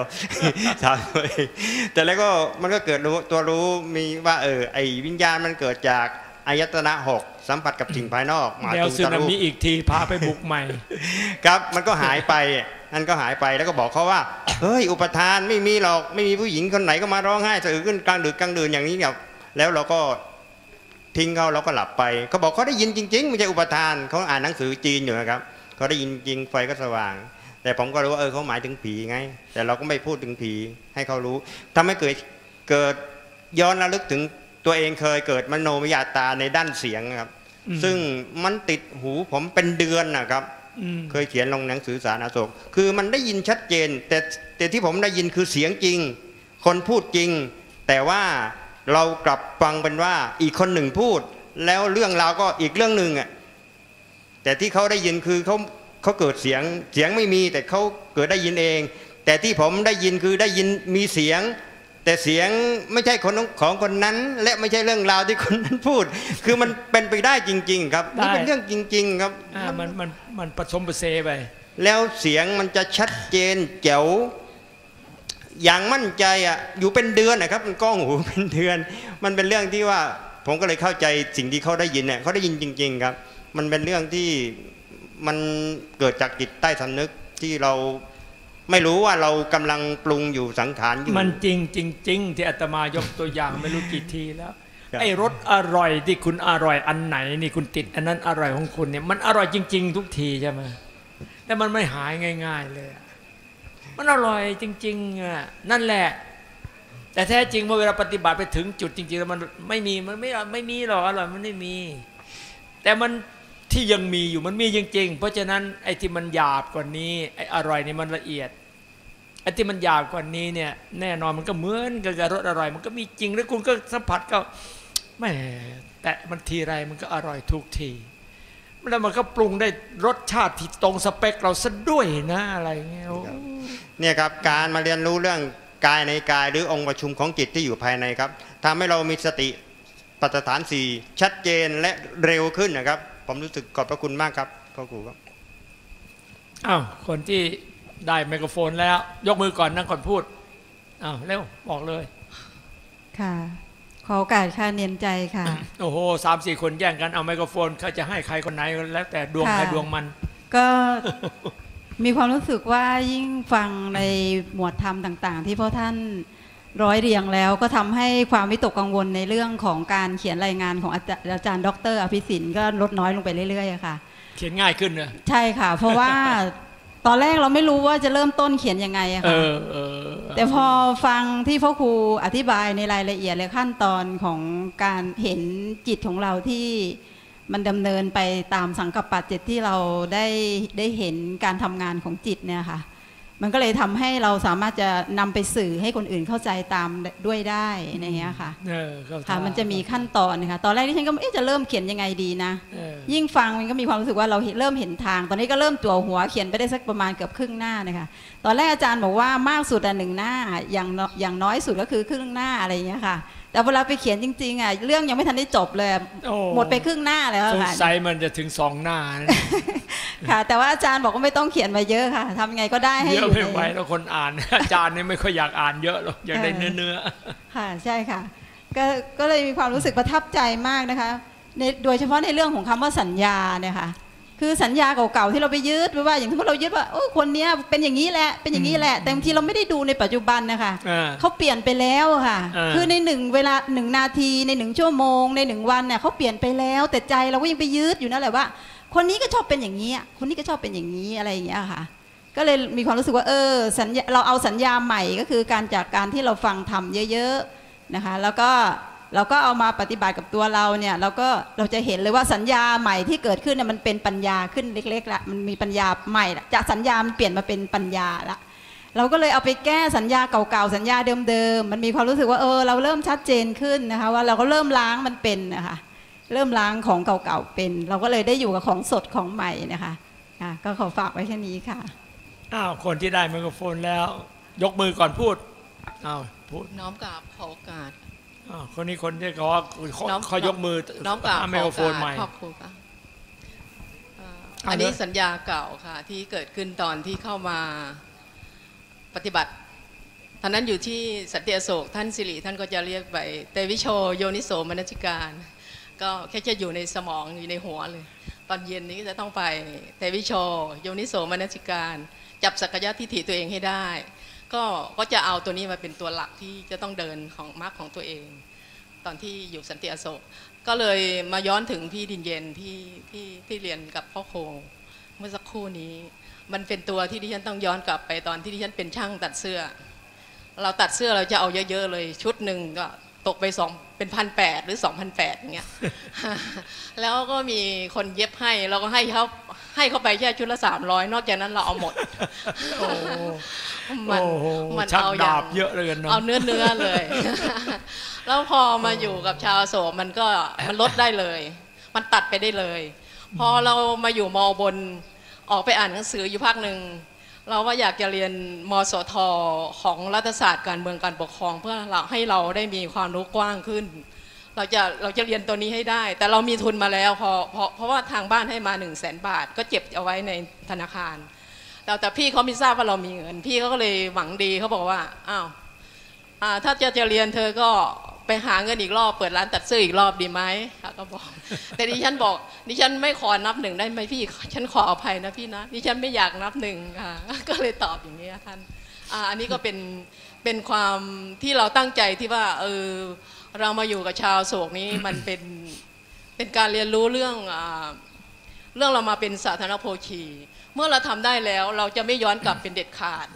ถามตัวเองแต่แล้วก็มันก็เกิดรู้ตัวรู้มีว่าเออไอวิญญาณมันเกิดจากอายตนะหก สัมผัสกับสิ่งภายนอกมาเดี๋ยวถึงสึตะนาลุมิอีกทีพาไปบุกใหม่ ครับมันก็หายไปนั่นก็หายไปแล้วก็บอกเขาว่าเฮ้ยอุปทานไม่มีหรอกไม่มีผู้หญิงคนไหนก็มาร้องไห้สะอื้นขึ้นกลางดึกกลางดื่นอย่างนี้เนี่ยแล้วเราก็ทิ้งเขาเราก็หลับไปเขาบอกเขาได้ยินจริงๆไม่ใช่อุปทานเขาอ่านหนังสือจีนอยู่นะครับเขาได้ยินจริงไฟก็สว่าง แต่ผมก็รู้ว่าเออเขาหมายถึงผีไง แต่เราก็ไม่พูดถึงผีให้เขารู้ทำให้เกิดเกิดย้อนระลึกถึง ตัวเองเคยเกิดมโนมยาตาในด้านเสียงครับอืมซึ่งมันติดหูผมเป็นเดือนนะครับอืมเคยเขียนลงหนังสือสารอโศกคือมันได้ยินชัดเจน แต่แต่ที่ผมได้ยินคือเสียงจริง คนพูดจริง แต่ว่าเรากลับฟังเป็นว่าอีกคนหนึ่งพูด แล้วเรื่องราวก็อีกเรื่องหนึ่งอะแต่ที่เขาได้ยินคือเขาเขาเกิดเสียงเสียงไม่มีแต่เขาเกิดได้ยินเอง แต่ที่ผมได้ยินคือได้ยินมีเสียง แต่เสียงไม่ใช่คนของคนนั้น และไม่ใช่เรื่องราวที่คนนั้นพูด คือมันเป็นไปได้จริง ๆ ครับนี่เป็นเรื่องจริง ๆ ครับอ่ามันมันมันผสมผสมไปแล้วเสียงมันจะชัดเจนแจ๋วอย่างมั่นใจอะอยู่เป็นเดือนนะครับมันก้องหูเป็นเดือน มันเป็นเรื่องที่ว่าผมก็เลยเข้าใจสิ่งที่เขาได้ยินเนี่ยเขาได้ยินจริง ๆ ครับ มันเป็นเรื่องที่มันเกิดจากจิตใต้สำนึกที่เรา ไม่รู้ว่าเรากำลังปรุงอยู่สังขารอยู่ มันจริงจริงจริงที่อาตมายกตัวอย่างไม่รู้กี่ทีแล้วครับไอ้รสอร่อยที่คุณอร่อยอันไหนนี่คุณติด อันนั้นอร่อยของคุณเนี่ยมันอร่อยจริง ๆ ทุกทีใช่ไหมแต่มันไม่หายง่าย ๆ เลยอะมันอร่อยจริงๆอะนั่นแหละ แต่แท้จริงเมื่อเวลาปฏิบัติไปถึงจุดจริงๆแล้วมันไม่มีมันไม่ไม่มีหรอกอร่อยมันไม่มี แต่มันที่ยังมีอยู่มันมีจริง ๆ เพราะฉะนั้นไอ้ที่มันหยาบกว่านี้ไอ้อร่อยนี่มันละเอียด ไอ้ที่มันหยาบกว่านี้เนี่ย แน่นอนมันก็เหมือนกับรสอร่อย มันก็มีจริงแล้วคุณก็สัมผัสก็แหม่แต่มันทีไรมันก็อร่อยทุกทีแล้วมันก็ปรุงได้รสชาติที่ตรงสเปคเราซะด้วยนะอะไรเงี้ยโอ้เนี่ยครับการมาเรียนรู้เรื่องกายในกายหรือองค์ประชุมของจิตที่อยู่ภายในครับทำให้เรามีสติปัฏฐานสี่ชัดเจนและเร็วขึ้นนะครับ ผมรู้สึกขอบพระคุณมากครับพ่อครูครับอ้าวคนที่ ได้ไมโครโฟนแล้ว ยกมือก่อนนั่งก่อนพูดอ้าวเร็วบอกเลย ค่ะ ขอโอกาสค่ะเนียนใจค่ะ โอ้โหสามสี่คนแย่งกันเอาไมโครโฟนเขาจะให้ใครคนไหนก็แล้วแต่ดวงค่ะใครดวงมัน ก็มีความรู้สึกว่ายิ่งฟังในหมวดธรรมต่าง ๆ ที่พ่อท่านร้อยเรียงแล้วก็ทำให้ความวิตกกังวลในเรื่องของการเขียนรายงานของอาจารย์อาจารย์ดรอภิสินก็ลดน้อยลงไปเรื่อยๆอะค่ะ เขียนง่ายขึ้นเนอะใช่ค่ะ เพราะว่า ตอนแรกเราไม่รู้ว่าจะเริ่มต้นเขียนยังไงอะเอค่ะอเออแต่พอฟังที่พ่อครูอธิบายในรายละเอียดและขั้นตอนของการเห็นจิตของเราที่มันดำเนินไปตามสังกัปปะเจตที่เราได้ได้เห็นการทำงานของจิตเนี่ยค่ะ มันก็เลยทำให้เราสามารถจะนำไปสื่อให้คนอื่นเข้าใจตามด้วยได้ในเงี้ยค่ะเออเข้าใจค่ะ มันจะมีขั้นตอนนะคะตอนแรกที่ฉันก็เอ๊ะจะเริ่มเขียนยังไงดีนะเออยิ่งฟังมันก็มีความรู้สึกว่าเราเริ่มเห็นทาง ตอนนี้ก็เริ่มจั่วหัวเขียนไปได้สักประมาณเกือบครึ่งหน้านะคะ ตอนแรกอาจารย์บอกว่ามากสุดอะหนึ่งหน้า อย่างน้อยอย่างน้อยสุดก็คือครึ่งหน้าอะไรอย่างเงี้ยค่ะแต่เวลาไปเขียนจริงๆอะเรื่องยังไม่ทันได้จบเลยโอ้หมดไปครึ่งหน้าแล้วสงค่ะสัยมันจะถึงสองหน้านะ ค่ะ แต่ว่าอาจารย์บอกว่าไม่ต้องเขียนมาเยอะค่ะทำยังไงก็ได้ให้เยออะยู่ไม่ไหวในแล้วคนอ่าน อาจารย์นี่ไม่ค่อยอยากอ่านเยอะหรอกอยากได้เอเนื้ออเนื้อค่ะใช่ค่ะ ก็ก็เลยมีความรู้สึกประทับใจมากนะคะในโดยเฉพาะในเรื่องของคำว่าสัญญาเนี่ยค่ะคือสัญญาเก่าๆที่เราไปยึดไว้ว่าอย่างที่เรายึดว่าโอ้คนเนี้ยเป็นอย่างนี้แหละเป็นอย่างนี้แหละ แต่บางทีเราไม่ได้ดูในปัจจุบันนะคะอ่าเขาเปลี่ยนไปแล้วค่ะเออคือในหนึ่งเวลาหนึ่งนาทีในหนึ่งชั่วโมงในหนึ่งวันเนี่ยเขาเปลี่ยนไปแล้ว แต่ใจเราก็ยังไปยึดอยู่นั่นแหละว่า คนนี้ก็ชอบเป็นอย่างนี้คนนี้ก็ชอบเป็นอย่างนี้อะไรอย่างเงี้ยค่ะ ก็เลยมีความรู้สึกว่าเออสัญญาเราเอาสัญญาใหม่ก็คือการจากการที่เราฟังทำเยอะๆนะคะ แล้วก็เราก็เอามาปฏิบัติกับตัวเราเนี่ยเราก็เราจะเห็นเลยว่าสัญญาใหม่ที่เกิดขึ้นเนี่ยมันเป็นปัญญาขึ้นเล็กๆละมันมีปัญญาใหม่ละจากสัญญามันเปลี่ยนมาเป็นปัญญาละเราก็เลยเอาไปแก้สัญญาเก่าๆสัญญาเดิมๆมันมีความรู้สึกว่าเออเราเริ่มชัดเจนขึ้นนะคะว่าเราก็เริ่มล้างมันเป็นนะคะ เริ่มล้างของเก่าๆเป็น เราก็เลยได้อยู่กับของสดของใหม่นะคะค่ะก็ขอฝากไว้แค่นี้ค่ะอ้าวคนที่ได้ไมโครโฟนแล้ว ยกมือก่อนพูดอ้าวพูดน้อมกราบขอโอกาสอ้าวคนนี้คนที่เขาเขาน้อมเขายกมือน้อมกราบหาขไมอโครโอโฟนกาสใหม่ขอบคุณค่ะเอ่อเอาอันนี้เลยสัญญาเก่าค่ะ ที่เกิดขึ้นตอนที่เข้ามาปฏิบัติตอนนั้นอยู่ที่สัตยโศกท่านสิริท่านก็จะเรียกไปเตวิโชโยนิโสมนสิการ ก็แค่จะอยู่ในสมองอยู่ในหัวเลย ตอนเย็นนี้ก็จะต้องไปเตวิโชโยนิโสมนสิการ จับสักยะทิฏฐิตัวเองให้ได้ ก็ก็จะเอาตัวนี้มาเป็นตัวหลักที่จะต้องเดินของมรรคของตัวเอง ตอนที่อยู่สันติอโศกก็เลยมาย้อนถึงพี่ดินเย็นที่ที่ที่เรียนกับพ่อโคงเมื่อสักครู่นี้ มันเป็นตัวที่ดิฉันต้องย้อนกลับไปตอนที่ดิฉันเป็นช่างตัดเสื้อ เราตัดเสื้อเราจะเอาเยอะๆเลยชุดหนึ่งก็ตกไปสอง เป็นพันแปดหรือสองพันแปดอย่างเงี้ยแล้วก็มีคนเย็บให้เราก็ให้เขาให้เขาไปแค่ชุดละสามร้อยนอกจากนั้นเราเอาหมดโอ้โหมันโอ้โหมันชักเอาอย่าดางบเยอะเลยเนาะเอาเนื้อเนื้อๆเลย แล้วพอมาอยู่กับชาวอโศกมันก็มันลดได้เลย มันตัดไปได้เลย พอเรามาอยู่มอบนออกไปอ่านหนังสืออยู่ภาคหนึ่ง เราว่าอยากจะเรียนมสทของรัฐศาสตร์การเมืองการปกครอง เพื่อเราให้เราได้มีความรู้กว้างขึ้น เราจะเราจะเรียนตัวนี้ให้ได้ แต่เรามีทุนมาแล้วพอเพราะเพราะว่าทางบ้านให้มา1นึ่งแสนบาท ก็เก็บเอาไว้ในธนาคาร แต่แต่พี่เขาไม่ทราบว่าเรามีเงิน พี่เขาก็เลยหวังดีเขาบอกว่าอ้าวถ้าจะจะเรียนเธอก็ ไปหาเงินอีกรอบเปิดร้านตัดเสื้ออีกรอบดีไหมเขาก็บอก แต่ดิฉันบอก ดิฉันไม่ขอนับหนึ่งได้ไหมพี่ ฉันขออภัยนะพี่นะดิฉันไม่อยากนับหนึ่งค่ะ ก็เลยตอบอย่างนี้ท่านอันนี้ก็เป็นเป็นความที่เราตั้งใจที่ว่าเออเรามาอยู่กับชาวโศกนี้มันเป็นเป็นการเรียนรู้เรื่องเรื่องเรามาเป็นสาธารณโภชี เมื่อเราทำได้แล้วเราจะไม่ย้อนกลับเป็นเด็ดขาด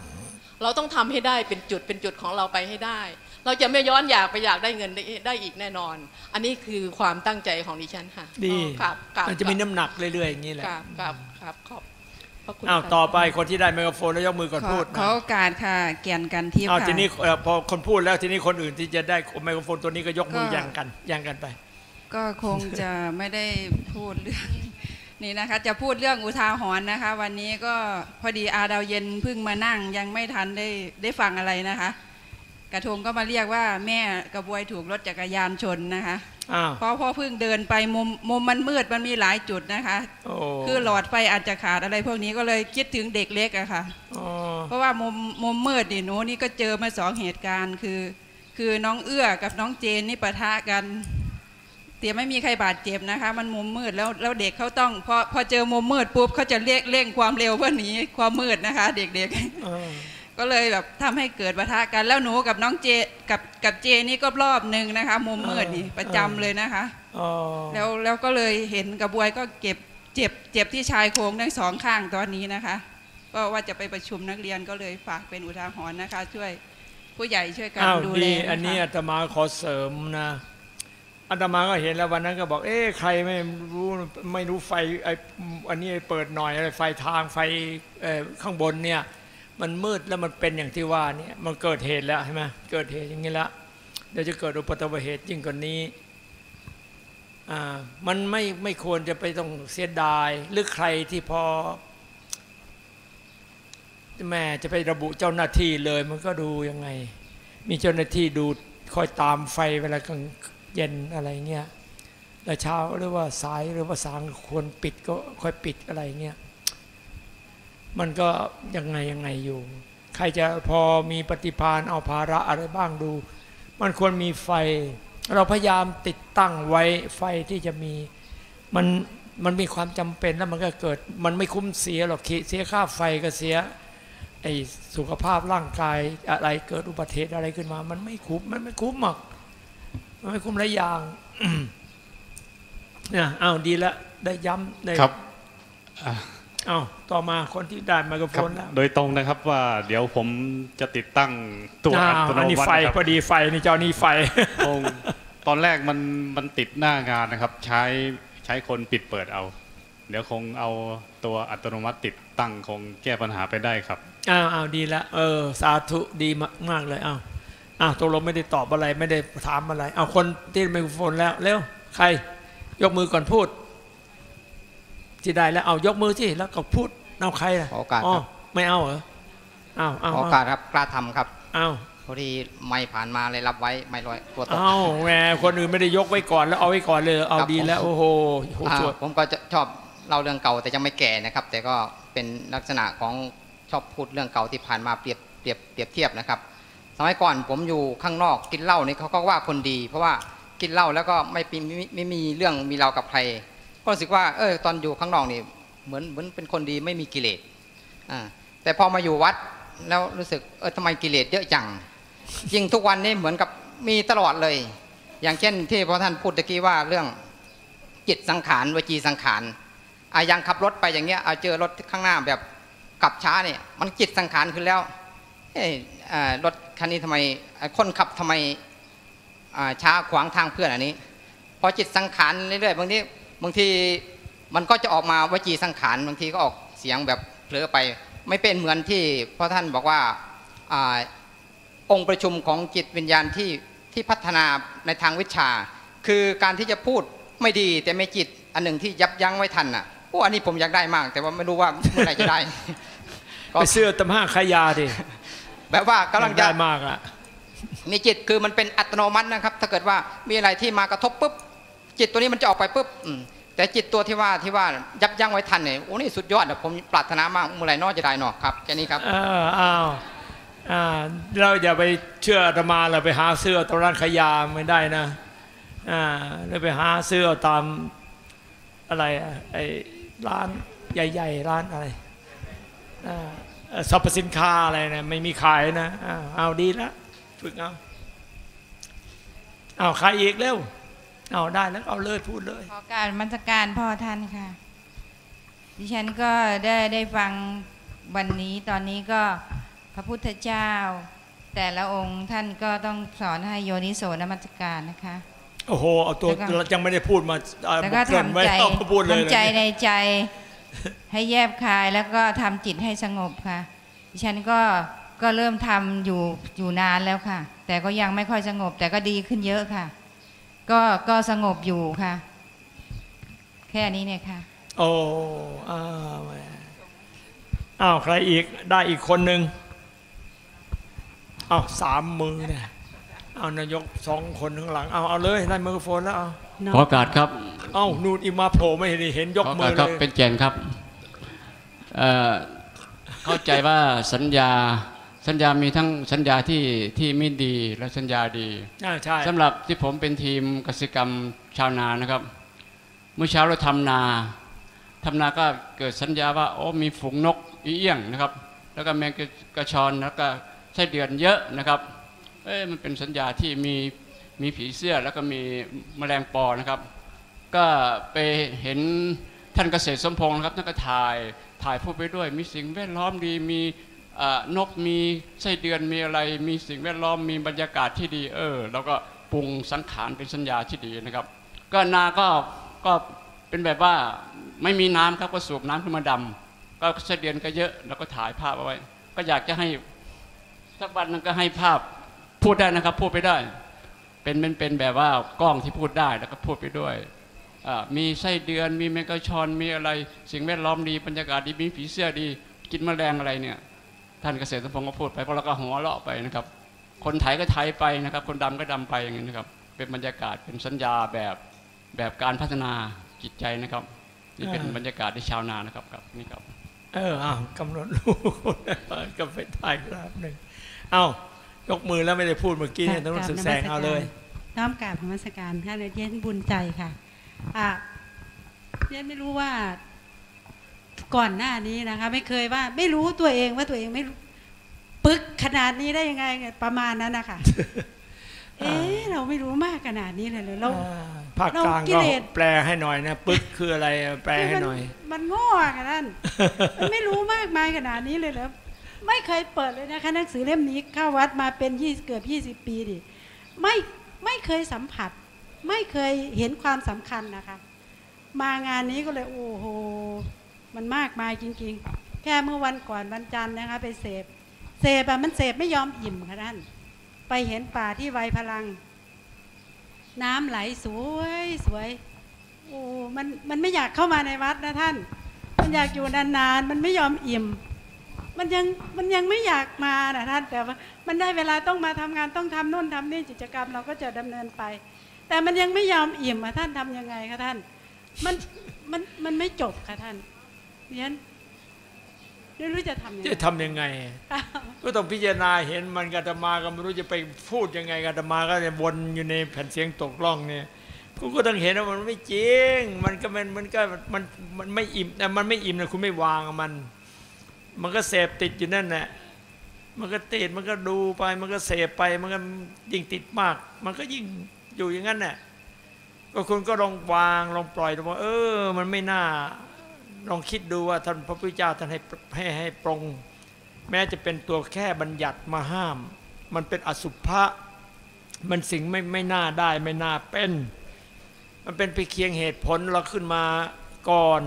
เราต้องทำให้ได้เป็นจุดเป็นจุดของเราไปให้ได้ เราจะไม่ย้อนอยากไปอยากได้เงินได้ได้อีกแน่นอน อันนี้คือความตั้งใจของดิฉันค่ะดีครับครับมันจะมีน้ำหนักเรื่อยๆอย่างนี้แหละครับครับครับขอบพระคุณอ้าวค่ะต่อไปคนที่ได้ไมโครโฟนแล้วยกมือก่อนขอพูดขอนะโอกาสค่ะ เกี่ยนกันที่อ้าวค่ะทีนี้เอ่อพอคนพูดแล้วทีนี้คนอื่นที่จะได้ไมโครโฟนตัวนี้ก็ยกมือก็แย่งกันแย่งกันไป ก็คงจะไม่ได้พูดเรื่องนี่นะคะจะพูดเรื่องอุทาหรณ์นะคะ วันนี้ก็พอดีอาดาวเย็นเพิ่งมานั่งยังไม่ทันได้ได้ฟังอะไรนะคะ กระทงก็มาเรียกว่าแม่กระบวยถูกรถจักรยานชนนะคะอ้าวเพราะพ่อเพิ่งเดินไปมุมมุมมันมืดมันมีหลายจุดนะคะโอ้คือหลอดไฟอาจจะขาดอะไรพวกนี้ก็เลยคิดถึงเด็กเล็กอะค่ะอ๋อเพราะว่ามุมมุมมืดนี่หนูนี่ก็เจอมาสองเหตุการณ์คือ คือน้องเอื้อกับน้องเจนนี่ปะทะกันแต่ไม่มีใครบาดเจ็บนะคะ มันมุมมืดแล้วแล้วเด็กเขาต้องพอพอเจอมุมมืดปุ๊บเขาจะเร่งเร่งความเร็วเพื่อหนีความมืดนะคะ เด็กเออๆ ก็เลยแบบทำให้เกิดปะทะกัน แล้วหนูกับน้องเจกับกับเจนี่ก็รอบหนึ่งนะคะ มุมมืดนี่ประจำเลยนะคะอ๋อแล้วแล้วก็เลยเห็นกระบวยก็เก็บเจ็บเจ็บที่ชายโครงทั้งสองข้างตอนนี้นะคะ ก็ว่าจะไปประชุมนักเรียนก็เลยฝากเป็นอุทาหรณ์นะคะ ช่วยผู้ใหญ่ช่วยกันอ้าวดูแลดีนะคะอันนี้อาตมาขอเสริมนะอาตมาก็เห็นแล้ววันนั้นก็บอก เอ๊ะใครไม่รู้ไม่รู้ไฟไอ้อันนี้เปิดหน่อยอะไรไฟทางไฟเอ่อข้างบนเนี่ย มันมืดแล้วมันเป็นอย่างที่ว่านี่มันเกิดเหตุแล้วใช่ไหมเกิดเหตุอย่างนี้แล้วเดี๋ยวจะเกิดอุบัติเหตุยิ่งกว่านี้อ่ามันไม่ไม่ควรจะไปต้องเสียดาย หรือใครที่พอแม่จะไประบุเจ้าหน้าที่เลย มันก็ดูยังไง มีเจ้าหน้าที่ดูคอยตามไฟเวลากลางเย็นอะไรเงี้ยแล้วเช้าหรือว่าสายหรือว่าสางควรปิดก็ค่อยปิดอะไรเงี้ย มันก็ยังไงยังไงอยู่ ใครจะพอมีปฏิภาณเอาภาระอะไรบ้างดู มันควรมีไฟ เราพยายามติดตั้งไว้ไฟที่จะมีมันมันมีความจำเป็นแล้วมันก็เกิด มันไม่คุ้มเสียหรอกเสียค่าไฟก็เสียไอสุขภาพร่างกายอะไรเกิดอุบัติเหตุอะไรขึ้นมา มันไม่คุ้มมันไม่คุ้มหรอกมันไม่คุ้มหลายอย่างเนี่ยอ้าวดีละได้ย้ำได้ครับ อะอ้าวต่อมาคนที่ได้ไมโครโฟครับนแล้วโดยตรงนะครับว่าเดี๋ยวผมจะติดตั้งตัวอ้าอัวตโนอันนี้มัติไฟนะครับพอดีไฟนี่เจ้านี่ไฟคงตอนแรกมันมันติดหน้างานนะครับ ใช้ใช้คนปิดเปิดเอา เดี๋ยวคงเอาตัวอัตโนมัติติดตั้งคงแก้ปัญหาไปได้ครับอ้าวอ้าวดีละเออสาธุดีมากมากเลยอ้าวอ้าวตกลงไม่ได้ตอบอะไรไม่ได้ถามอะไรเอาคนที่ไมโครโฟนแล้วเร็วใคร ยกมือก่อนพูด ที่ได้แล้วเอายกมือที่แล้วก็พูดเอาใครล่ะขอโอกาสอ๋อครับไม่เอาเหรออ้าวอ้าวขอโอกาสครับกล้าทำครับอ้าวพอดีไม่ผ่านมาเลยรับไว้ไม่ลอยกลัวตกอ้าวแหมคนอื่นไม่ได้ยกไว้ก่อนแล้วเอาไว้ก่อนเลยเอาครับดีแล้วผมโอ้โหโหอ่าสวยผมก็จะชอบเล่าเรื่องเก่าแต่ยังไม่แก่นะครับ แต่ก็เป็นลักษณะของชอบพูดเรื่องเก่าที่ผ่านมาเปรียบเปรียบเปรียบเทียบนะครับสมัยก่อนผมอยู่ข้างนอกกินเหล้านี่เขาก็ว่าคนดี เพราะว่ากินเหล้าแล้วก็ไม่ปีไม่ไม่มีเรื่องมีเรากับใคร ก็รู้สึกว่าเออตอนอยู่ข้างนอกนี่เหมือนเหมือนเป็นคนดีไม่มีกิเลสอ่าแต่พอมาอยู่วัดแล้วรู้สึกเออทำไมกิเลสเยอะจังยิ่งทุกวันนี้เหมือนกับมีตลอดเลย อย่างเช่นที่พระท่านพูดตะกี้ว่าเรื่องจิตสังขารวจีสังขารอายังขับรถไปอย่างเงี้ยเอาเจอรถข้างหน้าแบบกลับช้าเนี่ยมันจิตสังขารขึ้นแล้วเอ้ยอ่ารถคันนี้ทำไมอ่าคนขับทำไมอ่าช้าขวางทางเพื่อนอันนี้พอจิตสังขารเรื่อยๆบางที บางทีมันก็จะออกมาวจีสังขารบางทีก็ออกเสียงแบบเผลอไป ไม่เป็นเหมือนที่พ่อท่านบอกว่าอาองค์ประชุมของจิตวิญญาณที่ที่พัฒนาในทางวิชา คือการที่จะพูดไม่ดีแต่ไม่จิตอันหนึ่งที่ยับยั้งไว้ทันอะโอ้อันนี้ผมอยากได้มาก แต่ว่าไม่รู้ว่าเมื่อไหร่จะได้ไปเสื้อตำห้าขายาดิแบบว่ากำลังอยาจะได้มากอะมีจิตคือมันเป็นอัตโนมัตินะครับ ถ้าเกิดว่ามีอะไรที่มากระทบปุ๊บ จิตตัวนี้มันจะออกไปปุ๊บแต่จิตตัวที่ว่าที่ว่ายับยั้งไว้ทันเนี่ยโอ้นี่สุดยอดอะผมปรารถนามากเมื่อไหร่นอจะได้นอครับแค่นี้ครับเอออ้าวอ่าเราอย่าไปเชื่ออาตมาเราไปหาเสื้อตรงร้านขายยาไม่ได้นะอ่าไปหาเสื้อตามอะไรไอ้ร้านใหญ่ ๆ ร้านอะไรอ่าเอ่อสรรพสินค้าอะไรนะไม่มีขายนะเอาดีแล้วฝึกเอาเอาใครอีกเร็ว เอาได้แล้วเอาเลยพูดเลย ขอการมัสการพ่อท่านค่ะ ดิฉันก็ได้ได้ฟังวันนี้ตอนนี้ก็พระพุทธเจ้า แต่ละองค์ท่านก็ต้องสอนให้โยนิโสนมัสการนะคะ โอ้โหเอาตัวแล้วก็เรายังไม่ได้พูดมาอ่าแล้วก็เกริ่นทำไว้ใจเอามาพูดเลยทำใจเลยในใจ ให้แยบคายแล้วก็ทำจิตให้สงบค่ะ ดิฉันก็ก็เริ่มทำอยู่อยู่นานแล้วค่ะ แต่ก็ยังไม่ค่อยสงบ แต่ก็ดีขึ้นเยอะค่ะ ก็ก็สงบอยู่ค่ะ แค่นี้เนี่ยค่ะ โอ้อ้าวแหมอ้าวใครอีกได้อีกคนหนึ่งอ้าวสามมือเนี่ยเอานายกสองคนข้างหลังเอาเอาเลยได้ไมโครโฟนแล้วเอาขอโอกาสครับเอ้านูนอีมาโผล่ไม่เห็นเห็นยกขอโอมืกาสอครับเลยเป็นแกนครับเอ่อเข้าใจว่าสัญญา สัญญามีทั้งสัญญาที่ที่ไม่ดีและสัญญาดีอ่าใช่สำหรับที่ผมเป็นทีมกสิกรรมชาวนานะครับ เมื่อเช้าเราทำนาทำนาก็เกิดสัญญาว่าโอ้มีฝูงนกอีเอี้ยงนะครับ แล้วก็แมงกระชอนแล้วก็ไส้เดือนเยอะนะครับเอ้ยมันเป็นสัญญาที่มีมีผีเสื้อแล้วก็มีแมลงปอนะครับ ก็ไปเห็นท่านเกษตรสมพงศ์นะครับท่านก็ถ่ายถ่ายพูดไปด้วย มีสิ่งแวดล้อมดีมีเอ่อ นกมีไส้เดือนมีอะไร มีสิ่งแวดล้อมมีบรรยากาศที่ดี เออแล้วก็ปรุงสังขารเป็นสัญญาที่ดีนะครับ ก็นาก็ก็เป็นแบบว่าไม่มีน้ำครับก็สูบน้ำขึ้นมาดำก็ไส้เดือนก็เยอะแล้วก็ถ่ายภาพเอาไว้ ก็อยากจะให้สักวันนึงก็ให้ภาพพูดได้นะครับ พูดไปได้ เป็นเป็นเป็นแบบว่ากล้องที่พูดได้แล้วก็พูดไปด้วยมีไส้เดือนมีแมงกะชอนมีอะไร สิ่งแวดล้อมดีบรรยากาศดีมีผีเสื้อดี กินแมลงอะไรเนี่ย ท่านเกษตรสมพงศ์ก็พูดไปเพราะเราก็หัวเราะไปนะครับ คนไทยก็ไทยไปนะครับ คนดำก็ดำไปอย่างนี้นะครับ เป็นบรรยากาศเป็นสัญญาแบบแบบการพัฒนาจิตใจนะครับ นี่เป็นบรรยากาศที่ชาวนานะครับครับนี่ครับ เอออ้าวกำหนดลูกก็ไปถ่ายครับหนึ่งเอ้ายกมือแล้วไม่ได้พูดเมื่อกี้เนี่ยต้องรู้สึกแสงเอาเลยน้อมกราบนมัสการท่านอาจารย์บุญใจค่ะอะเรียนไม่รู้ว่า ก่อนหน้านี้นะคะ ไม่เคยว่าไม่รู้ตัวเองว่าตัวเองไม่รู้ปึกขนาดนี้ได้ยังไงประมาณนั้นนะคะเอ๊ะเราไม่รู้มากขนาดนี้เลยเลยเราภาคกลางกิก็เลสแปลให้หน่อยนะปึ๊กคืออะไรแปลให้หน่อย มันโง่อะค่ะท่านมันไม่รู้มากมายขนาดนี้เลยเหรอไม่เคยเปิดเลยนะคะหนังสือเล่มนี้เข้าวัดมาเป็นยี่เกือบยี่สิบปีดิไม่ไม่เคยสัมผัส ไม่เคยเห็นความสำคัญนะคะ มางานนี้ก็เลยโอ้โห มันมากมายจริงๆ แค่เมื่อวันก่อนวันจันทร์นะคะ ไปเสพเสพอะมันเสพไม่ยอมอิ่มค่ะท่าน ไปเห็นป่าที่ไวพลัง น้ำไหลสวยสวยโอ้มันมันไม่อยากเข้ามาในวัดนะท่าน มันอยากอยู่นานๆ มันไม่ยอมอิ่ม มันยังมันยังไม่อยากมานะท่าน แต่ว่ามันได้เวลาต้องมาทำงานต้องทำโน่นทำนี่กิจกรรมเราก็จะดำเนินไป แต่มันยังไม่ยอมอิ่มอะท่านทำยังไงคะท่าน มันมันมันไม่จบค่ะท่าน ยนไม่รู้จะทำยังไงจะทำยังไง ก็ต้องพิจารณาเห็นมันกับอาตมาก็ไม่รู้จะไปพูดยังไงกับอาตมาก็จะวนอยู่ในแผ่นเสียงตกล่องเนี่ยกูก็ต้องเห็นว่ามันไม่จริง มันก็มันมันก็มันมันไม่อิ่มแต่มันไม่อิ่มนะคุณไม่วางมัน มันก็เสพติดอยู่นั่นแหละมันก็ติดมันก็ดูไป มันก็เสพไป มันก็ยิ่งติดมาก มันก็ยิ่งอยู่อย่างนั้นน่ะก็คุณก็ลองวางลองปล่อยดูว่าเออ มันไม่น่า ลองคิดดูว่าท่านพระพุทธเจ้าท่านให้ให้ให้ปรง แม้จะเป็นตัวแค่บัญญัติมาห้าม มันเป็นอสุภะมันสิ่งไม่ไม่น่าได้ไม่น่าเป็น มันเป็นไปเคียงเหตุผลเราขึ้นมาก่อน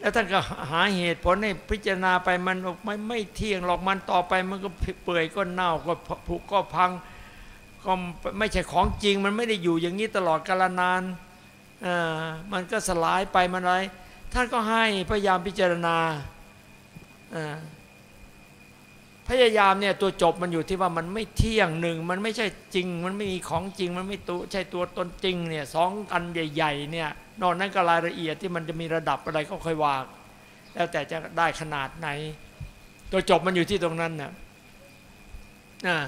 แล้วท่านก็หาเหตุผลให้พิจารณาไปมันไม่ไม่เที่ยงหรอกมันต่อไปมันก็เปื่อยก็เน่าก็ผุก็พังก็ไม่ใช่ของจริงมันไม่ได้อยู่อย่างนี้ตลอดกาลนานอ่ามันก็สลายไปมันอะไร ท่านก็ให้พยายามพิจารณาพยายามเนี่ยตัวจบมันอยู่ที่ว่ามันไม่เที่ยงหนึ่งมันไม่ใช่จริง มันไม่มีของจริง มันไม่ตัวใช่ตัวตนจริงเนี่ยสองอันใหญ่ๆเนี่ยนอกนั้นก็รายละเอียดที่มันจะมีระดับอะไรก็ค่อยวางแล้วแต่จะได้ขนาดไหน ตัวจบมันอยู่ที่ตรงนั้นนะอ่า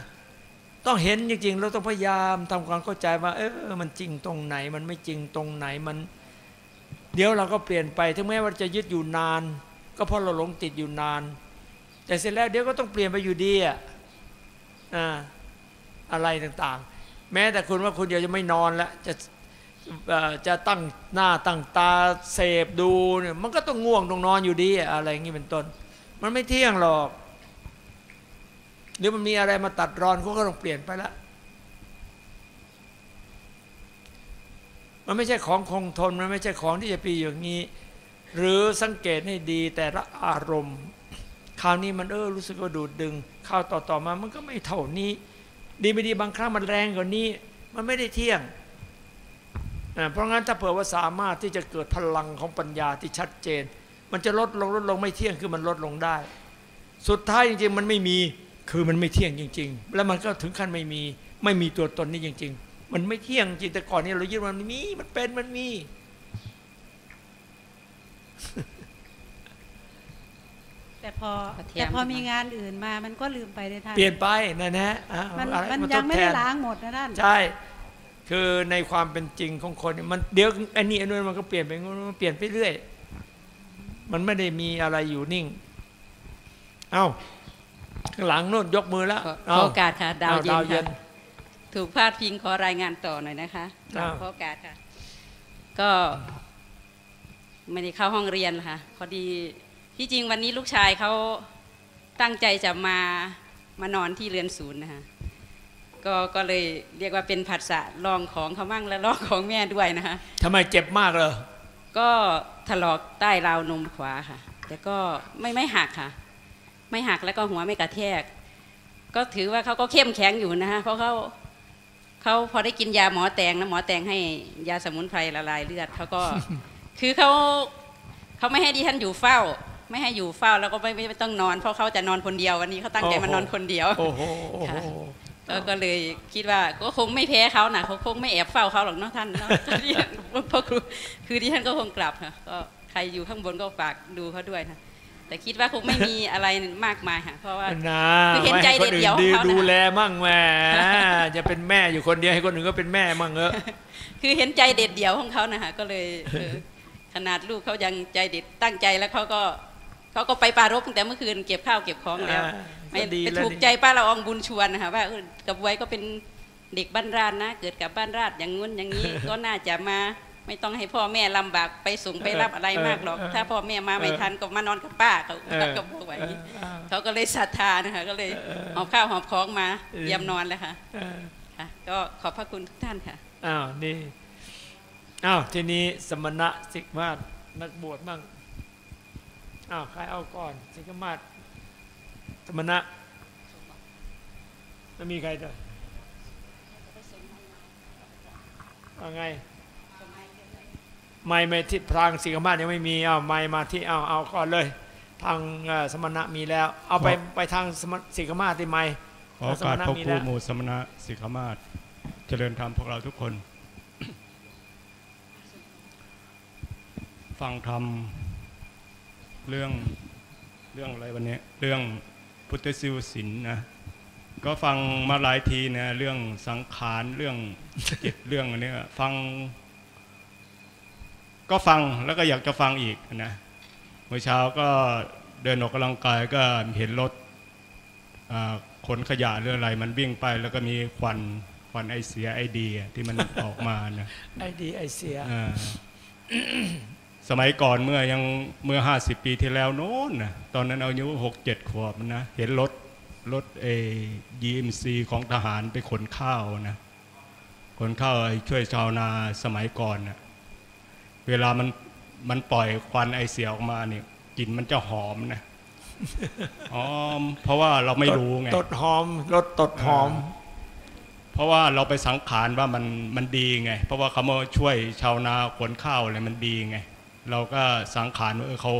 ต้องเห็นจริงๆเราต้องพยายามทำความเข้าใจว่า เออมันจริงตรงไหน มันไม่จริงตรงไหนมัน เดี๋ยวเราก็เปลี่ยนไป ถึงแม้ว่าจะยึดอยู่นาน ก็เพราะเราหลงติดอยู่นาน แต่เสร็จแล้วเดี๋ยวก็ต้องเปลี่ยนไปอยู่ดีอะอะไรต่างๆ แม้แต่คุณว่าคุณเดี๋ยวจะไม่นอนแล้วจะจะตั้งหน้าตั้งตาเสพดูเนี่ยมันก็ต้องง่วงต้องนอนอยู่ดีอะอะไรอย่างนี้เป็นต้น มันไม่เที่ยงหรอกหรือมันมีอะไรมาตัดรอนเขาก็ต้องเปลี่ยนไปละ มันไม่ใช่ของคงทน มันไม่ใช่ของที่จะปีอย่างนี้ หรือสังเกตให้ดีแต่ละอารมณ์ คราวนี้มันเออรู้สึกว่าดูดดึงคราวต่อต่อมา มันก็ไม่เท่านี้ ดีไม่ดีบางครั้งมันแรงกว่านี้ มันไม่ได้เที่ยงอ่าเพราะงั้นถ้าเผื่อว่าสามารถที่จะเกิดพลังของปัญญาที่ชัดเจน มันจะลดลงลดลงไม่เที่ยงคือมันลดลงได้ สุดท้ายจริงๆ มันไม่มีคือมันไม่เที่ยงจริง ๆ แล้วมันก็ถึงขั้นไม่มีไม่มีตัวตนนี่จริง ๆ มันไม่เที่ยงจริงแต่ก่อนนี้เรายึดมันมีมันเป็นมันมี แต่พอเทียมแต่พอมีงานอื่นมามันก็ลืมไปในทางเปลี่ยนไปนะนะอะมันอะไรมันทยังดไม่แทได้นล้างหมดนะท่านใช่คือในความเป็นจริงของคนเนี่ยมันเดี๋ยวอันนี้อันนู้นมันก็เปลี่ยนไปมันเปลี่ยนไปเรื่อย มันไม่ได้มีอะไรอยู่นิ่ง เอ้าข้างหลังโน่นยกมือแล้วขอเอ้ขอโอกาสค่ะดาวอ้เย็นเย็ค่ะน ถูกพาดพิงขอรายงานต่อหน่อยนะคะอ้าวขอโอกาสค่ะ ก็ไม่ได้เข้าห้องเรียนค่ะพอดีที่จริงวันนี้ลูกชายเขาตั้งใจจะมามานอนที่เรือนศูนย์นะคะก็ก็เลยเรียกว่าเป็นผัสสะลองของเขามั่งและลองของแม่ด้วยนะคะทำไมเจ็บมากเลยก็ถลอกใต้ราวนมขวาค่ะ แต่ก็ไม่ไม่หักค่ะ ไม่หักแล้วก็หัวไม่กระแทก ก็ถือว่าเขาก็เข้มแข็งอยู่นะคะเพราะเขา เขาพอได้กินยาหมอแตงนะหมอแตงให้ยาสมุนไพรละลายเลือดเขาก็คือเขาเขาไม่ให้ดิฉันอยู่เฝ้า ไม่ให้อยู่เฝ้าแล้วก็ไม่ไม่ไม่ต้องนอน เพราะเขาจะนอนคนเดียววันนี้เขาตั้งใจมานอนคนเดียวโอ้โหโอ้โหค่ะก็ก็เลยคิดว่าก็คงไม่แพ้เขานะเขาคงไม่แอบเฝ้าเขาหรอกเนาะท่านเนาะดิฉันเพราะครูคือดิฉันก็คงกลับค่ะก็ใครอยู่ข้างบนก็ฝากดูเขาด้วยค่ะ แต่คิดว่าคงไม่มีอะไรมากมายค่ะเพราะว่านะคือเห็นใจไม่ให้คนเด็ดเดี่ยวอื่นของเขานะดูแลมั่งแหมจะเป็นแม่อยู่คนเดียวให้คนอื่นก็เป็นแม่มั่งเออคือเห็นใจเด็ดเดี่ยวของเขานะคะก็เลยเออขนาดลูกเขายังใจเด็ดตั้งใจแล้วเขาก็เขาก็ไปปรารบตั้งแต่เมื่อคืนเก็บข้าวเก็บของแล้วอ่าไม่ก็ดีไปแล้วถูกนี่ใจป้าละอองบุญชวนนะคะว่าเออกับไว้ก็เป็นเด็กบ้านราดนะ เกิดกับบ้านราดอย่างงู้นอย่างนี้ก็น่าจะมา ไม่ต้องให้พ่อแม่ลำบากไปส่งไปรับอะไรมากหรอก ถ้าพ่อแม่มาไม่ทันก็มานอนกับป้าเขาเออก็บอกไว้อย่างนี้เออเขาก็เลยศรัทธานะคะก็เลยหอบข้าวหอบของมาเออเยี่ยมนอนแล้วค่ะเออค่ะก็ขอบพระคุณทุกท่านค่ะอ้าวนี่อ้าวทีนี้สมณะสิกมาศนักบวชมั่งอ้าวใครเอาก่อนสิกมาศสมณะไม่มีใครเลยว่าไง ไม่ไม่ที่พรางสิกมาศยังไม่มีเอาไม่มาที่เอาเอาก่อนเลย ทางเอ่อสมณะมีแล้ว เอาไปไปทางสมณสิกมาศที่ไม่ขอโอกาสพบครูหมู่สมณะสิกขามาศเจริญธรรมพวกเราทุกคน ฟังธรรมเรื่องเรื่องอะไรวันนี้เรื่องพุทธศิวศิลป์นะก็ฟังมาหลายทีนะเรื่องสังขารเรื่องจิตเรื่องอันเนี้ยฟัง ก็ฟังแล้วก็อยากจะฟังอีกนะเมื่อเช้าก็เดินออกกำลังกายก็เห็นรถอ่าขนขยะหรืออะไร มันวิ่งไปแล้วก็มีควันควันไอเสียไอดีที่มันออกมานะไอดีไอเสียอ่าสมัยก่อนเมื่อยังเมื่อห้าสิบปีที่แล้วโน้นนะตอนนั้นอายุหกเจ็ดขวบนะ เห็นรถรถเอยีเอ็มซีของทหารไปขนข้าวนะขนข้าวไอ้ช่วยชาวนาสมัยก่อนนะ เวลามันมันปล่อยควันไอเสียออกมาเนี่ยกลิ่นมันจะหอมนะอ๋อเพราะว่าเราไม่รู้ไงตดหอมรถตดหอม เพราะว่าเราไปสังขารว่ามันมันดีไง เพราะว่าเขามาช่วยชาวนาขนข้าวอะไรมันดีไง เราก็สังขารว่าเออเขา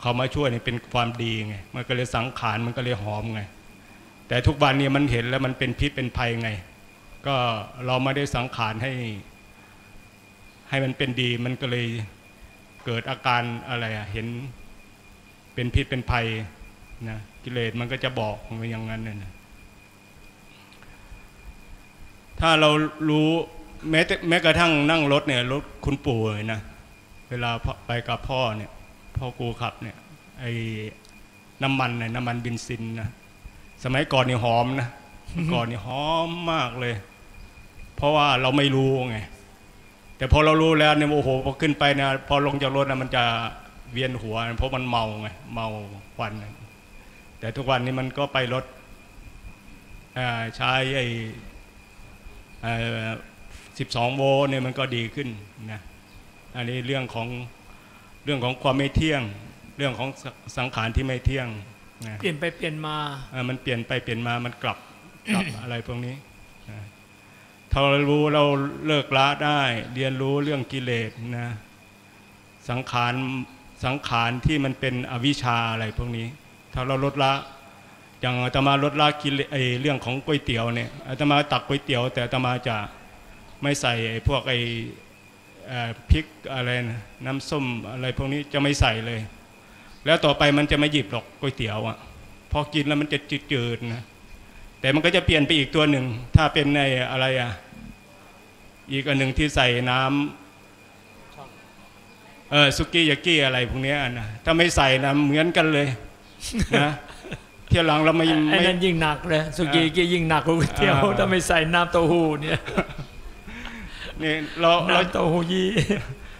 เขามาช่วยนี่เป็นความดีไง มันก็เลยสังขารมันก็เลยหอมไง แต่ทุกวันนี้มันเห็นแล้วมันเป็นพิษเป็นภัยไง ก็เราไม่ได้สังขารให้ ให้มันเป็นดีมันก็เลยเกิดอาการอะไรอะเห็นเป็นพิษเป็นภัยนะกิเลสมันก็จะบอกมันอย่างนั้นน่ะนะถ้าเรารู้แม้แต่แม้กระทั่งนั่งรถเนี่ยรถคุณปู่เลยนะเวลาไปกับพ่อเนี่ยพ่อกูขับเนี่ยไอ้น้ำมันเนี่ยน้ำมันเบินซินนะสมัยก่อนนี่หอมนะก่อนนี่หอมมากเลย เพราะว่าเราไม่รู้ไง แต่พอเรารู้แล้วเนี่ยโอ้โหพอขึ้นไปนะพอลงจากรถนะมันจะเวียนหัว เพราะมันเมาไงเมาควันนะแต่ทุกวันนี้มันก็ไปรถอ่าใช้ไอ้สิบสองโวลต์เนี่ยมันก็ดีขึ้นนะอันนี้เรื่องของเรื่องของความไม่เที่ยง เรื่องของสสังขารที่ไม่เที่ยงนะเปลี่ยนไปเปลี่ยนมาเออมันเปลี่ยนไปเปลี่ยนมามันกลับกลับอะไรพวกนี้นะ ถ้าเรารู้เราเลิกละได้ เรียนรู้เรื่องกิเลสนะสังขารสังขารที่มันเป็นอวิชชาอะไรพวกนี้ ถ้าเราลดละอย่างอาตมาลดละกิเลสไอเรื่องของก๋วยเตี๋ยวเนี่ยอาตมาตักก๋วยเตี๋ยว แต่อาตมาจะไม่ใส่ไอพวกไอ้พริกอะไรนะน้ำส้มอะไรพวกนี้จะไม่ใส่เลย แล้วต่อไปมันจะไม่หยิบหรอกก๋วยเตี๋ยวอะพอกินแล้วมันจะจืดๆนะ แต่มันก็จะเปลี่ยนไปอีกตัวหนึ่ง ถ้าเป็นในอะไรอะ อีกอันหนึ่งที่ใส่น้ำเออสุกี้ยากี้อะไรพวกเนี้ยนะถ้าไม่ใส่นะเหมือนกันเลยนะเที่ยวหลังเราไม่ไอ้ไม่นั่นยิ่งหนักเลยสุกี้กี้ยิ่งหนักกว่าก๋วยเตี๋ยวอ่าถ้าไม่ใส่น้ำเต้าหู้เนี่ยนี่เราเราน้ำเต้าหู้ยี่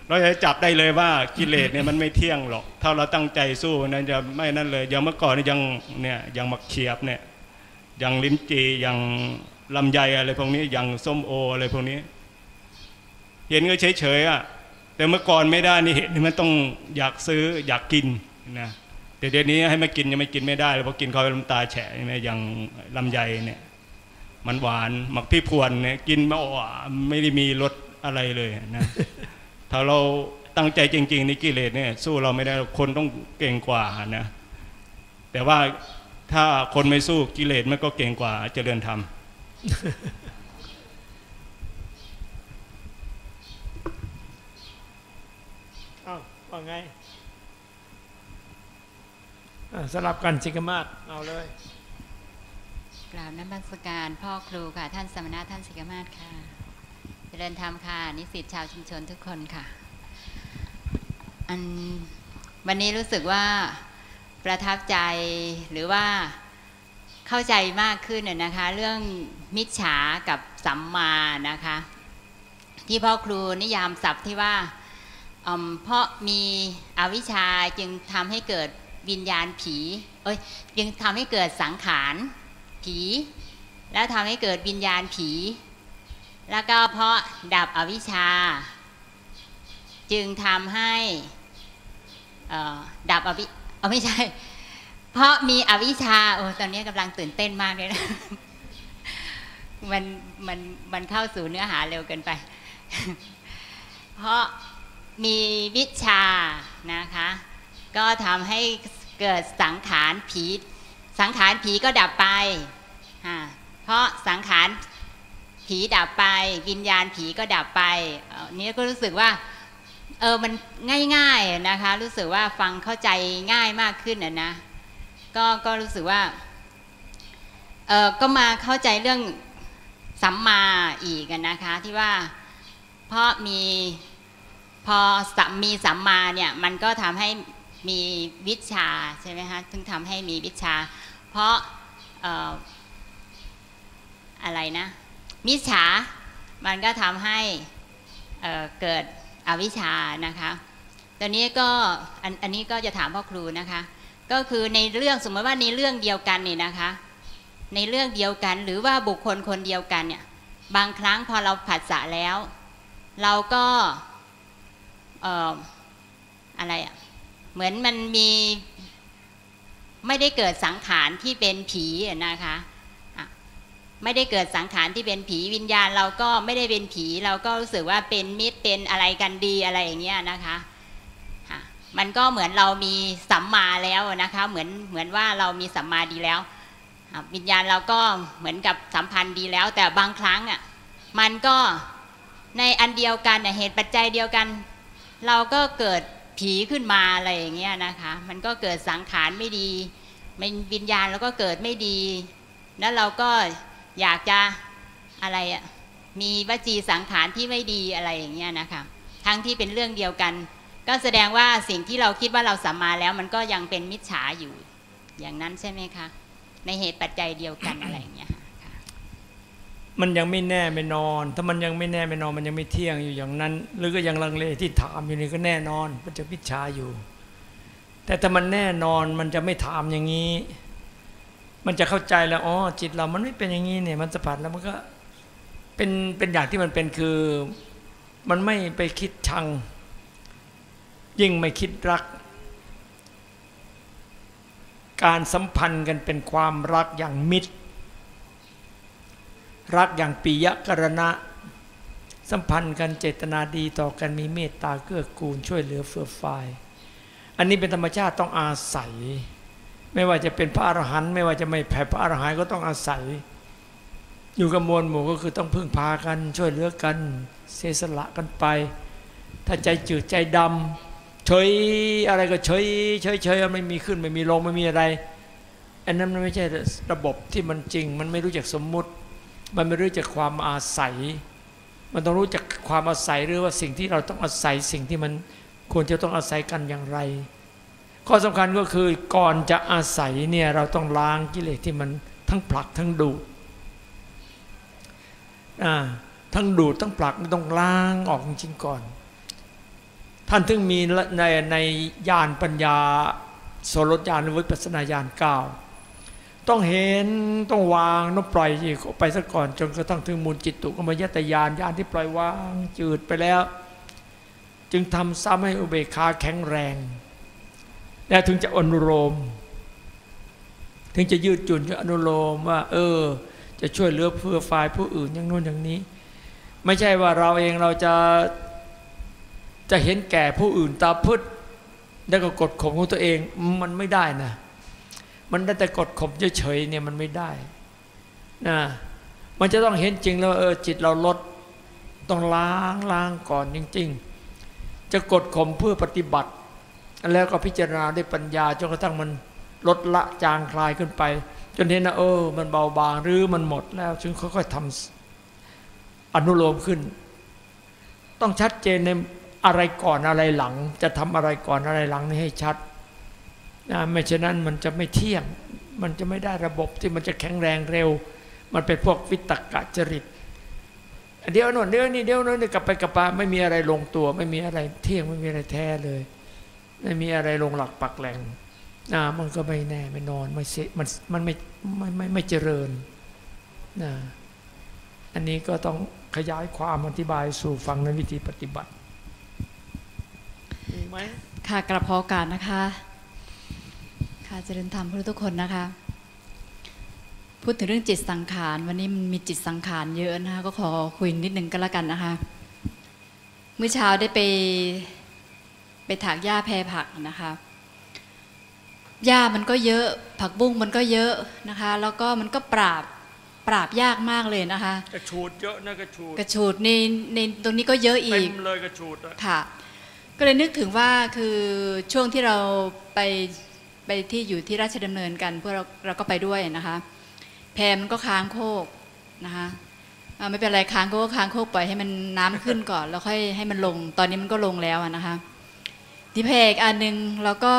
เราจะจับได้เลยว่ากิเลสเนี่ยมันไม่เที่ยงหรอก ถ้าเราตั้งใจสู้นั้นจะไม่นั่นเลยอย่างเมื่อก่อนนี่ยังเนี่ยยังมักเขียบเนี่ย ยังลิ้นจีอยังลำไยอะไรพวกนี้อยังส้มโออะไรพวกนี้ เห็นก็เฉยๆอะแต่เมื่อก่อนไม่ได้นี่เห็นนี่มันต้องอยากซื้ออยากกินนะแต่เดี๋ยวนี้ให้มากินยังไม่กินไม่ได้เลยเพราะกินเขาน้ำตาแฉะใช่ไหมอย่างลำไยเนี่ย มันหวานหมักพี่พวนเนี่ยกินมาอ๋อไม่ได้มีรสอะไรเลยนะถ้าเราตั้งใจจริง ๆ นี่กิเลสเนี่ยสู้เราไม่ได้คนต้องเก่งกว่านะแต่ว่า ถ้าคนไม่สู้กิเลสมันก็เก่งกว่าเจริญธรรมเอ้าว่าไงอะสลับกันสิกมาศเอาเลยกราบน้ำบัสการพ่อครูค่ะ ท่านสมณะท่านสิกมาศค่ะ เจริญธรรมค่ะ นิสิตชาวชุมชนทุกคนค่ะ อันวันนี้รู้สึกว่า ประทับใจหรือว่าเข้าใจมากขึ้นน่ะนะคะ เรื่องมิจฉากับสัมมานะคะ ที่พ่อครูนิยามศัพท์ที่ว่าเพราะมีอวิชชาจึงทำให้เกิดวิญญาณผี เอ้ยจึงทำให้เกิดสังขารผี แล้วทำให้เกิดวิญญาณผี แล้วก็เพราะดับอวิชชา จึงทำให้ดับอวิ เอาไม่ใช่ เพราะมีอวิชชาโอ้ตอนนี้กำลังตื่นเต้นมากเลยนะ มันมันมันเข้าสู่เนื้อหาเร็วเกินไป เพราะมีวิชานะคะ ก็ทำให้เกิดสังขารผี สังขารผีก็ดับไป เพราะสังขารผีดับไป วิญญาณผีก็ดับไปเนี้ก็รู้สึกว่า เออมันง่ายๆนะคะ รู้สึกว่าฟังเข้าใจง่ายมากขึ้นนะนะก็ก็รู้สึกว่าเออก็มาเข้าใจเรื่องสัมมาอีกอะนะคะ ที่ว่าเพราะมีพอสัมมีสัมมาเนี่ยมันก็ทำให้มีวิชาใช่ไหมคะถึงทำให้มีวิชา เพราะเอ่ออะไรนะมิจฉามันก็ทำให้เออเกิด อวิชชานะคะ ตอนนี้ก็อันอันนี้ก็จะถามพ่อครูนะคะ ก็คือในเรื่องสมมติว่าในเรื่องเดียวกันนี่นะคะ ในเรื่องเดียวกันหรือว่าบุคคลคนเดียวกันเนี่ยบางครั้งพอเราผัสสะแล้ว เราก็เอ่ออะไรอะเหมือนมันมีไม่ได้เกิดสังขารที่เป็นผีนะคะ ไม่ได้เกิดสังขารที่เป็นผีวิญญาณ เราก็ไม่ได้เป็นผี เราก็รู้สึกว่าเป็นมิตรเป็นอะไรกันดีอะไรอย่างเงี้ยนะคะมันก็เหมือนเรามีสัมมาแล้วนะคะ เหมือนเหมือนว่าเรามีสัมมาดีแล้ว วิญญาณเราก็เหมือนกับสัมพันธ์ดีแล้ว แต่บางครั้งอะมันก็ในอันเดียวกันเหตุปัจจัยเดียวกัน เราก็เกิดผีขึ้นมาอะไรอย่างเงี้ยนะคะ มันก็เกิดสังขารไม่ดีมันวิญญาณแล้วก็เกิดไม่ดี แล้วเราก็ อยากจะอะไรอะมีวจีสังขารที่ไม่ดีอะไรอย่างเงี้ยนะคะทั้งที่เป็นเรื่องเดียวกัน ก็แสดงว่าสิ่งที่เราคิดว่าเราสัมมาแล้ว มันก็ยังเป็นมิจฉาอยู่ อย่างนั้นใช่ไหมคะในเหตุปัจจัยเดียวกันอะไรอย่างเงี้ยค่ะมันยังไม่แน่ไม่นอน ถ้ามันยังไม่แน่ไม่นอน มันยังไม่เที่ยงอยู่อย่างนั้น หรือก็ยังลังเลที่ถามอยู่นี่ก็แน่นอน มันจะพิจาอยู่ แต่ถ้ามันแน่นอนมันจะไม่ถามอย่างนี้ มันจะเข้าใจแล้วอ๋อจิตเรามันไม่เป็นอย่างนี้เนี่ย มันสัมผัสแล้วมันก็เป็นเป็นอย่างที่มันเป็นคือ มันไม่ไปคิดชัง ยิ่งไม่คิดรัก การสัมพันธ์กันเป็นความรักอย่างมิตร รักอย่างปิยกรณะ สัมพันธ์กันเจตนาดีต่อกันมีเมตตาเกื้อกูลช่วยเหลือเฟื่อฟายอันนี้เป็นธรรมชาติต้องอาศัย ไม่ว่าจะเป็นพระอรหันต์ไม่ว่าจะไม่แผ่พระอรหันต์ก็ต้องอาศัย อยู่กับมวลหมู่ก็คือต้องพึ่งพากัน ช่วยเหลือกันเสียสละกันไป ถ้าใจจืดใจดำเฉยอะไรก็เฉยเฉยเฉยไม่มีขึ้นไม่มีลงไม่มีอะไรอันนั้นมันไม่ใช่ระบบที่มันจริง มันไม่รู้จักสมมุติ มันไม่รู้จักความอาศัย มันต้องรู้จักความอาศัยหรือว่าสิ่งที่เราต้องอาศัยสิ่งที่มันควรจะต้องอาศัยกันอย่างไร ข้อสำคัญก็คือก่อนจะอาศัยเนี่ยเราต้องล้างกิเลสที่มันทั้งผลักทั้งดูดทั้งดูดทั้งผลักต้องล้างออกจริงก่อน ท่านถึงมีในในญาณปัญญาโสรถญาณหรือวิปัสนาญาณเก้าต้องเห็นต้องวางต้องปล่อยไปซะก่อน จนกระทั่งถึงมูลจิตตุกมยตญาณญาณที่ปล่อยวางจืดไปแล้ว จึงทำซ้ำให้อุเบกขาแข็งแรง แล้วถึงจะอนุโลมถึงจะยืดจุนจะอนุโลมว่า เออ จะช่วยเหลือเพื่อฝ่ายผู้อื่นอย่างโน้นอย่างนี้ ไม่ใช่ว่าเราเองเราจะจะเห็นแก่ผู้อื่นตาพืชแล้วก็กดข่มของตัวเองมันไม่ได้นะ มันได้แต่กดข่มเฉยๆเนี่ยมันไม่ได้นะมันจะต้องเห็นจริงแล้วเออจิตเราลดต้องล้างล้างก่อนจริง ๆ จะกดข่มเพื่อปฏิบัติ แล้วก็พิจารณาด้วยปัญญาจนกระทั่งมันลดละจางคลายขึ้นไป จนเห็นนะเออ มันเบาบางหรือมันหมดแล้วจึงค่อยๆทำอนุโลมขึ้น ต้องชัดเจนในอะไรก่อนอะไรหลัง จะทำอะไรก่อนอะไรหลังนี่ให้ชัดนะไม่เช่นนั้นมันจะไม่เที่ยง มันจะไม่ได้ระบบที่มันจะแข็งแรงเร็ว มันเป็นพวกวิตกกะจริตเดี๋ยวโน่นเดี๋ยวนี่เดี๋ยวโน่นกลับไปกลับมาไม่มีอะไรลงตัว ไม่มีอะไรเที่ยงไม่มีอะไรแท้เลย ไม่มีอะไรลงหลักปักแหล่งนะมันก็ไม่แน่ไม่นอนไม่เสมันมันไม่ไม่ไม่ไม่เจริญนะอันนี้ก็ต้องขยายความอธิบายสู่ฟังในวิธีปฏิบัติมีไหมค่ะกระเพาะการนะคะ ค่ะเจริญธรรมทุกคนนะคะ พูดถึงเรื่องจิตสังขารวันนี้มันมีจิตสังขารเยอะนะคะก็ขอคุยนิดนึงก็แล้วกันนะคะ เมื่อเช้าได้ไปไป ถากหญ้าแพรผักนะคะหญ้ามันก็เยอะ ผักบุ้งมันก็เยอะนะคะ แล้วก็มันก็ปราบปราบยากมากเลยนะคะ กระชูดเยอะนะกระชูดกระฉูดในในตรงนี้ก็เยอะอีเต็กมเลยกระชูดอะค่ะกก็เลยนึกถึงว่าคือช่วงที่เราไปไปที่อยู่ที่ราชดำเนินกันพวกเราเราก็ไปด้วยนะคะ แพมันก็ค้างโคกนะคะอ่าไม่เป็นไรค้างโคกค้างโคกปล่อยให้มันน้ำขึ้นก่อน แล้วค่อยให้มันลง ตอนนี้มันก็ลงแล้วอะนะคะ ที่แพกอันหนึ่งแล้วก็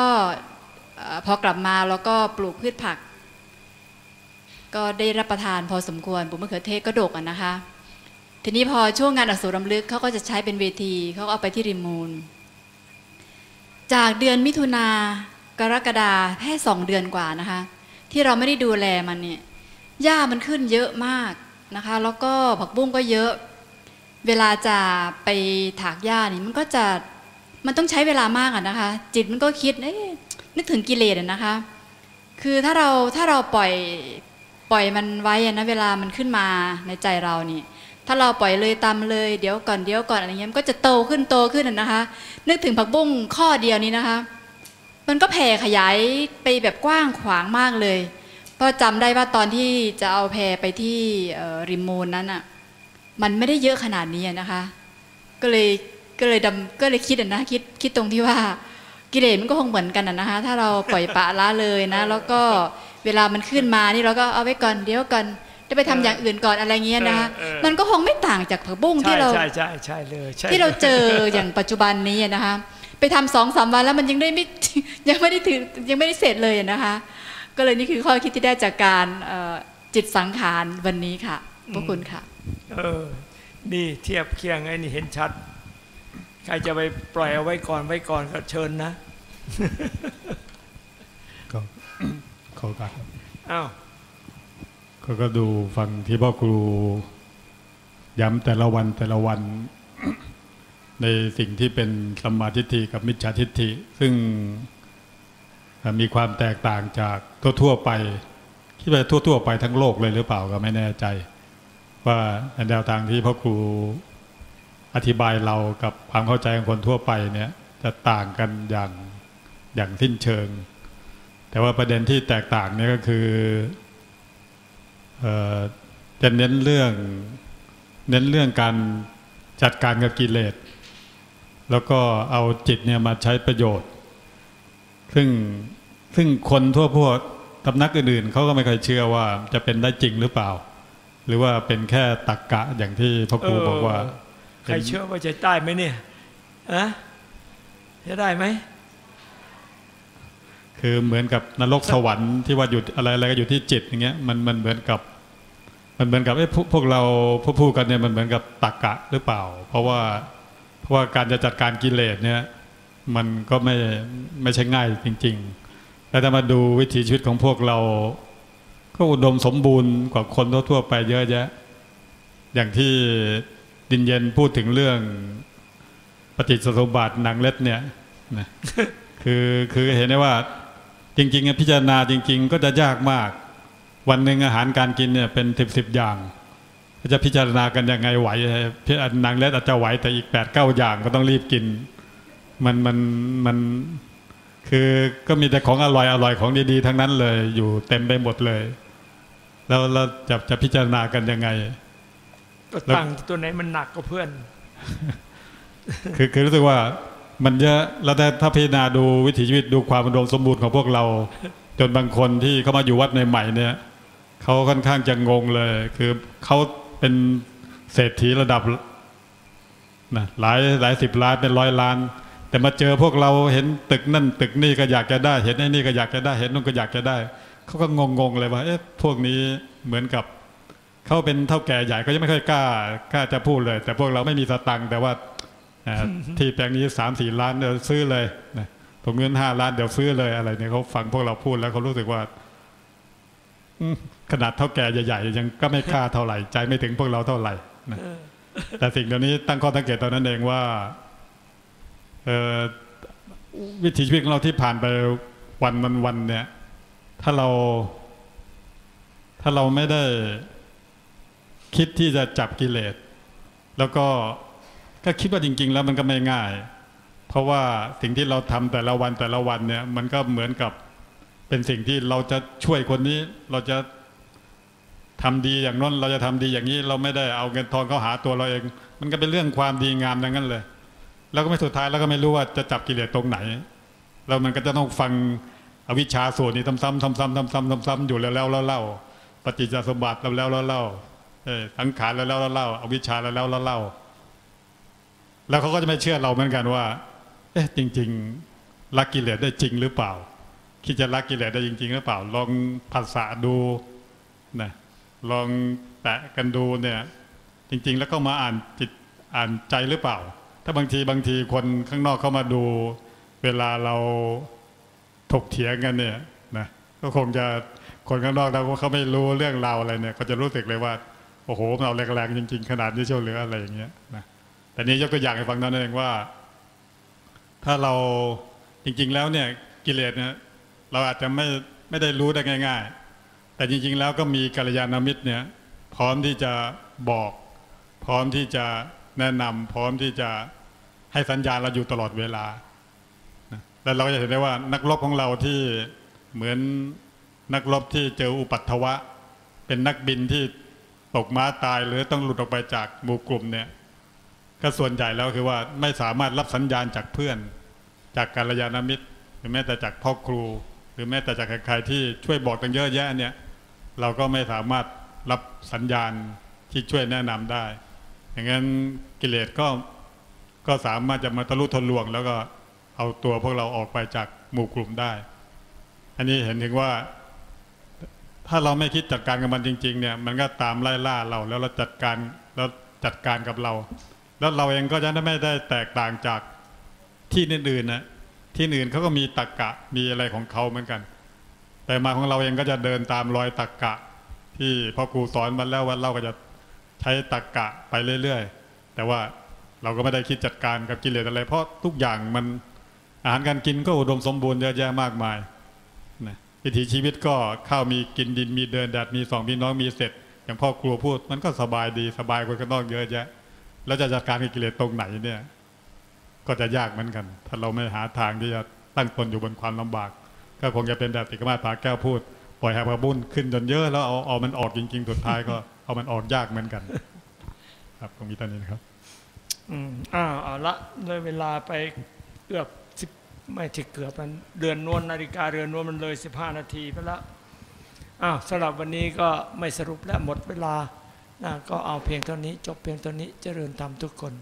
พอกลับมาแล้วก็ปลูกพืชผัก ก็ได้รับประทานพอสมควรปลูกมะเขือเทศก็ดกอะนะคะ ทีนี้พอช่วงงานอสูรรำลึกเขาก็จะใช้เป็นเวทีเขาก็เอาไปที่ริมมูล จากเดือนมิถุนากรกฎาแค่สองเดือนกว่านะคะ ที่เราไม่ได้ดูแลมันเนี่ยหญ้ามันขึ้นเยอะมากนะคะ แล้วก็ผักบุ้งก็เยอะ เวลาจะไปถากหญ้านี่มันก็จะ มันต้องใช้เวลามากอะนะคะ จิตมันก็คิดเอ๊นึกถึงกิเลสอะนะคะ คือถ้าเราถ้าเราปล่อยปล่อยมันไว้นะเวลามันขึ้นมาในใจเรานี่ ถ้าเราปล่อยเลยตามเลยเดี๋ยวก่อนเดี๋ยวก่อนอะไรเงี้ยมันก็จะโตขึ้นโตขึ้นอะนะคะ นึกถึงผักบุ้งข้อเดียวนี้นะคะ มันก็แผ่ขยายไปแบบกว้างขวางมากเลยเพราะจำได้ว่าตอนที่จะเอาแพไปที่ริมมูลนั้นอะมันไม่ได้เยอะขนาดนี้นะคะ ก็เลย ก็เลยดำก็เลยคิดอะนะคิดคิดตรงที่ว่ากิเลสมันก็คงเหมือนกันอะนะคะถ้าเราปล่อยปละละเลยนะ แล้วก็เวลามันขึ้นมานี่เราก็เอาไว้ก่อนเดี๋ยวก่อนได้ไปทำอย่างอื่นก่อนอะไรเงี้ยนะคะเออเออมันก็คงไม่ต่างจากผักบุ้งที่เราใช่ใช่ใช่เลยใช่ที่เราเจออย่างปัจจุบันนี้อะนะคะไปทำสองสามวันแล้วมันยังได้ไม่ยังไม่ได้ถือยังไม่ได้เสร็จเลยอะนะคะ ก็เลยนี่คือข้อคิดที่ได้จากการเอ่อจิตสังขารวันนี้ค่ะพระคุณค่ะเออนี่เทียบเคียงไอ้นี่เห็นชัด ใครจะไปปล่อยเอาไว้ก่อนไว้ก่อนก็เชิญนะก็ขอโอกาสครับอ้าวก็ก็ดูฟังที่พ่อครู ย้ำแต่ละวันแต่ละวัน ในสิ่งที่เป็นสัมมาทิฏฐิกับมิจฉาทิฏฐิ ซึ่งมีความแตกต่างจากทั่วๆไปคิดว่าทั่ว ๆ ไปทั้งโลกเลยหรือเปล่าก็ไม่แน่ใจ ว่าแนวทางที่พ่อครู อธิบายเรากับความเข้าใจของคนทั่วไปเนี่ยจะต่างกันอย่างอย่างสิ้นเชิง แต่ว่าประเด็นที่แตกต่างเนี่ยก็คือออจะเน้นเรื่องเน้นเรื่องการจัดการกับกิเลส แล้วก็เอาจิตเนี่ยมาใช้ประโยชน์ ซึ่งซึ่งคนทั่วพวกตำนักอื่นๆเขาก็ไม่เคยเชื่อว่าจะเป็นได้จริงหรือเปล่า หรือว่าเป็นแค่ตักกะอย่างที่พ่อครูบอกว่า ใครเชื่อว่าจะได้ไหมเนี่ยอะจะได้ไหม คือเหมือนกับนรกสวรรค์ที่ว่าอยู่อะไรอะไรก็อยู่ที่จิตอย่างเงี้ยมันมันเหมือนกับ มันเหมือนกับไอ้พวกเราพวกพูดกันเนี่ยมันเหมือนกับตักกะหรือเปล่า เพราะว่าเพราะว่าการจะจัดการกิเลสเนี่ยมันก็ไม่ไม่ใช่ง่ายจริง ๆแล้วถ้ามาดูวิถีชีวิตของพวกเรา ก็อุดมสมบูรณ์กว่าคนทั่วๆไปเยอะแยะ อย่างที่ ดินเย็นพูดถึงเรื่องปฏิจจสมบัตินางเล็ดเนี่ยนะคือคือเห็นได้ว่าจริงๆอะพิจารณาจริง ๆ ก็จะยากมาก วันหนึ่งอาหารการกินเนี่ยเป็นสิบสิบอย่างจะพิจารณากันยังไงไหวพี่นางเล็ดอาจจะไหวแต่อีกแปดเก้าอย่างก็ต้องรีบกิน มันมันมันคือก็มีแต่ของอร่อยอร่อยของดีๆทั้งนั้นเลยอยู่เต็มไปหมดเลย แล้วเราจะจะพิจารณากันยังไง ก็ตั้งตัวไหนมันหนักก็เพื่อน คือคือรู้สึกว่ามันเยอะแล้วถ้าถ้าพิจารณาดูวิถีชีวิตดูความอุดมสมบูรณ์ของพวกเรา จนบางคนที่เข้ามาอยู่วัดในใหม่เนี่ยเขาค่อนข้างจะงงเลย คือเขาเป็นเศรษฐีระดับนะหลายหลายสิบล้านเป็นร้อยล้าน แต่มาเจอพวกเราเห็นตึกนั่น ตึกนี่ก็อยากจะได้ เห็นไอ้นี่ก็อยากจะได้ เห็นนู่นก็อยากจะได้ เขาก็งงๆเลยว่าเอ๊ะพวกนี้เหมือนกับ เขาเป็นเท่าแก่ใหญ่ก็ยังไม่ค่อยกล้ากล้าจะพูดเลย แต่พวกเราไม่มีสตังค์แต่ว่าอ่าที่แปลงนี้สามสี่ล้านเดี๋ยวซื้อเลยนะผมเงินห้าล้านเดี๋ยวซื้อเลยอะไรเนี่ยเขาฟังพวกเราพูดแล้วเขารู้สึกว่าอืมขนาดเท่าแก่ใหญ่ๆยังก็ไม่กล้าเท่าไหร่ ใจไม่ถึงพวกเราเท่าไหร่นะแต่สิ่งเหล่านี้ตั้งข้อสังเกตตอนนั้นเองว่าเอ่อวิถีชีวิตของเราที่ผ่านไปวันวันวันเนี่ย ถ้าเรา ถ้าเราไม่ได้ คิดที่จะจับกิเลส แล้วก็ก็คิดว่าจริง ๆ แล้วมันก็ไม่ง่าย เพราะว่าสิ่งที่เราทำแต่ละวันแต่ละวันเนี่ยมันก็เหมือนกับเป็นสิ่งที่เราจะช่วยคนนี้เราจะทำดีอย่างนั้นเราจะทำดีอย่างนี้เราไม่ได้เอาเงินทองเขาหาตัวเราเอง มันก็เป็นเรื่องความดีงามดังนั้นเลย แล้วก็ไม่สุดท้ายแล้วก็ไม่รู้ว่าจะจับกิเลสตรงไหน แล้วมันก็จะต้องฟังอวิชชาสูตรนี้ซ้ำๆซ้ำๆซ้ำๆซ้ำๆซ้ำๆอยู่แล้วแล้วเล่าปฏิจจสมบัติแล้วแล้วเล่า สังขารแล้วแล้วเล่าๆอวิชชาแล้วแล้วเล่าแล้วเขาก็จะไม่เชื่อเราเหมือนกันว่า เอ๊ะจริง ๆละกิเลสได้จริงหรือเปล่า คิดจะละกิเลสได้จริง ๆ หรือเปล่า ลองภาษาดูนะลองแตะกันดูเนี่ย จริง ๆ แล้วก็มาอ่านจิตอ่านใจหรือเปล่า ถ้าบางทีบางทีคนข้างนอกเข้ามาดู เวลาเราถกเถียงกันเนี่ยนะก็คงจะคนข้างนอกเราเขาไม่รู้เรื่องราวอะไรเนี่ย ก็จะรู้สึกเลยว่า โอ้โหเราแรงๆจริง ๆ ขนาดนี้เชียวหรืออะไรอย่างเงี้ยนะแต่นี้ยกตัวอย่างให้ฟังนั่นเองว่า ถ้าเราจริง ๆ แล้วเนี่ยกิเลสเนี่ยเราอาจจะไม่ไม่ได้รู้ได้ง่าย ๆ แต่จริง ๆ แล้วก็มีกัลยาณมิตรเนี่ยพร้อมที่จะบอก พร้อมที่จะแนะนำพร้อมที่จะให้สัญญาณเราอยู่ตลอดเวลานะแล้วเราก็จะเห็นได้ว่านักรบของเราที่เหมือนนักรบที่เจออุปัตถวะ เป็นนักบินที่ ตกม้าตายหรือต้องหลุดออกไปจากหมู่กลุ่มเนี่ย ก็ส่วนใหญ่แล้วคือว่าไม่สามารถรับสัญญาณจากเพื่อน จากกัลยาณมิตร หรือแม้แต่จากพ่อครู หรือแม้แต่จากใครๆที่ช่วยบอกตั้งเยอะแยะเนี่ย เราก็ไม่สามารถรับสัญญาณที่ช่วยแนะนำได้ อย่างนั้นกิเลสก็ก็สามารถจะมาทะลุทะลวง แล้วก็เอาตัวพวกเราออกไปจากหมู่กลุ่มได้ อันนี้เห็นถึงว่า ถ้าเราไม่คิดจัดการกับมันจริง ๆ เนี่ย มันก็ตามไล่ล่าเราแล้วเราจัดการแล้วจัดการกับเรา แล้วเราเองก็จะไม่ได้แตกต่างจากที่อื่นๆนะที่อื่นเขาก็มีตรกกะมีอะไรของเขาเหมือนกัน แต่มาของเราเองก็จะเดินตามรอยตรกกะ ที่พ่อครูสอนมาแล้วว่าเราก็จะใช้ตรกกะไปเรื่อยๆแต่ว่าเราก็ไม่ได้คิดจัดการกับกิเลสอะไร เพราะทุกอย่างมันอาหารการกินก็อุดมสมบูรณ์เยอะแยะมากมาย วิถีชีวิตก็ข้าวมีกินดินมีเดินแดดมีสองพี่น้องมีเสร็จ อย่างพ่อครูพูดมันก็สบายดีสบายกว่าข้างนอกเยอะแยะแล้วจะจัดการกับกิเลสตรงไหนเนี่ย ก็จะยากเหมือนกัน ถ้าเราไม่หาทางที่จะตั้งตนอยู่บนความลำบาก ก็คงจะเป็นแบบติกมาผาแก้วพูด ปล่อยห้พระบุญขึ้นจนเยอะแล้วเอาเอามันออกจริง ๆ สุดท้ายก็เอามันออกยากเหมือนกัน ครับคงมีตอนนี้นะครับ อืมอ้าวเอาละเลยเวลาไปเกือบ ไม่ถึงเกือบมันเดือนนวลนาฬิกาเรือนนวลมันเลยสิบห้านาทีไปแล้วอ้าวสำหรับวันนี้ก็ไม่สรุปและหมดเวลานะก็เอาเพียงเท่านี้ จบเพียงเท่านี้เจริญธรรมทุกคน